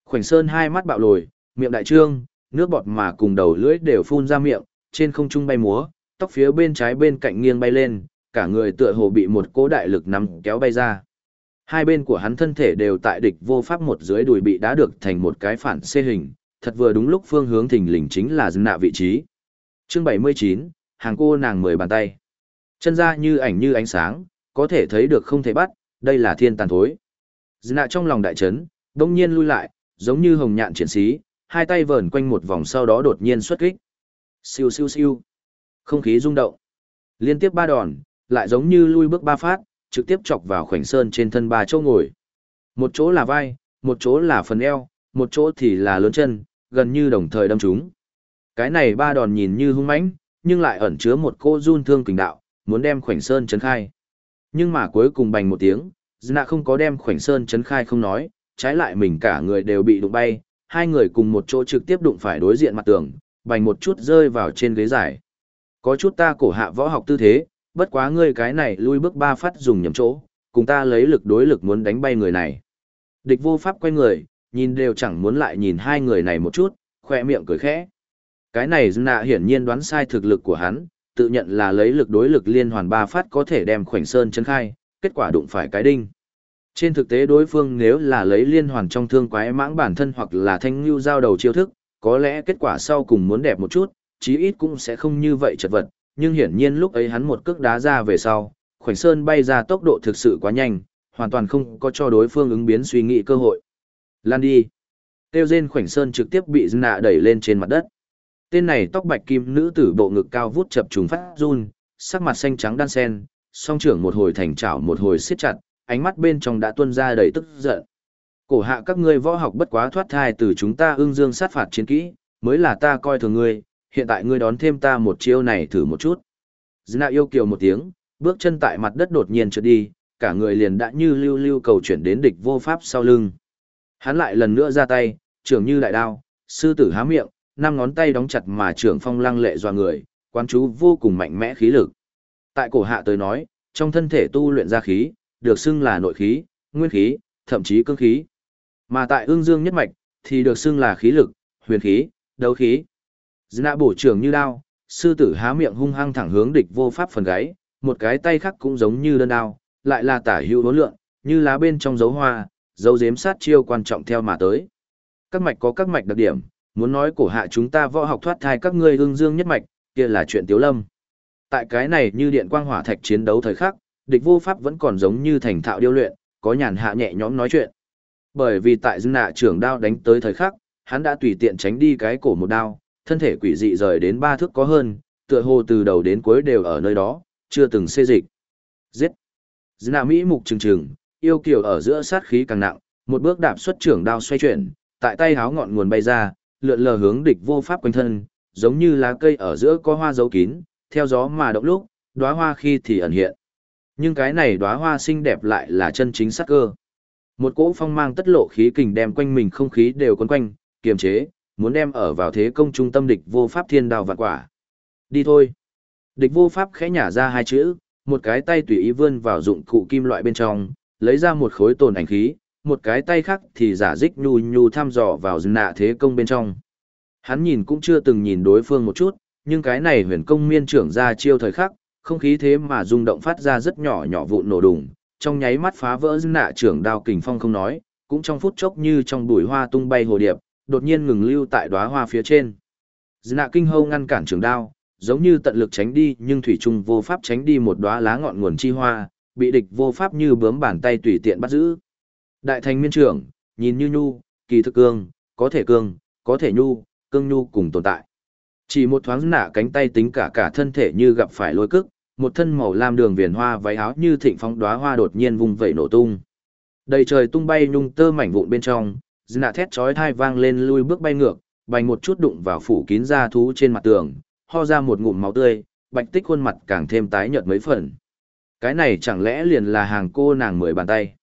Khoảnh Sơn hai mắt bạo lồi, miệng đại trương, nước bọt mà cùng đầu lưỡi đều phun ra miệng, trên không trung bay múa, tóc phía bên trái bên cạnh nghiêng bay lên, cả người tựa hồ bị một cỗ đại lực nắm kéo bay ra. Hai bên của hắn thân thể đều tại địch vô pháp một dưới đùi bị đá được thành một cái phản xê hình, thật vừa đúng lúc phương hướng thình lình chính là dân nạ vị trí. Chương 79, hàng cô nàng mười bàn tay. Chân ra như ảnh như ánh sáng, có thể thấy được không thể bắt, đây là thiên tàn thối. Dân nạ trong lòng đại chấn, đông nhiên lui lại, giống như hồng nhạn triển sĩ, hai tay vờn quanh một vòng sau đó đột nhiên xuất kích. Siêu siêu siêu. Không khí rung động. Liên tiếp ba đòn, lại giống như lui bước ba phát, trực tiếp chọc vào khoảnh sơn trên thân ba chỗ ngồi. Một chỗ là vai, một chỗ là phần eo, một chỗ thì là lớn chân, gần như đồng thời đâm chúng. Cái này ba đòn nhìn như hung mãnh, nhưng lại ẩn chứa một cô run thương kình đạo, muốn đem khoảnh sơn chấn khai. Nhưng mà cuối cùng bành một tiếng, Dna không có đem khoảnh sơn chấn khai không nói, trái lại mình cả người đều bị đụng bay, hai người cùng một chỗ trực tiếp đụng phải đối diện mặt tường, bành một chút rơi vào trên ghế giải. Có chút ta cổ hạ võ học tư thế, bất quá ngươi cái này lui bước ba phát dùng nhầm chỗ, cùng ta lấy lực đối lực muốn đánh bay người này. Địch vô pháp quay người, nhìn đều chẳng muốn lại nhìn hai người này một chút, khoe miệng cười khẽ. Cái này nạ hiển nhiên đoán sai thực lực của hắn, tự nhận là lấy lực đối lực liên hoàn ba phát có thể đem khoảnh sơn chân khai, kết quả đụng phải cái đinh. Trên thực tế đối phương nếu là lấy liên hoàn trong thương quái mãng bản thân hoặc là thanh lưu giao đầu chiêu thức, có lẽ kết quả sau cùng muốn đẹp một chút, chí ít cũng sẽ không như vậy chật vật, nhưng hiển nhiên lúc ấy hắn một cước đá ra về sau, khoảnh sơn bay ra tốc độ thực sự quá nhanh, hoàn toàn không có cho đối phương ứng biến suy nghĩ cơ hội. Lan đi. Tiêu rên khoảnh sơn trực tiếp bị nạ đẩy lên trên mặt đất. Tên này tóc bạch kim nữ tử bộ ngực cao vút chập trùng phát run, sắc mặt xanh trắng đan sen, song trưởng một hồi thành trảo một hồi siết chặt, ánh mắt bên trong đã tuôn ra đầy tức giận. Cổ hạ các ngươi võ học bất quá thoát thai từ chúng ta ương dương sát phạt chiến kỹ, mới là ta coi thường ngươi, hiện tại ngươi đón thêm ta một chiêu này thử một chút. Dna yêu kiều một tiếng, bước chân tại mặt đất đột nhiên trượt đi, cả người liền đã như lưu lưu cầu chuyển đến địch vô pháp sau lưng. Hắn lại lần nữa ra tay, trưởng như đại đao, sư tử há miệng, năm ngón tay đóng chặt mà trưởng phong lăng lệ doa người, quan chú vô cùng mạnh mẽ khí lực. Tại cổ hạ tới nói, trong thân thể tu luyện ra khí, được xưng là nội khí, nguyên khí, thậm chí cương khí. Mà tại ương dương nhất mạch, thì được xưng là khí lực, huyền khí, đấu khí. Dna bổ trưởng như đao, sư tử há miệng hung hăng thẳng hướng địch vô pháp phần gáy, một cái tay khác cũng giống như đơn đao, lại là tả hữu đối lượng, như lá bên trong dấu hoa, dấu giếm sát chiêu quan trọng theo mà tới. Các mạch có các mạch đặc điểm, muốn nói cổ hạ chúng ta võ học thoát thai các ngươi ương dương nhất mạch, kia là chuyện tiếu lâm. Tại cái này như điện quang hỏa thạch chiến đấu thời khắc, địch vô pháp vẫn còn giống như thành thạo điêu luyện, có nhàn hạ nhẹ nhõm nói chuyện. Bởi vì tại dưng nạ trưởng đao đánh tới thời khắc, hắn đã tùy tiện tránh đi cái cổ một đao, thân thể quỷ dị rời đến ba thước có hơn, tựa hồ từ đầu đến cuối đều ở nơi đó, chưa từng xê dịch. Giết! Dưng Mỹ mục trừng trừng, yêu kiều ở giữa sát khí càng nặng, một bước đạp xuất trưởng đao xoay chuyển, tại tay háo ngọn nguồn bay ra, lượn lờ hướng địch vô pháp quanh thân, giống như lá cây ở giữa có hoa dấu kín, theo gió mà động lúc, đóa hoa khi thì ẩn hiện. Nhưng cái này đóa hoa xinh đẹp lại là chân chính sắc cơ. Một cỗ phong mang tất lộ khí kình đem quanh mình không khí đều quấn quanh, kiềm chế, muốn đem ở vào thế công trung tâm địch vô pháp thiên đào vạn quả. Đi thôi. Địch vô pháp khẽ nhả ra hai chữ, một cái tay tùy ý vươn vào dụng cụ kim loại bên trong, lấy ra một khối tồn ảnh khí, một cái tay khác thì giả dích nhu nhu thăm dò vào nạ thế công bên trong. Hắn nhìn cũng chưa từng nhìn đối phương một chút, nhưng cái này huyền công miên trưởng ra chiêu thời khắc, không khí thế mà rung động phát ra rất nhỏ nhỏ vụn nổ đùng, trong nháy mắt phá vỡ nạ trưởng đao kình phong không nói, cũng trong phút chốc như trong bụi hoa tung bay hồ điệp, đột nhiên ngừng lưu tại đóa hoa phía trên. Dạ kinh hâu ngăn cản trường đao, giống như tận lực tránh đi nhưng thủy trung vô pháp tránh đi một đóa lá ngọn nguồn chi hoa, bị địch vô pháp như bướm bàn tay tùy tiện bắt giữ. Đại thành miên trưởng, nhìn như nhu, kỳ thực cương, có thể cương, có thể nhu, cương nhu cùng tồn tại. Chỉ một thoáng nạ cánh tay tính cả cả thân thể như gặp phải lôi cức, một thân màu lam đường viền hoa váy áo như thịnh phong đóa hoa đột nhiên vùng vẩy nổ tung. Đầy trời tung bay nhung tơ mảnh vụn bên trong, dư nạ thét chói thai vang lên lui bước bay ngược, bành một chút đụng vào phủ kín da thú trên mặt tường, ho ra một ngụm máu tươi, bạch tích khuôn mặt càng thêm tái nhợt mấy phần. Cái này chẳng lẽ liền là hàng cô nàng mười bàn tay.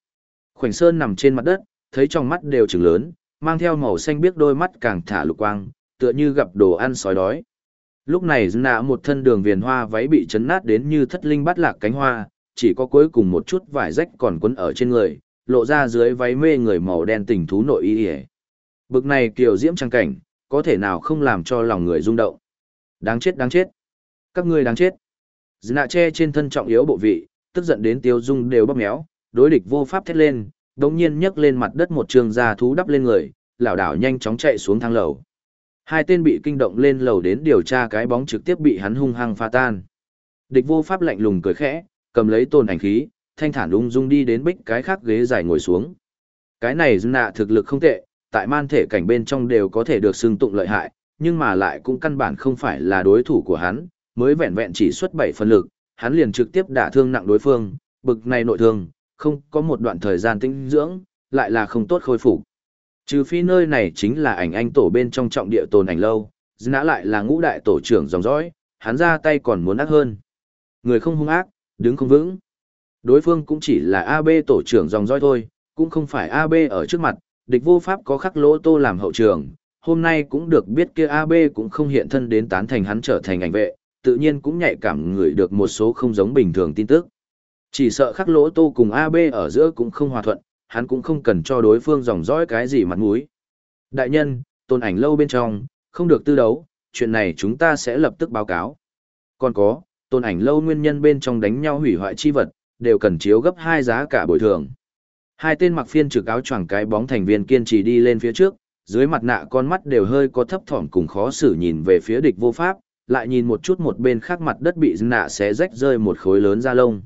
Khoảnh Sơn nằm trên mặt đất, thấy trong mắt đều trừng lớn, mang theo màu xanh biếc đôi mắt càng thả lục quang, tựa như gặp đồ ăn sói đói. Lúc này nạ một thân đường viền hoa váy bị chấn nát đến như thất linh bắt lạc cánh hoa, chỉ có cuối cùng một chút vải rách còn quấn ở trên người, lộ ra dưới váy mê người màu đen tình thú nội y ỉa. Bực này kiều diễm trang cảnh, có thể nào không làm cho lòng người rung động? Đáng chết đáng chết. Các ngươi đáng chết. Nạ che trên thân trọng yếu bộ vị, tức giận đến tiêu dung đều bóp méo, đối địch vô pháp thét lên, đống nhiên nhấc lên mặt đất một trường da thú đắp lên người, lảo đảo nhanh chóng chạy xuống thang lầu. Hai tên bị kinh động lên lầu đến điều tra cái bóng trực tiếp bị hắn hung hăng pha tan. Địch vô pháp lạnh lùng cười khẽ, cầm lấy tồn ảnh khí thanh thản ung dung đi đến bích cái khác ghế dài ngồi xuống. Cái này dư nạ thực lực không tệ, tại man thể cảnh bên trong đều có thể được xưng tụng lợi hại, nhưng mà lại cũng căn bản không phải là đối thủ của hắn, mới vẹn vẹn chỉ xuất 7 phần lực, hắn liền trực tiếp đả thương nặng đối phương, bực này nội thương, không có một đoạn thời gian tinh dưỡng, lại là không tốt khôi phục. Trừ phi nơi này chính là ảnh anh tổ bên trong trọng địa tồn ảnh lâu, nã lại là ngũ đại tổ trưởng dòng dõi, hắn ra tay còn muốn ác hơn. Người không hung ác, đứng không vững. Đối phương cũng chỉ là AB tổ trưởng dòng dõi thôi, cũng không phải AB ở trước mặt, địch vô pháp có khắc lỗ tô làm hậu trường. Hôm nay cũng được biết kia AB cũng không hiện thân đến tán thành hắn trở thành ảnh vệ, tự nhiên cũng nhạy cảm người được một số không giống bình thường tin tức. Chỉ sợ khắc lỗ tô cùng AB ở giữa cũng không hòa thuận, hắn cũng không cần cho đối phương dòng dõi cái gì mặt mũi. Đại nhân, tôn ảnh lâu bên trong, không được tư đấu, chuyện này chúng ta sẽ lập tức báo cáo. Còn có, tôn ảnh lâu nguyên nhân bên trong đánh nhau hủy hoại chi vật, đều cần chiếu gấp hai giá cả bồi thường. Hai tên mặc phiên trực áo choàng cái bóng thành viên kiên trì đi lên phía trước, dưới mặt nạ con mắt đều hơi có thấp thỏm cùng khó xử nhìn về phía địch vô pháp, lại nhìn một chút một bên khác mặt đất bị nạ xé rách rơi một khối lớn da lông.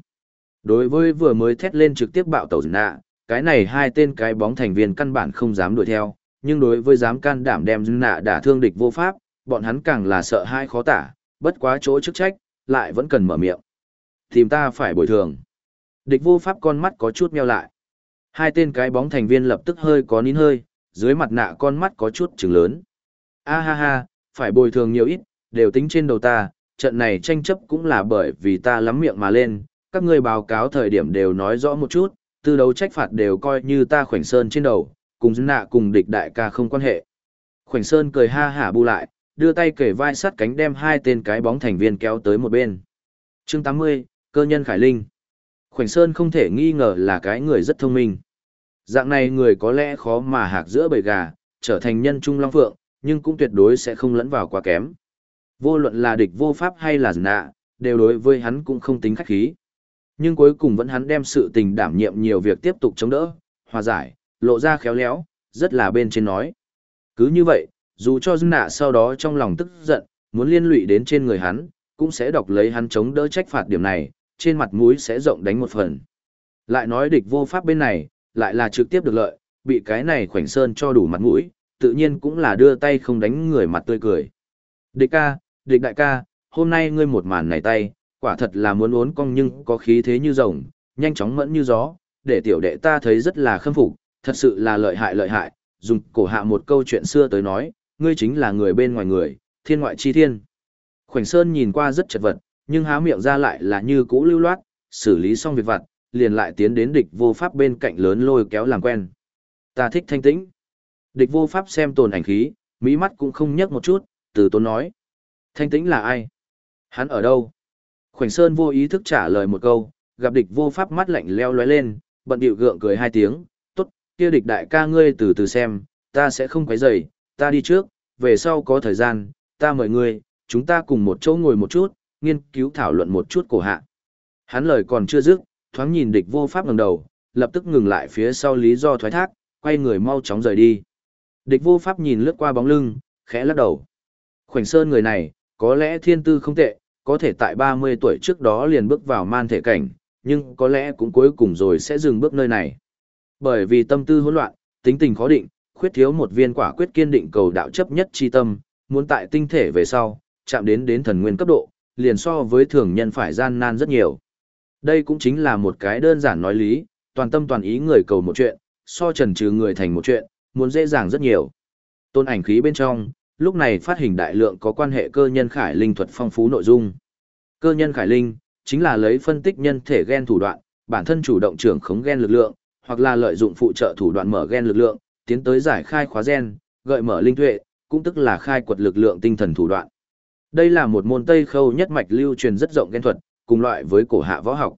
Đối với vừa mới thét lên trực tiếp bạo tẩu nạ, cái này hai tên cái bóng thành viên căn bản không dám đuổi theo, nhưng đối với dám can đảm đem nạ đả thương địch vô pháp, bọn hắn càng là sợ hai khó tả, bất quá chỗ chức trách, lại vẫn cần mở miệng. Tìm ta phải bồi thường. Địch vô pháp con mắt có chút meo lại. Hai tên cái bóng thành viên lập tức hơi có nín hơi, dưới mặt nạ con mắt có chút trừng lớn. A ha ha, phải bồi thường nhiều ít, đều tính trên đầu ta, trận này tranh chấp cũng là bởi vì ta lắm miệng mà lên, các ngươi báo cáo thời điểm đều nói rõ một chút, tư đấu trách phạt đều coi như ta khoảnh sơn trên đầu, cùng dân nạ cùng địch đại ca không quan hệ. Khoảnh sơn cười ha hả bu lại, đưa tay kể vai sắt cánh đem hai tên cái bóng thành viên kéo tới một bên. chương 80, cơ nhân Khải Linh. Khoảnh Sơn không thể nghi ngờ là cái người rất thông minh. Dạng này người có lẽ khó mà hạc giữa bầy gà, trở thành nhân trung long phượng, nhưng cũng tuyệt đối sẽ không lẫn vào quá kém. Vô luận là địch vô pháp hay là nạ, đều đối với hắn cũng không tính khách khí. Nhưng cuối cùng vẫn hắn đem sự tình đảm nhiệm nhiều việc tiếp tục chống đỡ, hòa giải, lộ ra khéo léo, rất là bên trên nói. Cứ như vậy, dù cho dân nạ sau đó trong lòng tức giận, muốn liên lụy đến trên người hắn, cũng sẽ đọc lấy hắn chống đỡ trách phạt điểm này, trên mặt mũi sẽ rộng đánh một phần. Lại nói địch vô pháp bên này, lại là trực tiếp được lợi, bị cái này khoảnh sơn cho đủ mặt mũi, tự nhiên cũng là đưa tay không đánh người mặt tươi cười. Địch ca, địch đại ca, hôm nay ngươi một màn này tay, quả thật là muốn uốn cong nhưng có khí thế như rồng, nhanh chóng mẫn như gió, để tiểu đệ ta thấy rất là khâm phục, thật sự là lợi hại lợi hại, dùng cổ hạ một câu chuyện xưa tới nói, ngươi chính là người bên ngoài người, thiên ngoại chi thiên. Khoảnh Sơn nhìn qua rất chật vật, nhưng há miệng ra lại là như cũ lưu loát, xử lý xong việc vặt, liền lại tiến đến địch vô pháp bên cạnh lớn lôi kéo làm quen. Ta thích thanh tĩnh. Địch vô pháp xem tồn ảnh khí, mỹ mắt cũng không nhấc một chút, từ tốn nói. Thanh tĩnh là ai? Hắn ở đâu? Khoảnh Sơn vô ý thức trả lời một câu, gặp địch vô pháp mắt lạnh leo lóe lên, bận điệu gượng cười hai tiếng, tốt, kia địch đại ca ngươi từ từ xem, ta sẽ không quấy rầy, ta đi trước, về sau có thời gian, ta mời ngươi, chúng ta cùng một chỗ ngồi một chút, nghiên cứu thảo luận một chút cổ hạ. Hắn lời còn chưa dứt, thoáng nhìn địch vô pháp ngẩng đầu, lập tức ngừng lại phía sau lý do thoái thác, quay người mau chóng rời đi. Địch vô pháp nhìn lướt qua bóng lưng, khẽ lắc đầu. Khoảnh sơn người này, có lẽ thiên tư không tệ, có thể tại 30 tuổi trước đó liền bước vào man thể cảnh, nhưng có lẽ cũng cuối cùng rồi sẽ dừng bước nơi này. Bởi vì tâm tư hỗn loạn, tính tình khó định, khuyết thiếu một viên quả quyết kiên định cầu đạo chấp nhất chi tâm, muốn tại tinh thể về sau, chạm đến đến thần nguyên cấp độ, liền so với thường nhân phải gian nan rất nhiều. Đây cũng chính là một cái đơn giản nói lý, toàn tâm toàn ý người cầu một chuyện, so trần trừ người thành một chuyện, muốn dễ dàng rất nhiều. Tôn ảnh khí bên trong, lúc này phát hình đại lượng có quan hệ cơ nhân khải linh thuật phong phú nội dung. Cơ nhân khải linh, chính là lấy phân tích nhân thể gen thủ đoạn, bản thân chủ động trưởng khống gen lực lượng, hoặc là lợi dụng phụ trợ thủ đoạn mở gen lực lượng, tiến tới giải khai khóa gen, gợi mở linh tuệ, cũng tức là khai quật lực lượng tinh thần thủ đoạn. Đây là một môn Tây Khâu nhất mạch lưu truyền rất rộng ghen thuật, cùng loại với cổ hạ võ học.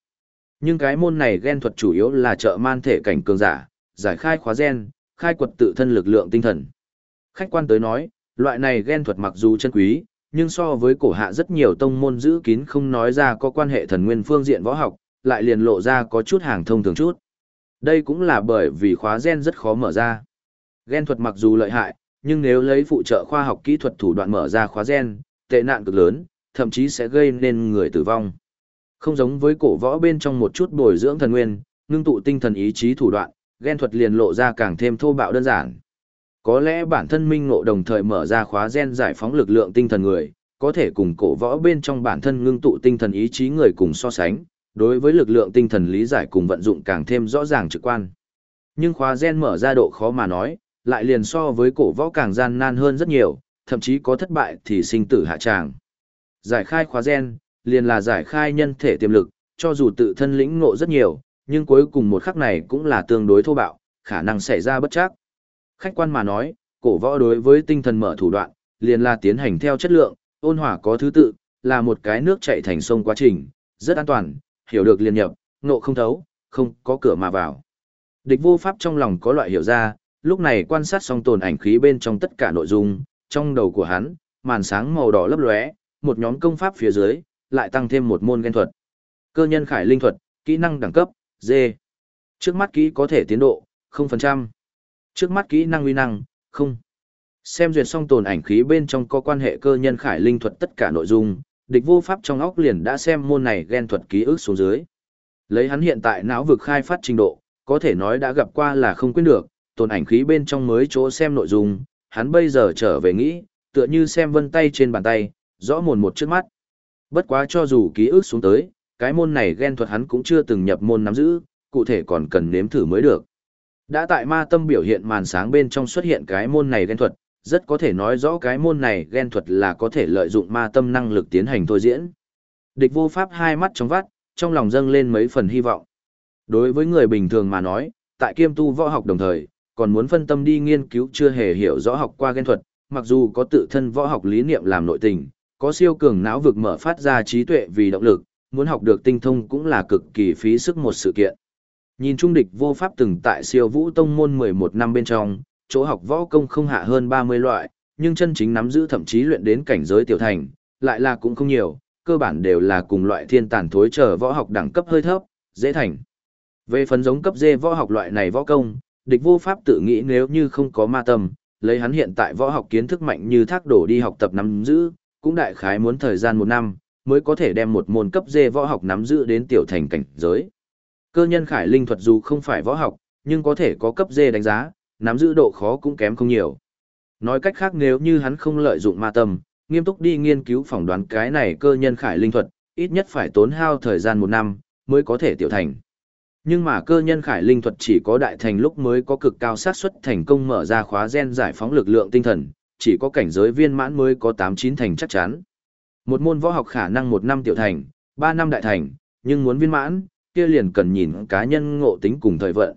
Nhưng cái môn này ghen thuật chủ yếu là trợ man thể cảnh cường giả, giải khai khóa gen, khai quật tự thân lực lượng tinh thần. Khách quan tới nói, loại này ghen thuật mặc dù chân quý, nhưng so với cổ hạ rất nhiều tông môn giữ kín không nói ra có quan hệ thần nguyên phương diện võ học, lại liền lộ ra có chút hàng thông thường chút. Đây cũng là bởi vì khóa gen rất khó mở ra. Gen thuật mặc dù lợi hại, nhưng nếu lấy phụ trợ khoa học kỹ thuật thủ đoạn mở ra khóa gen, tệ nạn cực lớn, thậm chí sẽ gây nên người tử vong. Không giống với cổ võ bên trong một chút bồi dưỡng thần nguyên, ngưng tụ tinh thần ý chí thủ đoạn, gen thuật liền lộ ra càng thêm thô bạo đơn giản. Có lẽ bản thân minh ngộ đồng thời mở ra khóa gen giải phóng lực lượng tinh thần người, có thể cùng cổ võ bên trong bản thân ngưng tụ tinh thần ý chí người cùng so sánh, đối với lực lượng tinh thần lý giải cùng vận dụng càng thêm rõ ràng trực quan. Nhưng khóa gen mở ra độ khó mà nói, lại liền so với cổ võ càng gian nan hơn rất nhiều, thậm chí có thất bại thì sinh tử hạ tràng. Giải khai khóa gen, liền là giải khai nhân thể tiềm lực, cho dù tự thân lĩnh ngộ rất nhiều, nhưng cuối cùng một khắc này cũng là tương đối thô bạo, khả năng xảy ra bất chắc. Khách quan mà nói, cổ võ đối với tinh thần mở thủ đoạn, liền là tiến hành theo chất lượng, ôn hòa có thứ tự, là một cái nước chảy thành sông quá trình, rất an toàn, hiểu được liền nhập, ngộ không thấu, không có cửa mà vào. Địch vô pháp trong lòng có loại hiểu ra, lúc này quan sát xong tồn ảnh khí bên trong tất cả nội dung, trong đầu của hắn, màn sáng màu đỏ lấp lóe, một nhóm công pháp phía dưới, lại tăng thêm một môn gen thuật. Cơ nhân khải linh thuật, kỹ năng đẳng cấp, D. Trước mắt kỹ có thể tiến độ, 0%. Trước mắt kỹ năng uy năng, không. Xem duyệt xong tồn ảnh khí bên trong có quan hệ cơ nhân khải linh thuật tất cả nội dung, địch vô pháp trong óc liền đã xem môn này gen thuật ký ức xuống dưới. Lấy hắn hiện tại não vực khai phát trình độ, có thể nói đã gặp qua là không quên được, tồn ảnh khí bên trong mới chỗ xem nội dung, hắn bây giờ trở về nghĩ, tựa như xem vân tay trên bàn tay, rõ mồn một trước mắt. Bất quá cho dù ký ức xuống tới, cái môn này gen thuật hắn cũng chưa từng nhập môn nắm giữ, cụ thể còn cần nếm thử mới được. Đã tại ma tâm biểu hiện màn sáng bên trong xuất hiện cái môn này gen thuật, rất có thể nói rõ cái môn này gen thuật là có thể lợi dụng ma tâm năng lực tiến hành thôi diễn. Địch vô pháp hai mắt trong vắt, trong lòng dâng lên mấy phần hy vọng. Đối với người bình thường mà nói, tại kiêm tu võ học đồng thời, còn muốn phân tâm đi nghiên cứu chưa hề hiểu rõ học qua ghen thuật, mặc dù có tự thân võ học lý niệm làm nội tình, có siêu cường não vực mở phát ra trí tuệ vì động lực, muốn học được tinh thông cũng là cực kỳ phí sức một sự kiện. Nhìn trung địch vô pháp từng tại siêu vũ tông môn 11 năm bên trong, chỗ học võ công không hạ hơn 30 loại, nhưng chân chính nắm giữ thậm chí luyện đến cảnh giới tiểu thành, lại là cũng không nhiều, cơ bản đều là cùng loại thiên tàn thối trở võ học đẳng cấp hơi thấp, dễ thành. Về phần giống cấp dê võ học loại này võ công, địch vô pháp tự nghĩ nếu như không có ma tâm, lấy hắn hiện tại võ học kiến thức mạnh như thác đổ đi học tập nắm giữ, cũng đại khái muốn thời gian một năm, mới có thể đem một môn cấp dê võ học nắm giữ đến tiểu thành cảnh giới. Cơ nhân khải linh thuật dù không phải võ học, nhưng có thể có cấp dê đánh giá, nắm giữ độ khó cũng kém không nhiều. Nói cách khác nếu như hắn không lợi dụng ma tâm, nghiêm túc đi nghiên cứu phỏng đoán cái này cơ nhân khải linh thuật, ít nhất phải tốn hao thời gian một năm, mới có thể tiểu thành. Nhưng mà cơ nhân khải linh thuật chỉ có đại thành lúc mới có cực cao xác suất thành công mở ra khóa gen giải phóng lực lượng tinh thần, chỉ có cảnh giới viên mãn mới có 8-9 thành chắc chắn. Một môn võ học khả năng một năm tiểu thành, ba năm đại thành, nhưng muốn viên mãn, kia liền cần nhìn cá nhân ngộ tính cùng thời vận.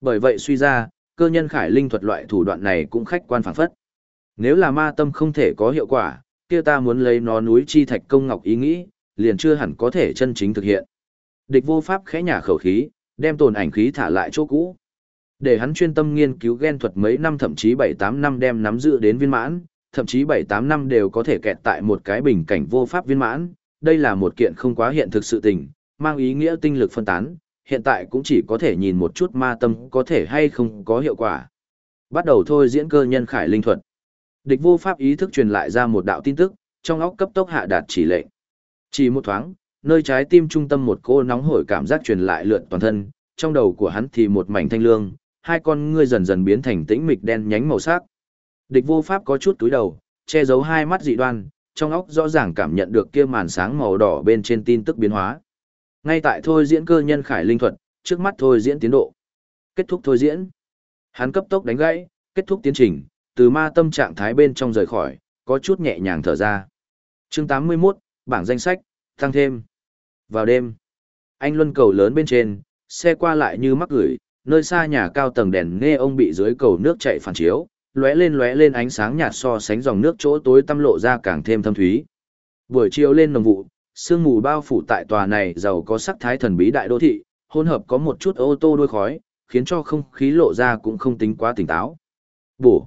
Bởi vậy suy ra, cơ nhân khải linh thuật loại thủ đoạn này cũng khách quan phản phất. Nếu là ma tâm không thể có hiệu quả, kia ta muốn lấy nó núi chi thạch công ngọc ý nghĩ, liền chưa hẳn có thể chân chính thực hiện. Địch vô pháp khẽ nhả khẩu khí, đem tồn ảnh khí thả lại chỗ cũ. Để hắn chuyên tâm nghiên cứu gen thuật mấy năm thậm chí 7-8 năm đem nắm giữ đến viên mãn, thậm chí 7-8 năm đều có thể kẹt tại một cái bình cảnh vô pháp viên mãn, đây là một kiện không quá hiện thực sự tình, mang ý nghĩa tinh lực phân tán, hiện tại cũng chỉ có thể nhìn một chút ma tâm có thể hay không có hiệu quả. Bắt đầu thôi diễn cơ nhân khải linh thuật. Địch vô pháp ý thức truyền lại ra một đạo tin tức, trong óc cấp tốc hạ đạt chỉ lệnh. Chỉ một thoáng, nơi trái tim trung tâm một cô nóng hổi cảm giác truyền lại lượn toàn thân, trong đầu của hắn thì một mảnh thanh lương, hai con ngươi dần dần biến thành tĩnh mịch đen nhánh màu sắc. Địch vô pháp có chút túi đầu, che giấu hai mắt dị đoan, trong óc rõ ràng cảm nhận được kia màn sáng màu đỏ bên trên tin tức biến hóa. Ngay tại thôi diễn cơ nhân khải linh thuật, trước mắt thôi diễn tiến độ. Kết thúc thôi diễn. Hắn cấp tốc đánh gãy, kết thúc tiến trình, từ ma tâm trạng thái bên trong rời khỏi, có chút nhẹ nhàng thở ra. Chương 81, bảng danh sách, tăng thêm. Vào đêm, anh luân cầu lớn bên trên, xe qua lại như mắc gửi, nơi xa nhà cao tầng đèn nghe ông bị dưới cầu nước chạy phản chiếu, lóe lên lóe lên ánh sáng nhạt so sánh dòng nước chỗ tối tăm lộ ra càng thêm thâm thúy. Buổi chiều lên nồng vụ, sương mù bao phủ tại tòa này giàu có sắc thái thần bí đại đô thị, hỗn hợp có một chút ô tô đuôi khói, khiến cho không khí lộ ra cũng không tính quá tỉnh táo. Bổ.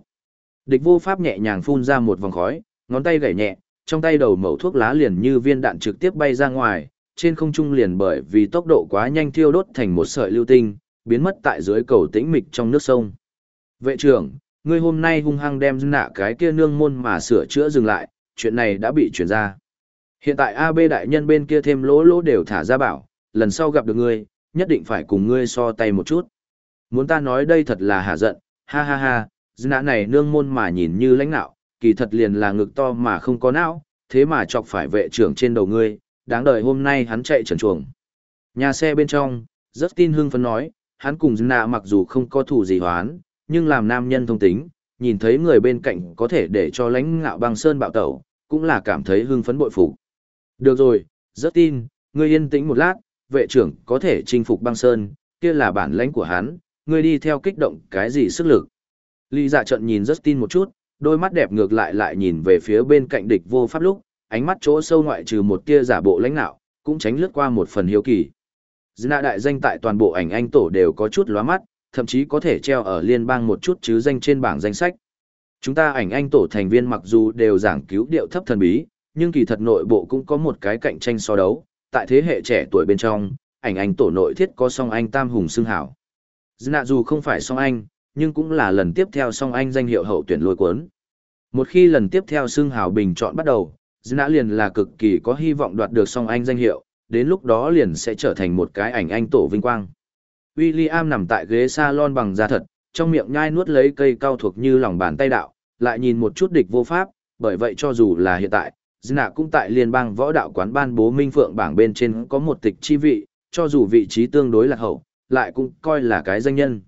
Địch vô pháp nhẹ nhàng phun ra một vòng khói, ngón tay gảy nhẹ, trong tay đầu mẩu thuốc lá liền như viên đạn trực tiếp bay ra ngoài, trên không trung liền bởi vì tốc độ quá nhanh thiêu đốt thành một sợi lưu tinh, biến mất tại dưới cầu tĩnh mịch trong nước sông. Vệ trưởng, ngươi hôm nay hung hăng đem nạ cái kia nương môn mà sửa chữa dừng lại, chuyện này đã bị chuyển ra. Hiện tại AB đại nhân bên kia thêm lỗ lỗ đều thả ra bảo, lần sau gặp được ngươi, nhất định phải cùng ngươi so tay một chút. Muốn ta nói đây thật là hả giận, ha ha ha, nạ này nương môn mà nhìn như lãnh nạo, kỳ thật liền là ngực to mà không có não, thế mà chọc phải vệ trưởng trên đầu ngươi, đáng đời hôm nay hắn chạy trần chuồng. Nhà xe bên trong, rất tin hưng phấn nói, hắn cùng nạ mặc dù không có thủ gì hoán, nhưng làm nam nhân thông tính, nhìn thấy người bên cạnh có thể để cho lãnh ngạo băng sơn bạo tẩu, cũng là cảm thấy hưng phấn bội phục. Được rồi, rất tin, ngươi yên tĩnh một lát, vệ trưởng có thể chinh phục băng sơn, kia là bản lãnh của hắn, ngươi đi theo kích động cái gì sức lực. Lý dạ trận nhìn rất tin một chút, đôi mắt đẹp ngược lại lại nhìn về phía bên cạnh địch vô pháp lúc, ánh mắt chỗ sâu ngoại trừ một tia giả bộ lãnh nạo, cũng tránh lướt qua một phần hiếu kỳ. Dna đại danh tại toàn bộ ảnh anh tổ đều có chút lóa mắt, thậm chí có thể treo ở liên bang một chút chứ danh trên bảng danh sách. Chúng ta ảnh anh tổ thành viên mặc dù đều giảng cứu điệu thấp thần bí, nhưng kỳ thật nội bộ cũng có một cái cạnh tranh so đấu, tại thế hệ trẻ tuổi bên trong, ảnh anh tổ nội thiết có song anh tam hùng xưng hảo. Dna dù không phải song anh, nhưng cũng là lần tiếp theo song anh danh hiệu hậu tuyển lôi cuốn. Một khi lần tiếp theo xưng hào bình chọn bắt đầu, Dna liền là cực kỳ có hy vọng đoạt được song anh danh hiệu, đến lúc đó liền sẽ trở thành một cái ảnh anh tổ vinh quang. William nằm tại ghế salon bằng da thật, trong miệng nhai nuốt lấy cây cao thuộc như lòng bàn tay đạo, lại nhìn một chút địch vô pháp, bởi vậy cho dù là hiện tại, Dna cũng tại liên bang võ đạo quán ban bố minh phượng bảng bên trên có một tịch chi vị, cho dù vị trí tương đối là hậu, lại cũng coi là cái danh nhân.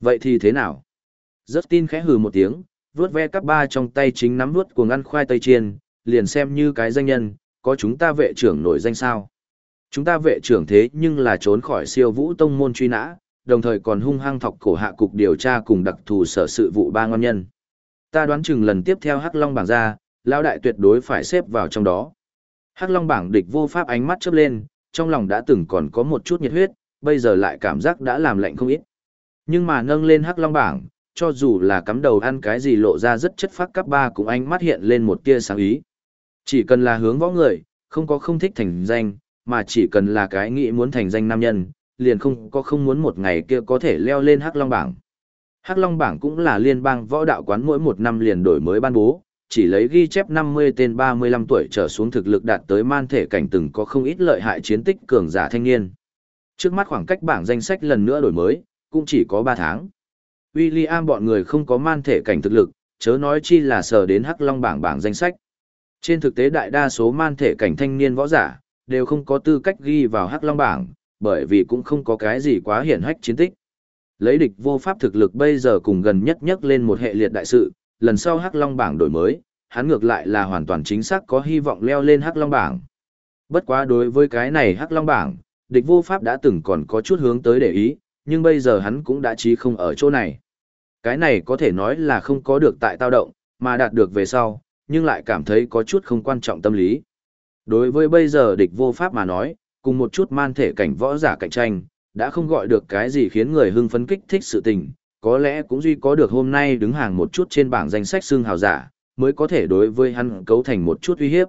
Vậy thì thế nào? Justin khẽ hừ một tiếng, vuốt ve các ba trong tay chính nắm vuốt cuồng ăn khoai tây chiên, liền xem như cái danh nhân, có chúng ta vệ trưởng nổi danh sao. Chúng ta vệ trưởng thế nhưng là trốn khỏi siêu vũ tông môn truy nã, đồng thời còn hung hăng thọc cổ hạ cục điều tra cùng đặc thù sở sự vụ ba ngon nhân. Ta đoán chừng lần tiếp theo Hắc Long bảng ra, lão đại tuyệt đối phải xếp vào trong đó. Hắc Long bảng địch vô pháp ánh mắt chớp lên, trong lòng đã từng còn có một chút nhiệt huyết, bây giờ lại cảm giác đã làm lạnh không ít. Nhưng mà nâng lên Hắc Long bảng, cho dù là cắm đầu ăn cái gì lộ ra rất chất phác cấp ba cũng ánh mắt hiện lên một tia sáng ý. Chỉ cần là hướng võ người, không có không thích thành danh, mà chỉ cần là cái nghĩ muốn thành danh nam nhân, liền không có không muốn một ngày kia có thể leo lên Hắc Long bảng. Hắc Long bảng cũng là liên bang võ đạo quán mỗi một năm liền đổi mới ban bố, chỉ lấy ghi chép 50 tên 35 tuổi trở xuống thực lực đạt tới man thể cảnh từng có không ít lợi hại chiến tích cường giả thanh niên. Trước mắt khoảng cách bảng danh sách lần nữa đổi mới, cũng chỉ có 3 tháng. William bọn người không có man thể cảnh thực lực, chớ nói chi là sờ đến Hắc Long bảng bảng danh sách. Trên thực tế đại đa số man thể cảnh thanh niên võ giả, đều không có tư cách ghi vào Hắc Long bảng, bởi vì cũng không có cái gì quá hiển hách chiến tích. Lấy địch vô pháp thực lực bây giờ cùng gần nhất nhất lên một hệ liệt đại sự, lần sau Hắc Long bảng đổi mới, hắn ngược lại là hoàn toàn chính xác có hy vọng leo lên Hắc Long bảng. Bất quá đối với cái này Hắc Long bảng, địch vô pháp đã từng còn có chút hướng tới để ý, nhưng bây giờ hắn cũng đã trí không ở chỗ này. Cái này có thể nói là không có được tại tao động, mà đạt được về sau, nhưng lại cảm thấy có chút không quan trọng tâm lý. Đối với bây giờ địch vô pháp mà nói, cùng một chút man thể cảnh võ giả cạnh tranh, đã không gọi được cái gì khiến người hưng phấn kích thích sự tình, có lẽ cũng duy có được hôm nay đứng hàng một chút trên bảng danh sách xương hào giả, mới có thể đối với hắn cấu thành một chút uy hiếp.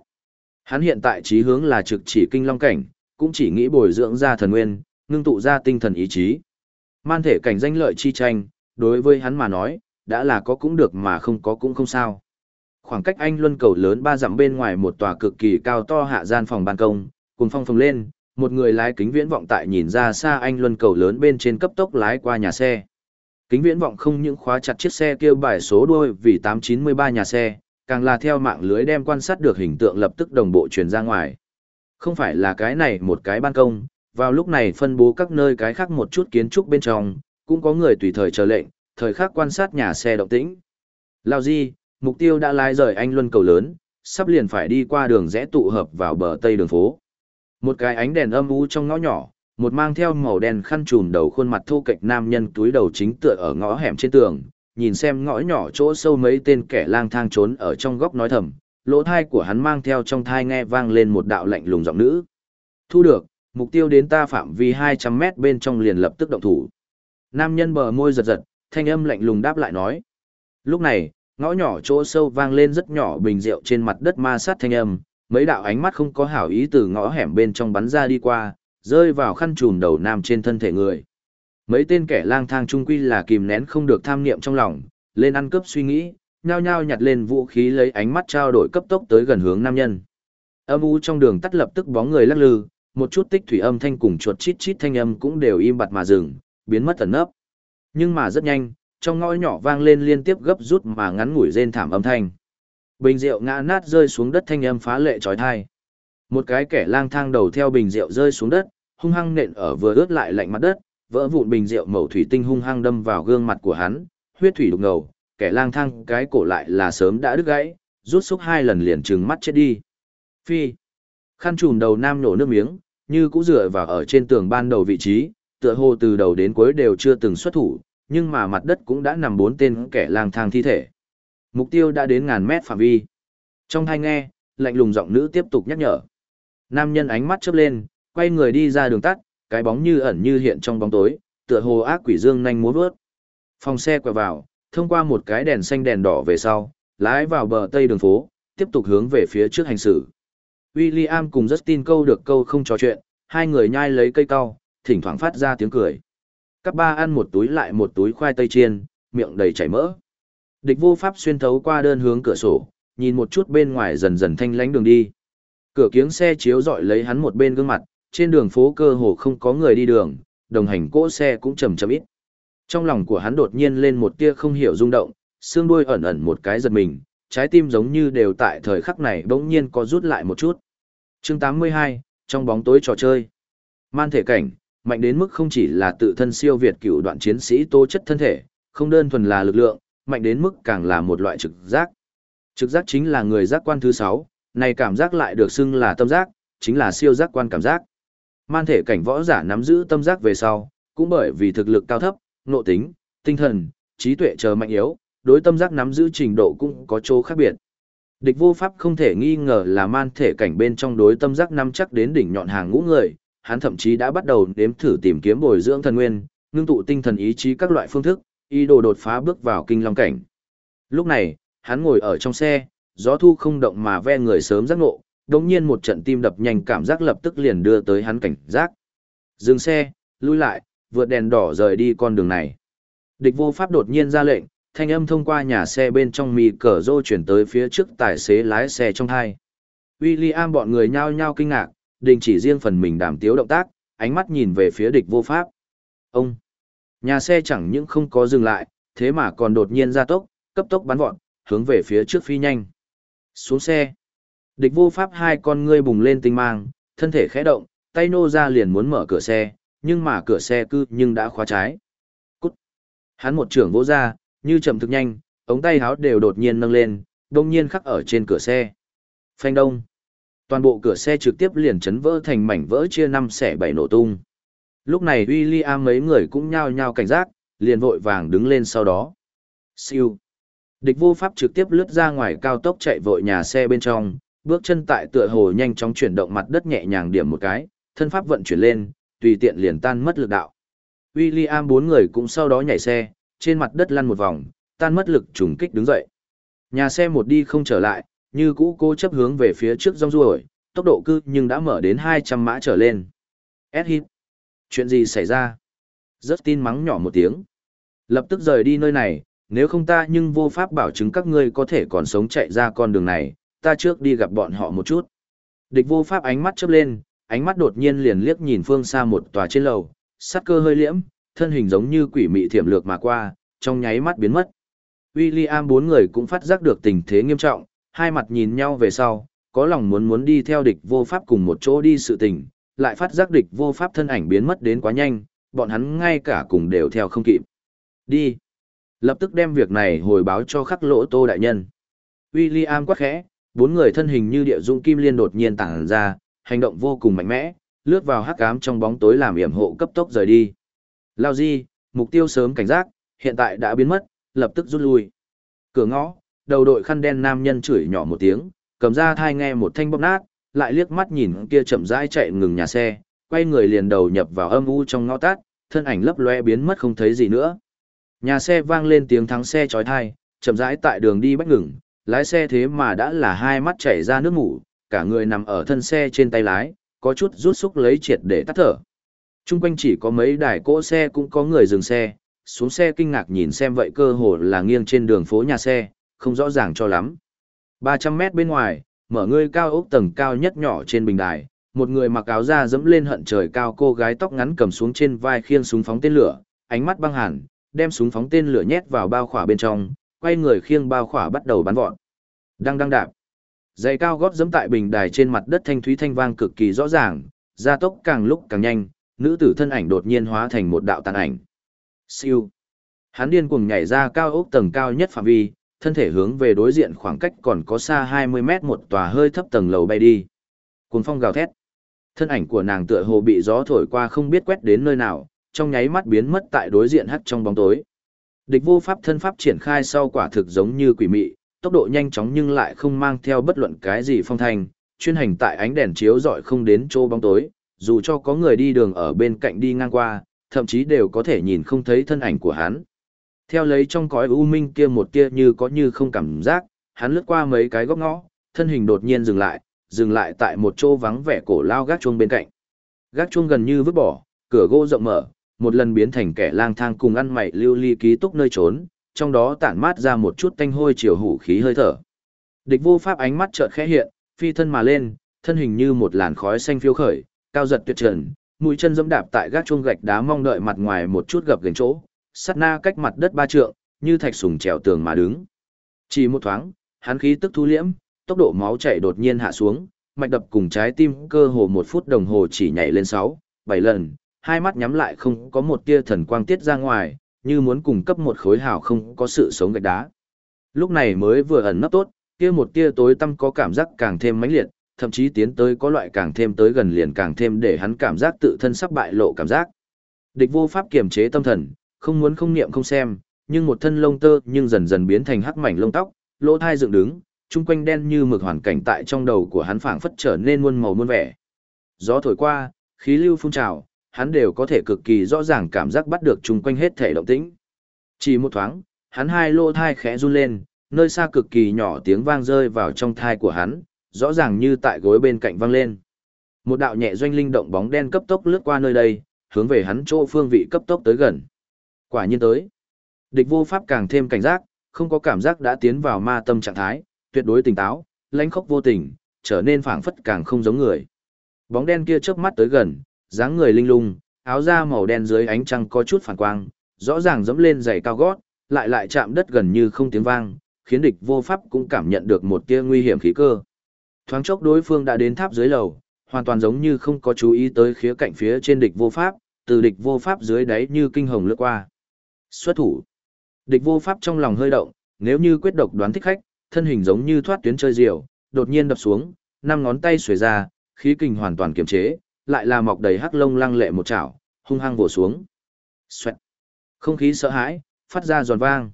Hắn hiện tại trí hướng là trực chỉ kinh long cảnh, cũng chỉ nghĩ bồi dưỡng ra thần nguyên, ngưng tụ ra tinh thần ý chí. Man thể cảnh danh lợi chi tranh, đối với hắn mà nói, đã là có cũng được mà không có cũng không sao. Khoảng cách anh luân cầu lớn ba dặm bên ngoài một tòa cực kỳ cao to hạ gian phòng ban công, cùng phong phồng lên, một người lái kính viễn vọng tại nhìn ra xa anh luân cầu lớn bên trên cấp tốc lái qua nhà xe. Kính viễn vọng không những khóa chặt chiếc xe kêu bài số đuôi vì 893 nhà xe, càng là theo mạng lưới đem quan sát được hình tượng lập tức đồng bộ truyền ra ngoài. Không phải là cái này một cái ban công, vào lúc này phân bố các nơi cái khác một chút kiến trúc bên trong, cũng có người tùy thời chờ lệnh, thời khắc quan sát nhà xe động tĩnh. Lao Di, mục tiêu đã lái rời anh luân cầu lớn, sắp liền phải đi qua đường rẽ tụ hợp vào bờ tây đường phố. Một cái ánh đèn âm u trong ngõ nhỏ, một mang theo màu đen khăn trùm đầu khuôn mặt thô kệch nam nhân túi đầu chính tựa ở ngõ hẻm trên tường, nhìn xem ngõ nhỏ chỗ sâu mấy tên kẻ lang thang trốn ở trong góc nói thầm, lỗ thai của hắn mang theo trong thai nghe vang lên một đạo lạnh lùng giọng nữ. Thu được, mục tiêu đến ta phạm vi 200 mét bên trong liền lập tức động thủ. Nam nhân bờ môi giật giật, thanh âm lạnh lùng đáp lại nói. Lúc này, ngõ nhỏ chỗ sâu vang lên rất nhỏ bình rượu trên mặt đất ma sát thanh âm, mấy đạo ánh mắt không có hảo ý từ ngõ hẻm bên trong bắn ra đi qua, rơi vào khăn trùm đầu nam trên thân thể người. Mấy tên kẻ lang thang trung quy là kìm nén không được tham niệm trong lòng, lên ăn cướp suy nghĩ, nhao nhao nhặt lên vũ khí lấy ánh mắt trao đổi cấp tốc tới gần hướng nam nhân. Âm u trong đường tắt lập tức bóng người lắc lư, một chút tích thủy âm thanh cùng chuột chít chít thanh âm cũng đều im bặt mà dừng, biến mất ẩn nấp. Nhưng mà rất nhanh, trong ngõ nhỏ vang lên liên tiếp gấp rút mà ngắn ngủi rên thảm âm thanh. Bình rượu ngã nát rơi xuống đất thanh âm phá lệ trói thai. Một cái kẻ lang thang đầu theo bình rượu rơi xuống đất, hung hăng nện ở vừa ướt lại lạnh mặt đất, vỡ vụn bình rượu màu thủy tinh hung hăng đâm vào gương mặt của hắn, huyết thủy đục ngầu, kẻ lang thang cái cổ lại là sớm đã đứt gãy, rút xúc hai lần liền trừng mắt chết đi. Phi. Khăn trùm đầu nam nổ nước miếng, như cũ dựa vào ở trên tường ban đầu vị trí, tựa hồ từ đầu đến cuối đều chưa từng xuất thủ, nhưng mà mặt đất cũng đã nằm bốn tên kẻ lang thang thi thể. Mục tiêu đã đến ngàn mét phạm vi. Trong hai nghe, lạnh lùng giọng nữ tiếp tục nhắc nhở. Nam nhân ánh mắt chớp lên, quay người đi ra đường tắt, cái bóng như ẩn như hiện trong bóng tối, tựa hồ ác quỷ dương nhanh múa vớt. Phòng xe quẹo vào, thông qua một cái đèn xanh đèn đỏ về sau, lái vào bờ tây đường phố, tiếp tục hướng về phía trước hành xử. William cùng Justin câu được câu không trò chuyện, hai người nhai lấy cây cau, thỉnh thoảng phát ra tiếng cười. Các ba ăn một túi lại một túi khoai tây chiên, miệng đầy chảy mỡ. Địch vô pháp xuyên thấu qua đơn hướng cửa sổ, nhìn một chút bên ngoài dần dần thanh lánh đường đi. Cửa kiếng xe chiếu dọi lấy hắn một bên gương mặt, trên đường phố cơ hồ không có người đi đường, đồng hành cỗ xe cũng chậm chậm ít. Trong lòng của hắn đột nhiên lên một tia không hiểu rung động, xương đuôi ẩn ẩn một cái giật mình, trái tim giống như đều tại thời khắc này bỗng nhiên có rút lại một chút. Chương 82, trong bóng tối trò chơi. Man thể cảnh, mạnh đến mức không chỉ là tự thân siêu việt cựu đoạn chiến sĩ tố chất thân thể, không đơn thuần là lực lượng, mạnh đến mức càng là một loại trực giác. Trực giác chính là người giác quan thứ 6, này cảm giác lại được xưng là tâm giác, chính là siêu giác quan cảm giác. Man thể cảnh võ giả nắm giữ tâm giác về sau, cũng bởi vì thực lực cao thấp, nội tính, tinh thần, trí tuệ chờ mạnh yếu, đối tâm giác nắm giữ trình độ cũng có chỗ khác biệt. Địch vô pháp không thể nghi ngờ là man thể cảnh bên trong đối tâm giác nắm chắc đến đỉnh nhọn hàng ngũ người, hắn thậm chí đã bắt đầu nếm thử tìm kiếm bồi dưỡng thần nguyên, ngưng tụ tinh thần ý chí các loại phương thức, ý đồ đột phá bước vào kinh long cảnh. Lúc này, hắn ngồi ở trong xe, gió thu không động mà ve người sớm giác ngộ, đống nhiên một trận tim đập nhanh cảm giác lập tức liền đưa tới hắn cảnh giác. Dừng xe, lui lại, vượt đèn đỏ rời đi con đường này. Địch vô pháp đột nhiên ra lệnh, thanh âm thông qua nhà xe bên trong mì cờ rô chuyển tới phía trước tài xế lái xe trong hai. William bọn người nhao nhao kinh ngạc, đình chỉ riêng phần mình đảm tiếu động tác, ánh mắt nhìn về phía địch vô pháp. Ông! Nhà xe chẳng những không có dừng lại, thế mà còn đột nhiên ra tốc, cấp tốc bắn vọt, hướng về phía trước phi nhanh. Xuống xe. Địch vô pháp hai con ngươi bùng lên tinh mang, thân thể khẽ động, tay nô ra liền muốn mở cửa xe, nhưng mà cửa xe cư nhưng đã khóa trái. Cút. Hắn một trưởng vỗ ra, như chậm thực nhanh, ống tay háo đều đột nhiên nâng lên, đông nhiên khắc ở trên cửa xe. Phanh đông. Toàn bộ cửa xe trực tiếp liền chấn vỡ thành mảnh vỡ chia năm xẻ bảy nổ tung. Lúc này William mấy người cũng nhao nhao cảnh giác, liền vội vàng đứng lên sau đó. Siêu. Địch vô pháp trực tiếp lướt ra ngoài cao tốc chạy vội nhà xe bên trong, bước chân tại tựa hồ nhanh chóng chuyển động mặt đất nhẹ nhàng điểm một cái, thân pháp vận chuyển lên, tùy tiện liền tan mất lực đạo. William bốn người cũng sau đó nhảy xe, trên mặt đất lăn một vòng, tan mất lực trùng kích đứng dậy. Nhà xe một đi không trở lại, như cũ cố chấp hướng về phía trước rong ruổi, tốc độ cư nhưng đã mở đến 200 mã trở lên. S hit. Chuyện gì xảy ra? Rất tin mắng nhỏ một tiếng. Lập tức rời đi nơi này, nếu không ta nhưng vô pháp bảo chứng các ngươi có thể còn sống chạy ra con đường này, ta trước đi gặp bọn họ một chút. Địch vô pháp ánh mắt chớp lên, ánh mắt đột nhiên liền liếc nhìn phương xa một tòa trên lầu, sát cơ hơi liễm, thân hình giống như quỷ mị thiểm lược mà qua, trong nháy mắt biến mất. William bốn người cũng phát giác được tình thế nghiêm trọng, hai mặt nhìn nhau về sau, có lòng muốn muốn đi theo địch vô pháp cùng một chỗ đi sự tình, lại phát giác địch vô pháp thân ảnh biến mất đến quá nhanh, bọn hắn ngay cả cùng đều theo không kịp. Đi. Lập tức đem việc này hồi báo cho khắc lỗ tô đại nhân. William quát khẽ, bốn người thân hình như địa dung kim liên đột nhiên tản ra, hành động vô cùng mạnh mẽ, lướt vào hắc ám trong bóng tối làm yểm hộ cấp tốc rời đi. Lao di, mục tiêu sớm cảnh giác, hiện tại đã biến mất, lập tức rút lui. Cửa ngõ, đầu đội khăn đen nam nhân chửi nhỏ một tiếng, cầm ra thai nghe một thanh bóp nát, lại liếc mắt nhìn kia chậm rãi chạy ngừng nhà xe, quay người liền đầu nhập vào âm u trong ngõ tát, thân ảnh lấp loe biến mất không thấy gì nữa. Nhà xe vang lên tiếng thắng xe chói tai, chậm rãi tại đường đi bách ngừng, lái xe thế mà đã là hai mắt chảy ra nước mủ, cả người nằm ở thân xe trên tay lái, có chút rút xúc lấy triệt để tắt thở. Trung quanh chỉ có mấy đài cỗ xe cũng có người dừng xe, xuống xe kinh ngạc nhìn xem vậy cơ hồ là nghiêng trên đường phố nhà xe, không rõ ràng cho lắm. 300 mét bên ngoài, mở người cao ốc tầng cao nhất nhỏ trên bình đài, một người mặc áo da dẫm lên hận trời cao cô gái tóc ngắn cầm xuống trên vai khiêng súng phóng tên lửa, ánh mắt băng hẳn, đem súng phóng tên lửa nhét vào bao khỏa bên trong, quay người khiêng bao khỏa bắt đầu bắn vọt. Đang đang đạp. Giày cao gót dẫm tại bình đài trên mặt đất thanh thúy thanh vang cực kỳ rõ ràng, gia tốc càng lúc càng nhanh, nữ tử thân ảnh đột nhiên hóa thành một đạo tàn ảnh. Siêu. Hắn điên cuồng nhảy ra cao ốc tầng cao nhất phạm vi, thân thể hướng về đối diện khoảng cách còn có xa 20 mét một tòa hơi thấp tầng lầu bay đi. Cuồng phong gào thét. Thân ảnh của nàng tựa hồ bị gió thổi qua không biết quét đến nơi nào, trong nháy mắt biến mất tại đối diện hắt trong bóng tối. Địch vô pháp thân pháp triển khai sau quả thực giống như quỷ mị, tốc độ nhanh chóng nhưng lại không mang theo bất luận cái gì phong thanh, chuyên hành tại ánh đèn chiếu rọi không đến chỗ bóng tối, dù cho có người đi đường ở bên cạnh đi ngang qua, thậm chí đều có thể nhìn không thấy thân ảnh của hắn. Theo lấy trong cõi u minh kia một tia như có như không cảm giác, hắn lướt qua mấy cái góc ngõ, thân hình đột nhiên dừng lại, dừng lại tại một chỗ vắng vẻ cổ lao gác chuông bên cạnh. Gác chuông gần như vứt bỏ, cửa gỗ rộng mở, một lần biến thành kẻ lang thang cùng ăn mày lưu ly ký túc nơi trốn, trong đó tản mát ra một chút tanh hôi chiều hủ khí hơi thở. Địch vô pháp ánh mắt chợt khẽ hiện, phi thân mà lên, thân hình như một làn khói xanh phiêu khởi, cao giật tuyệt trần, mũi chân dẫm đạp tại gác chuông gạch đá mong đợi mặt ngoài một chút gập gần chỗ, sát na cách mặt đất ba trượng, như thạch sùng trèo tường mà đứng. Chỉ một thoáng, hắn khí tức thu liễm, tốc độ máu chảy đột nhiên hạ xuống, mạch đập cùng trái tim cơ hồ một phút đồng hồ chỉ nhảy lên 6, 7 lần, hai mắt nhắm lại không có một tia thần quang tiết ra ngoài, như muốn cung cấp một khối hào không có sự sống gạch đá. Lúc này mới vừa ẩn nấp tốt, kia một tia tối tăm có cảm giác càng thêm mãnh liệt, thậm chí tiến tới có loại càng thêm tới gần liền càng thêm để hắn cảm giác tự thân sắp bại lộ cảm giác. Địch vô pháp kiềm chế tâm thần, không muốn không niệm không xem, nhưng một thân lông tơ nhưng dần dần biến thành hắc mảnh lông tóc, lỗ thai dựng đứng, chung quanh đen như mực hoàn cảnh tại trong đầu của hắn phảng phất trở nên muôn màu muôn vẻ. Gió thổi qua, khí lưu phun trào, hắn đều có thể cực kỳ rõ ràng cảm giác bắt được chung quanh hết thể động tĩnh. Chỉ một thoáng, hắn hai lỗ thai khẽ run lên, nơi xa cực kỳ nhỏ tiếng vang rơi vào trong thai của hắn, rõ ràng như tại gối bên cạnh vang lên. Một đạo nhẹ doanh linh động bóng đen cấp tốc lướt qua nơi đây, hướng về hắn chỗ phương vị cấp tốc tới gần. Quả nhiên tới. Địch vô pháp càng thêm cảnh giác, không có cảm giác đã tiến vào ma tâm trạng thái, tuyệt đối tỉnh táo, lãnh khốc vô tình, trở nên phảng phất càng không giống người. Bóng đen kia chớp mắt tới gần, dáng người linh lung, áo da màu đen dưới ánh trăng có chút phản quang, rõ ràng dẫm lên giày cao gót, lại lại chạm đất gần như không tiếng vang, khiến địch vô pháp cũng cảm nhận được một tia nguy hiểm khí cơ. Thoáng chốc đối phương đã đến tháp dưới lầu, hoàn toàn giống như không có chú ý tới khía cạnh phía trên địch vô pháp, từ địch vô pháp dưới đáy như kinh hồng lướt qua. Xuất thủ. Địch vô pháp trong lòng hơi động, nếu như quyết độc đoán thích khách, thân hình giống như thoát tuyến chơi diều, đột nhiên đập xuống, năm ngón tay xuề ra, khí kình hoàn toàn kiềm chế, lại là mọc đầy hắc lông lăng lệ một chảo, hung hăng vồ xuống. Xoẹt. Không khí sợ hãi, phát ra giòn vang.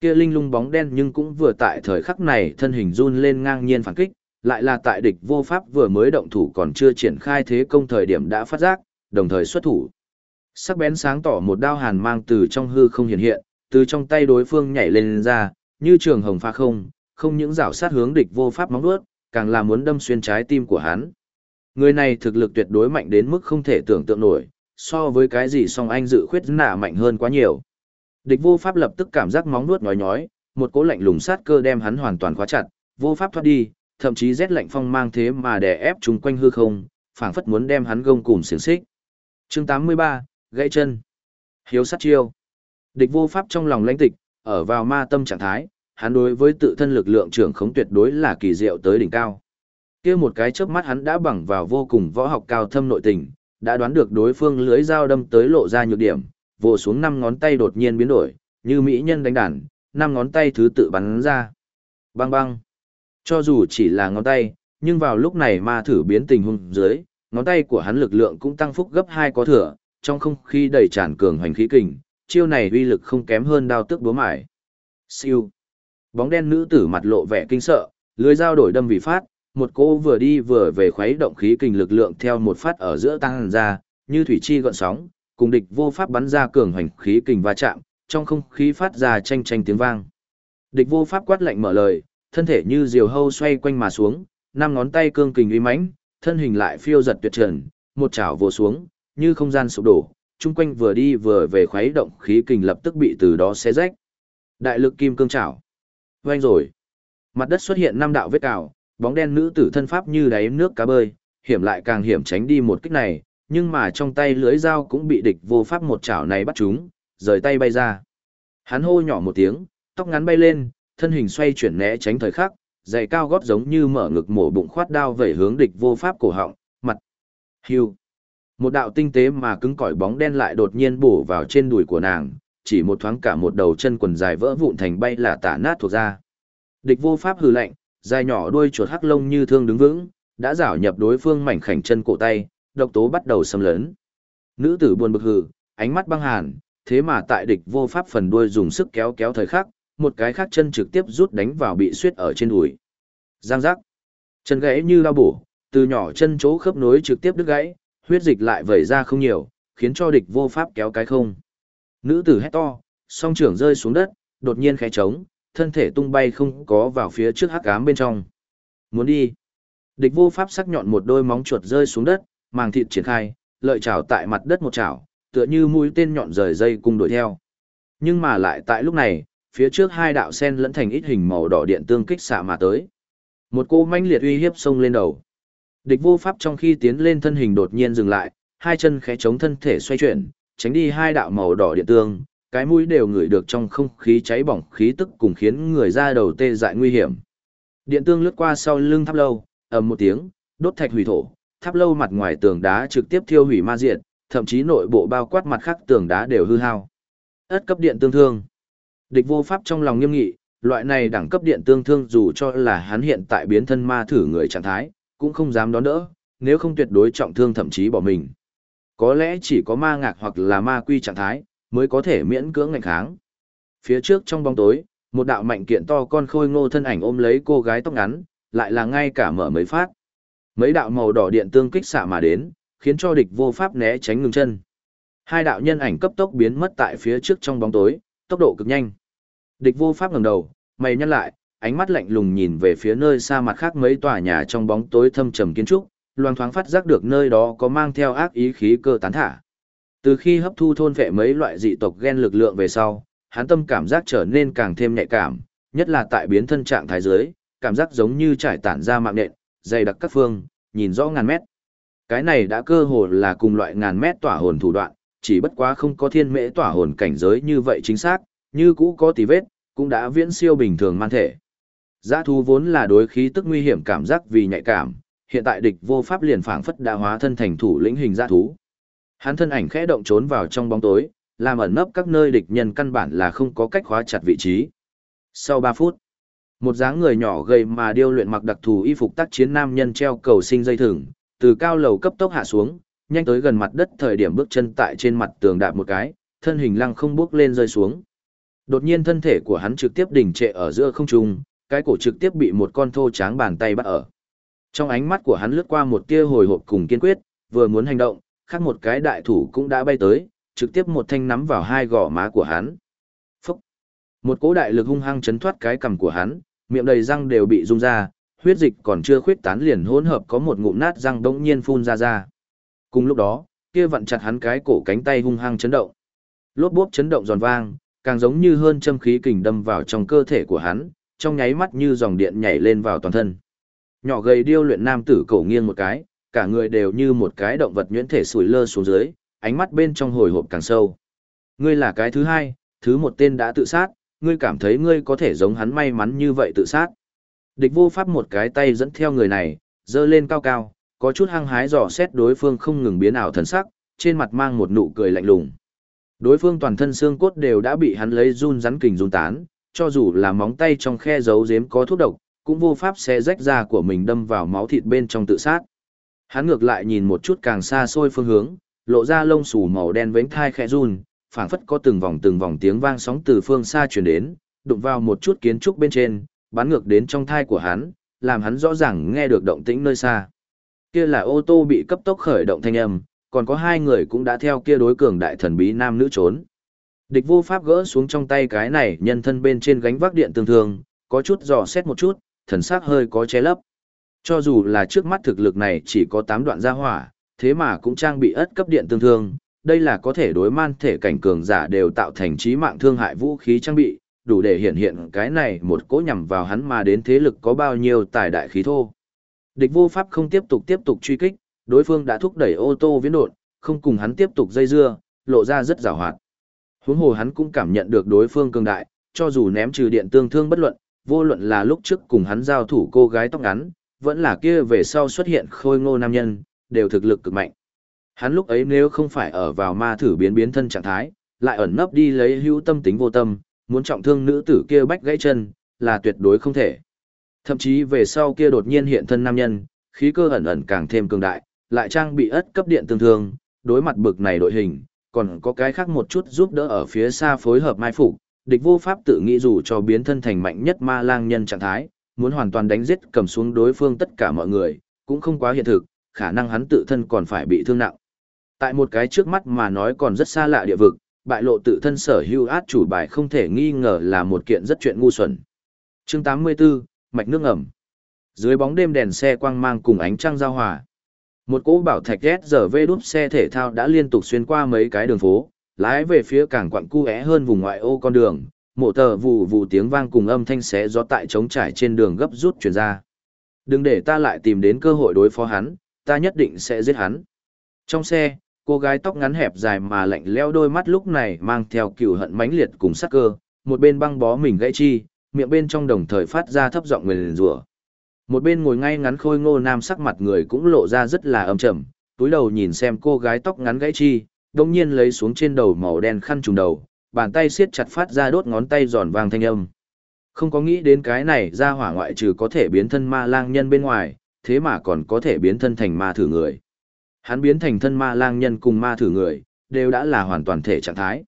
Kia linh lung bóng đen nhưng cũng vừa tại thời khắc này thân hình run lên ngang nhiên phản kích, lại là tại địch vô pháp vừa mới động thủ còn chưa triển khai thế công thời điểm đã phát giác, đồng thời xuất thủ. Sắc bén sáng tỏ một đao hàn mang từ trong hư không hiện hiện, từ trong tay đối phương nhảy lên, lên ra, như trường hồng pha không, không những rảo sát hướng địch vô pháp móng vuốt, càng là muốn đâm xuyên trái tim của hắn. Người này thực lực tuyệt đối mạnh đến mức không thể tưởng tượng nổi, so với cái gì song anh dự khuyết nạ mạnh hơn quá nhiều. Địch vô pháp lập tức cảm giác móng nuốt nhói nhói, một cỗ lạnh lùng sát cơ đem hắn hoàn toàn khóa chặt, vô pháp thoát đi, thậm chí rét lạnh phong mang thế mà đè ép chúng quanh hư không, phảng phất muốn đem hắn gông cùm xiềng xích. Chương 83, gãy chân. Hiếu sát chiêu. Địch vô pháp trong lòng lãnh tịch, ở vào ma tâm trạng thái, hắn đối với tự thân lực lượng trưởng khống tuyệt đối là kỳ diệu tới đỉnh cao. Kia một cái chớp mắt hắn đã bằng vào vô cùng võ học cao thâm nội tình, đã đoán được đối phương lưới dao đâm tới lộ ra nhược điểm, vồ xuống năm ngón tay đột nhiên biến đổi, như mỹ nhân đánh đàn, năm ngón tay thứ tự bắn ra. Bang bang. Cho dù chỉ là ngón tay, nhưng vào lúc này ma thử biến tình huống dưới, ngón tay của hắn lực lượng cũng tăng phúc gấp hai có thừa, trong không khí đầy tràn cường hoành khí kình, chiêu này uy lực không kém hơn đao tước búa mải. Siêu. Bóng đen nữ tử mặt lộ vẻ kinh sợ, lưới dao đổi đâm vì phát, một cô vừa đi vừa về khuấy động khí kình lực lượng theo một phát ở giữa tăng ra, như thủy chi gợn sóng, cùng địch vô pháp bắn ra cường hoành khí kình va chạm, trong không khí phát ra tranh tranh tiếng vang. Địch vô pháp quát lạnh mở lời, thân thể như diều hâu xoay quanh mà xuống, năm ngón tay cương kình uy mãnh, thân hình lại phiêu giật tuyệt trần, một chảo vồ xuống, như không gian sụp đổ, chung quanh vừa đi vừa về khuấy động khí kình lập tức bị từ đó xé rách. Đại lực kim cương chảo. Vâng rồi. Mặt đất xuất hiện năm đạo vết cào, bóng đen nữ tử thân pháp như đáy nước cá bơi, hiểm lại càng hiểm tránh đi một kích này, nhưng mà trong tay lưới dao cũng bị địch vô pháp một chảo này bắt chúng, rời tay bay ra. Hắn hô nhỏ một tiếng, tóc ngắn bay lên, thân hình xoay chuyển né tránh thời khắc, giày cao gót giống như mở ngực mổ bụng khoát đao về hướng địch vô pháp cổ họng, mặt. Hưu. Một đạo tinh tế mà cứng cỏi bóng đen lại đột nhiên bổ vào trên đùi của nàng, chỉ một thoáng cả một đầu chân quần dài vỡ vụn thành bay là tả nát thuộc ra. Địch vô pháp hừ lạnh, dài nhỏ đuôi chuột hắc lông như thương đứng vững, đã rảo nhập đối phương mảnh khảnh chân cổ tay, độc tố bắt đầu xâm lấn. Nữ tử buồn bực hừ, ánh mắt băng hàn, thế mà tại địch vô pháp phần đuôi dùng sức kéo kéo thời khắc, một cái khác chân trực tiếp rút đánh vào bị suyết ở trên đùi. Giang giác. Chân gãy như lao bổ, từ nhỏ chân chỗ khớp nối trực tiếp đứt gãy, huyết dịch lại vẩy ra không nhiều, khiến cho địch vô pháp kéo cái không. Nữ tử hét to, song trưởng rơi xuống đất, đột nhiên khẽ trống, thân thể tung bay không có vào phía trước hắc ám bên trong. Muốn đi. Địch vô pháp sắc nhọn một đôi móng chuột rơi xuống đất, màng thịt triển khai, lợi chảo tại mặt đất một chảo, tựa như mũi tên nhọn rời dây cùng đuổi theo. Nhưng mà lại tại lúc này, phía trước hai đạo sen lẫn thành ít hình màu đỏ điện tương kích xạ mà tới. Một cô manh liệt uy hiếp xông lên đầu. Địch vô pháp trong khi tiến lên thân hình đột nhiên dừng lại, hai chân khẽ chống thân thể xoay chuyển, tránh đi hai đạo màu đỏ điện tương, cái mũi đều ngửi được trong không khí cháy bỏng khí tức cùng khiến người ra đầu tê dại nguy hiểm. Điện tương lướt qua sau lưng tháp lâu, ầm một tiếng, đốt thạch hủy thổ, tháp lâu mặt ngoài tường đá trực tiếp thiêu hủy ma diệt, thậm chí nội bộ bao quát mặt khác tường đá đều hư hao. Ất cấp điện tương thương. Địch vô pháp trong lòng nghiêm nghị, loại này đẳng cấp điện tương thương dù cho là hắn hiện tại biến thân ma thử người trạng thái, cũng không dám đón đỡ, nếu không tuyệt đối trọng thương thậm chí bỏ mình. Có lẽ chỉ có ma ngạc hoặc là ma quy trạng thái, mới có thể miễn cưỡng ngạnh kháng. Phía trước trong bóng tối, một đạo mạnh kiện to con khôi ngô thân ảnh ôm lấy cô gái tóc ngắn, lại là ngay cả mở mấy phát. Mấy đạo màu đỏ điện tương kích xạ mà đến, khiến cho địch vô pháp né tránh ngừng chân. Hai đạo nhân ảnh cấp tốc biến mất tại phía trước trong bóng tối, tốc độ cực nhanh. Địch vô pháp ngẩng đầu, mày nhăn lại, ánh mắt lạnh lùng nhìn về phía nơi xa mặt khác mấy tòa nhà trong bóng tối thâm trầm kiến trúc, loang thoáng phát giác được nơi đó có mang theo ác ý khí cơ tán thả. Từ khi hấp thu thôn vệ mấy loại dị tộc gen lực lượng về sau, hắn tâm cảm giác trở nên càng thêm nhạy cảm, nhất là tại biến thân trạng thái dưới, cảm giác giống như trải tản ra mạng nện, dày đặc các phương, nhìn rõ ngàn mét. Cái này đã cơ hồ là cùng loại ngàn mét tỏa hồn thủ đoạn, chỉ bất quá không có thiên mễ tỏa hồn cảnh giới như vậy chính xác, như cũ có tí vết, cũng đã viễn siêu bình thường man thể. Giã thú vốn là đối khí tức nguy hiểm cảm giác vì nhạy cảm, hiện tại địch vô pháp liền phảng phất đã hóa thân thành thủ lĩnh hình giã thú. Hắn thân ảnh khẽ động trốn vào trong bóng tối, làm ẩn nấp các nơi địch nhân căn bản là không có cách khóa chặt vị trí. Sau 3 phút, một dáng người nhỏ gầy mà điêu luyện mặc đặc thù y phục tác chiến nam nhân treo cầu sinh dây thừng, từ cao lầu cấp tốc hạ xuống, nhanh tới gần mặt đất thời điểm bước chân tại trên mặt tường đạp một cái, thân hình lăng không bước lên rơi xuống. Đột nhiên thân thể của hắn trực tiếp đình trệ ở giữa không trung, cái cổ trực tiếp bị một con thô tráng bàn tay bắt ở. Trong ánh mắt của hắn lướt qua một tia hồi hộp cùng kiên quyết, vừa muốn hành động, khác một cái đại thủ cũng đã bay tới, trực tiếp một thanh nắm vào hai gò má của hắn. Phúc! Một cỗ đại lực hung hăng chấn thoát cái cằm của hắn, miệng đầy răng đều bị rung ra, huyết dịch còn chưa khuyết tán liền hỗn hợp có một ngụm nát răng đống nhiên phun ra ra. Cùng lúc đó, kia vặn chặt hắn cái cổ cánh tay hung hăng chấn động. Lốp bốp chấn động giòn vang, càng giống như hơn châm khí kình đâm vào trong cơ thể của hắn, trong nháy mắt như dòng điện nhảy lên vào toàn thân. Nhỏ gầy điêu luyện nam tử cổ nghiêng một cái, cả người đều như một cái động vật nhuyễn thể sủi lơ xuống dưới, ánh mắt bên trong hồi hộp càng sâu. Ngươi là cái thứ hai, thứ một tên đã tự sát, ngươi cảm thấy ngươi có thể giống hắn may mắn như vậy tự sát. Địch vô pháp một cái tay dẫn theo người này, dơ lên cao cao, có chút hăng hái dò xét đối phương không ngừng biến ảo thần sắc, trên mặt mang một nụ cười lạnh lùng. Đối phương toàn thân xương cốt đều đã bị hắn lấy run rắn kình run tán, cho dù là móng tay trong khe giấu giếm có thuốc độc, cũng vô pháp xé rách da của mình đâm vào máu thịt bên trong tự sát. Hắn ngược lại nhìn một chút càng xa xôi phương hướng, lộ ra lông xù màu đen vánh thai khẽ run, phảng phất có từng vòng từng vòng tiếng vang sóng từ phương xa truyền đến, đụng vào một chút kiến trúc bên trên, bắn ngược đến trong thai của hắn, làm hắn rõ ràng nghe được động tĩnh nơi xa. Kia là ô tô bị cấp tốc khởi động thanh âm, còn có hai người cũng đã theo kia đối cường đại thần bí nam nữ trốn. Địch vô pháp gỡ xuống trong tay cái này nhân thân bên trên gánh vác điện tương thường, có chút dò xét một chút, thần sắc hơi có che lấp. Cho dù là trước mắt thực lực này chỉ có 8 đoạn gia hỏa, thế mà cũng trang bị ất cấp điện tương thương, đây là có thể đối man thể cảnh cường giả đều tạo thành trí mạng thương hại vũ khí trang bị, đủ để hiện hiện cái này một cỗ nhằm vào hắn mà đến thế lực có bao nhiêu tài đại khí thô. Địch vô pháp không tiếp tục tiếp tục truy kích, đối phương đã thúc đẩy ô tô viễn đột, không cùng hắn tiếp tục dây dưa, lộ ra rất rào hoạt. Huống hồ hắn cũng cảm nhận được đối phương cường đại, cho dù ném trừ điện tương thương bất luận, vô luận là lúc trước cùng hắn giao thủ cô gái tóc ngắn, vẫn là kia về sau xuất hiện khôi ngô nam nhân, đều thực lực cực mạnh. Hắn lúc ấy nếu không phải ở vào ma thử biến biến thân trạng thái, lại ẩn nấp đi lấy hữu tâm tính vô tâm, muốn trọng thương nữ tử kia bách gãy chân, là tuyệt đối không thể. Thậm chí về sau kia đột nhiên hiện thân nam nhân, khí cơ ẩn ẩn càng thêm cường đại, lại trang bị ất cấp điện tương thương, đối mặt bực này đội hình, còn có cái khác một chút giúp đỡ ở phía xa phối hợp mai phục, địch vô pháp tự nghĩ dù cho biến thân thành mạnh nhất ma lang nhân trạng thái, muốn hoàn toàn đánh giết cầm xuống đối phương tất cả mọi người, cũng không quá hiện thực, khả năng hắn tự thân còn phải bị thương nặng. Tại một cái trước mắt mà nói còn rất xa lạ địa vực, bại lộ tự thân sở hữu át chủ bài không thể nghi ngờ là một kiện rất chuyện ngu xuẩn. Chương 84, mạch nước ẩm. Dưới bóng đêm đèn xe quang mang cùng ánh trăng giao hòa. Một cỗ bảo thạch SRV đúp xe thể thao đã liên tục xuyên qua mấy cái đường phố, lái về phía cảng quặng cu é hơn vùng ngoại ô con đường, mộ tờ vù vù tiếng vang cùng âm thanh xé gió tại trống trải trên đường gấp rút chuyển ra. Đừng để ta lại tìm đến cơ hội đối phó hắn, ta nhất định sẽ giết hắn. Trong xe, cô gái tóc ngắn hẹp dài mà lạnh leo đôi mắt lúc này mang theo cựu hận mãnh liệt cùng sắc cơ, một bên băng bó mình gãy chi, miệng bên trong đồng thời phát ra thấp giọng nguyền rủa. Một bên ngồi ngay ngắn khôi ngô nam sắc mặt người cũng lộ ra rất là âm trầm, túi đầu nhìn xem cô gái tóc ngắn gãy chi, đồng nhiên lấy xuống trên đầu màu đen khăn trùng đầu, bàn tay siết chặt phát ra đốt ngón tay giòn vang thanh âm. Không có nghĩ đến cái này ra hỏa ngoại trừ có thể biến thân ma lang nhân bên ngoài, thế mà còn có thể biến thân thành ma thử người. Hắn biến thành thân ma lang nhân cùng ma thử người, đều đã là hoàn toàn thể trạng thái.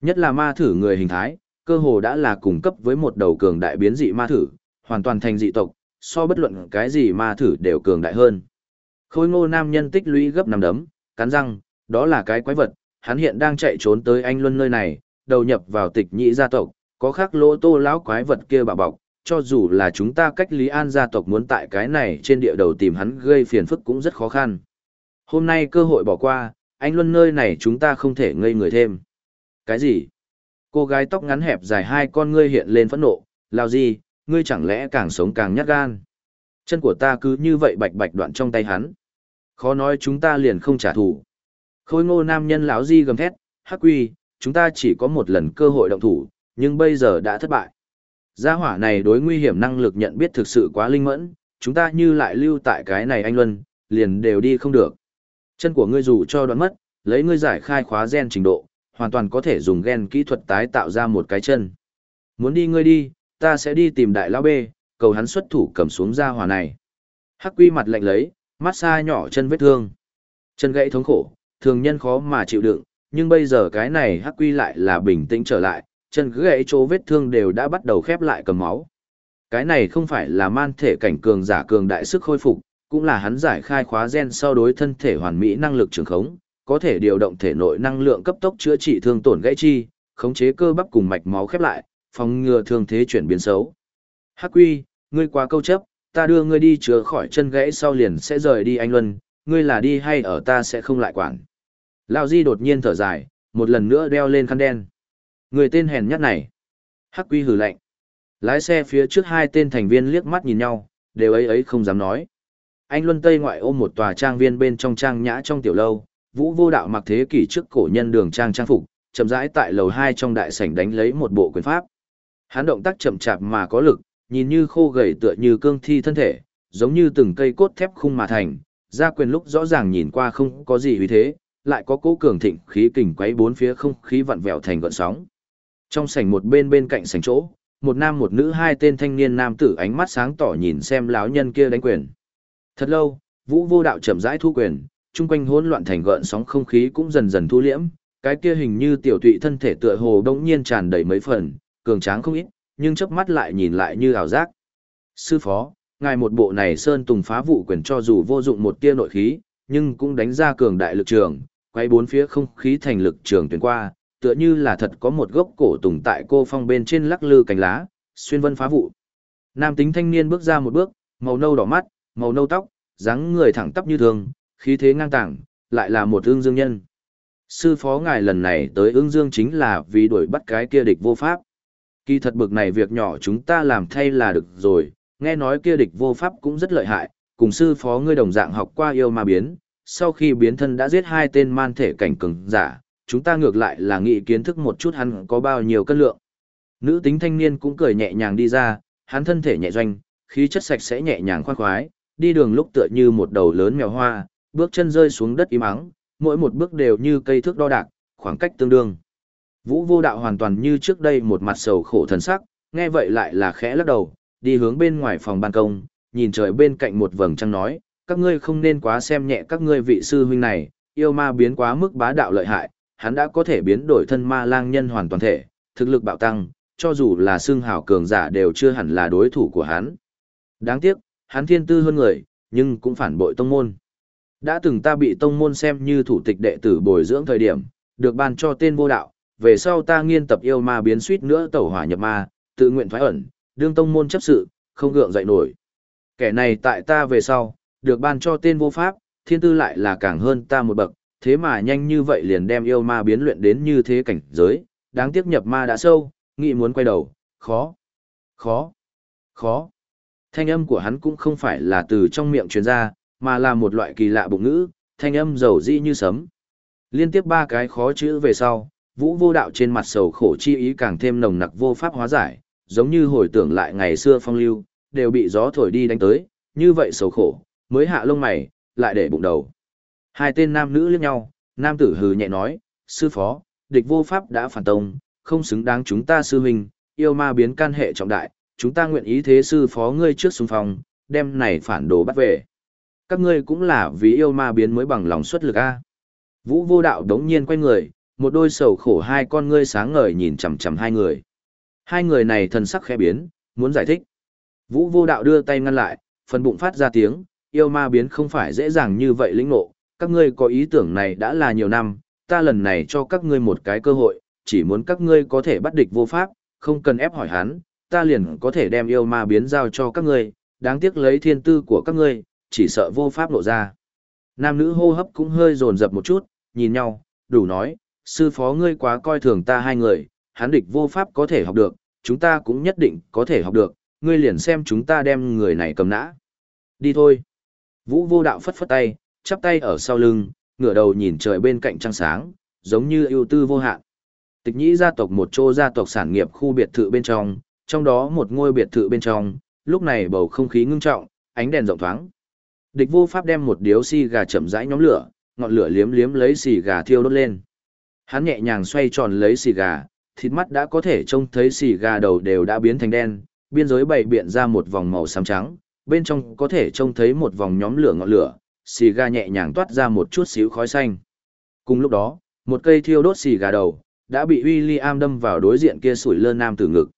Nhất là ma thử người hình thái, cơ hồ đã là cùng cấp với một đầu cường đại biến dị ma thử, hoàn toàn thành dị tộc, so bất luận cái gì ma thử đều cường đại hơn. Khôi ngô nam nhân tích lũy gấp năm đấm, cắn răng, đó là cái quái vật, hắn hiện đang chạy trốn tới anh luân nơi này, đầu nhập vào tịch nhị gia tộc, có khắc lỗ tô lão quái vật kia bà bọc, cho dù là chúng ta cách Lý An gia tộc muốn tại cái này trên địa đầu tìm hắn gây phiền phức cũng rất khó khăn. Hôm nay cơ hội bỏ qua, anh Luân nơi này chúng ta không thể ngây người thêm. Cái gì? Cô gái tóc ngắn hẹp dài hai con ngươi hiện lên phẫn nộ, lao gì, ngươi chẳng lẽ càng sống càng nhát gan. Chân của ta cứ như vậy bạch bạch đoạn trong tay hắn. Khó nói chúng ta liền không trả thù. Khôi ngô nam nhân lão di gầm thét, hắc quy, chúng ta chỉ có một lần cơ hội động thủ, nhưng bây giờ đã thất bại. Gia hỏa này đối nguy hiểm năng lực nhận biết thực sự quá linh mẫn, chúng ta như lại lưu tại cái này anh Luân, liền đều đi không được. Chân của ngươi dù cho đoạn mất, lấy ngươi giải khai khóa gen trình độ, hoàn toàn có thể dùng gen kỹ thuật tái tạo ra một cái chân. Muốn đi ngươi đi, ta sẽ đi tìm đại lão bê, cầu hắn xuất thủ cầm xuống ra hỏa này. Hắc quy mặt lạnh lấy, mát xa nhỏ chân vết thương. Chân gãy thống khổ, thường nhân khó mà chịu đựng, nhưng bây giờ cái này hắc quy lại là bình tĩnh trở lại, chân gãy chỗ vết thương đều đã bắt đầu khép lại cầm máu. Cái này không phải là man thể cảnh cường giả cường đại sức khôi phục, cũng là hắn giải khai khóa gen sau đối thân thể hoàn mỹ năng lực trường khống, có thể điều động thể nội năng lượng cấp tốc chữa trị thương tổn gãy chi, khống chế cơ bắp cùng mạch máu khép lại, phòng ngừa thương thế chuyển biến xấu. Hắc Quy, ngươi quá câu chấp, ta đưa ngươi đi chữa khỏi chân gãy sau liền sẽ rời đi anh Luân, ngươi là đi hay ở ta sẽ không lại quản. Lão Di đột nhiên thở dài, một lần nữa đeo lên khăn đen. Người tên hèn nhát này. Hắc Quy hừ lạnh. Lái xe phía trước hai tên thành viên liếc mắt nhìn nhau, đều ấy ấy không dám nói. Anh Luân Tây ngoại ôm một tòa trang viên bên trong trang nhã trong tiểu lâu, Vũ Vô Đạo mặc thế kỷ trước cổ nhân đường trang trang phục, chậm rãi tại lầu 2 trong đại sảnh đánh lấy một bộ quyền pháp. Hắn động tác chậm chạp mà có lực, nhìn như khô gầy tựa như cương thi thân thể, giống như từng cây cốt thép khung mà thành, ra quyền lúc rõ ràng nhìn qua không có gì uy thế, lại có cố cường thịnh khí kình quấy bốn phía không khí vặn vẹo thành gợn sóng. Trong sảnh một bên bên cạnh sảnh chỗ, một nam một nữ hai tên thanh niên nam tử ánh mắt sáng tỏ nhìn xem lão nhân kia đánh quyền. Thật lâu, Vũ Vô Đạo chậm rãi thu quyền, chung quanh hỗn loạn thành gợn sóng không khí cũng dần dần thu liễm, cái kia hình như tiểu tụy thân thể tựa hồ đống nhiên tràn đầy mấy phần, cường tráng không ít, nhưng chớp mắt lại nhìn lại như ảo giác. Sư phó, ngài một bộ này sơn tùng phá vụ quyền cho dù vô dụng một tia nội khí, nhưng cũng đánh ra cường đại lực trường, quay bốn phía không khí thành lực trường tuyến qua, tựa như là thật có một gốc cổ tùng tại cô phong bên trên lắc lư cánh lá, xuyên vân phá vụ. Nam tính thanh niên bước ra một bước, màu nâu đỏ mắt, màu nâu tóc, dáng người thẳng tắp như thường, khí thế ngang tảng lại là một ương dương nhân. Sư phó ngài lần này tới ương dương chính là vì đuổi bắt cái kia địch vô pháp. Kỳ thật bực này việc nhỏ chúng ta làm thay là được rồi, nghe nói kia địch vô pháp cũng rất lợi hại, cùng sư phó ngươi đồng dạng học qua yêu ma biến, sau khi biến thân đã giết hai tên man thể cảnh cường giả, chúng ta ngược lại là nghĩ kiến thức một chút hắn có bao nhiêu cân lượng. Nữ tính thanh niên cũng cười nhẹ nhàng đi ra, hắn thân thể nhẹ doanh, khí chất sạch sẽ nhẹ nhàng khoan khoái, đi đường lúc tựa như một đầu lớn mèo hoa, bước chân rơi xuống đất im ắng, mỗi một bước đều như cây thước đo đạc, khoảng cách tương đương. Vũ vô đạo hoàn toàn như trước đây một mặt sầu khổ thần sắc, nghe vậy lại là khẽ lắc đầu, đi hướng bên ngoài phòng ban công, nhìn trời bên cạnh một vầng trăng nói, các ngươi không nên quá xem nhẹ các ngươi vị sư huynh này, yêu ma biến quá mức bá đạo lợi hại, hắn đã có thể biến đổi thân ma lang nhân hoàn toàn thể, thực lực bạo tăng, cho dù là xương hào cường giả đều chưa hẳn là đối thủ của hắn. Đáng tiếc, hắn thiên tư hơn người, nhưng cũng phản bội tông môn. Đã từng ta bị tông môn xem như thủ tịch đệ tử bồi dưỡng thời điểm, được ban cho tên vô đạo, về sau ta nghiên tập yêu ma biến suýt nữa tẩu hỏa nhập ma, tự nguyện thoái ẩn, đương tông môn chấp sự, không gượng dậy nổi. Kẻ này tại ta về sau, được ban cho tên vô pháp, thiên tư lại là càng hơn ta một bậc, thế mà nhanh như vậy liền đem yêu ma biến luyện đến như thế cảnh giới, đáng tiếc nhập ma đã sâu, nghĩ muốn quay đầu, khó, khó, khó. Thanh âm của hắn cũng không phải là từ trong miệng truyền ra, mà là một loại kỳ lạ bụng ngữ, thanh âm dầu di như sấm. Liên tiếp ba cái khó chữ về sau, vũ vô đạo trên mặt sầu khổ chi ý càng thêm nồng nặc vô pháp hóa giải, giống như hồi tưởng lại ngày xưa phong lưu, đều bị gió thổi đi đánh tới, như vậy sầu khổ, mới hạ lông mày, lại để bụng đầu. Hai tên nam nữ liếc nhau, nam tử hừ nhẹ nói, sư phó, địch vô pháp đã phản tông, không xứng đáng chúng ta sư huynh, yêu ma biến can hệ trọng đại, chúng ta nguyện ý thế sư phó ngươi trước xung phong, đem này phản đồ bắt về. Các ngươi cũng là vì yêu ma biến mới bằng lòng xuất lực a. Vũ vô đạo đống nhiên quay người, một đôi sầu khổ hai con ngươi sáng ngời nhìn chằm chằm hai người. Hai người này thần sắc khẽ biến, muốn giải thích. Vũ vô đạo đưa tay ngăn lại, phần bụng phát ra tiếng, yêu ma biến không phải dễ dàng như vậy lĩnh ngộ, các ngươi có ý tưởng này đã là nhiều năm, ta lần này cho các ngươi một cái cơ hội, chỉ muốn các ngươi có thể bắt địch vô pháp, không cần ép hỏi hắn, ta liền có thể đem yêu ma biến giao cho các ngươi, đáng tiếc lấy thiên tư của các ngươi, chỉ sợ vô pháp lộ ra. Nam nữ hô hấp cũng hơi dồn dập một chút, nhìn nhau, đủ nói, sư phó ngươi quá coi thường ta hai người, hắn địch vô pháp có thể học được, chúng ta cũng nhất định có thể học được, ngươi liền xem chúng ta đem người này cầm nã. Đi thôi. Vũ vô đạo phất phất tay, chắp tay ở sau lưng, ngửa đầu nhìn trời bên cạnh trăng sáng, giống như ưu tư vô hạn. Tịch nhĩ gia tộc một chỗ gia tộc sản nghiệp khu biệt thự bên trong, trong đó một ngôi biệt thự bên trong, lúc này bầu không khí ngưng trọng, ánh đèn rộng thoáng. Địch vô pháp đem một điếu xì gà chậm rãi nhóm lửa, ngọn lửa liếm liếm lấy xì gà thiêu đốt lên. Hắn nhẹ nhàng xoay tròn lấy xì gà, thịt mắt đã có thể trông thấy xì gà đầu đều đã biến thành đen, biên giới bày biện ra một vòng màu xám trắng, bên trong có thể trông thấy một vòng nhóm lửa ngọn lửa, xì gà nhẹ nhàng toát ra một chút xíu khói xanh. Cùng lúc đó, một cây thiêu đốt xì gà đầu, đã bị William đâm vào đối diện kia sủi lơ nam tử ngực.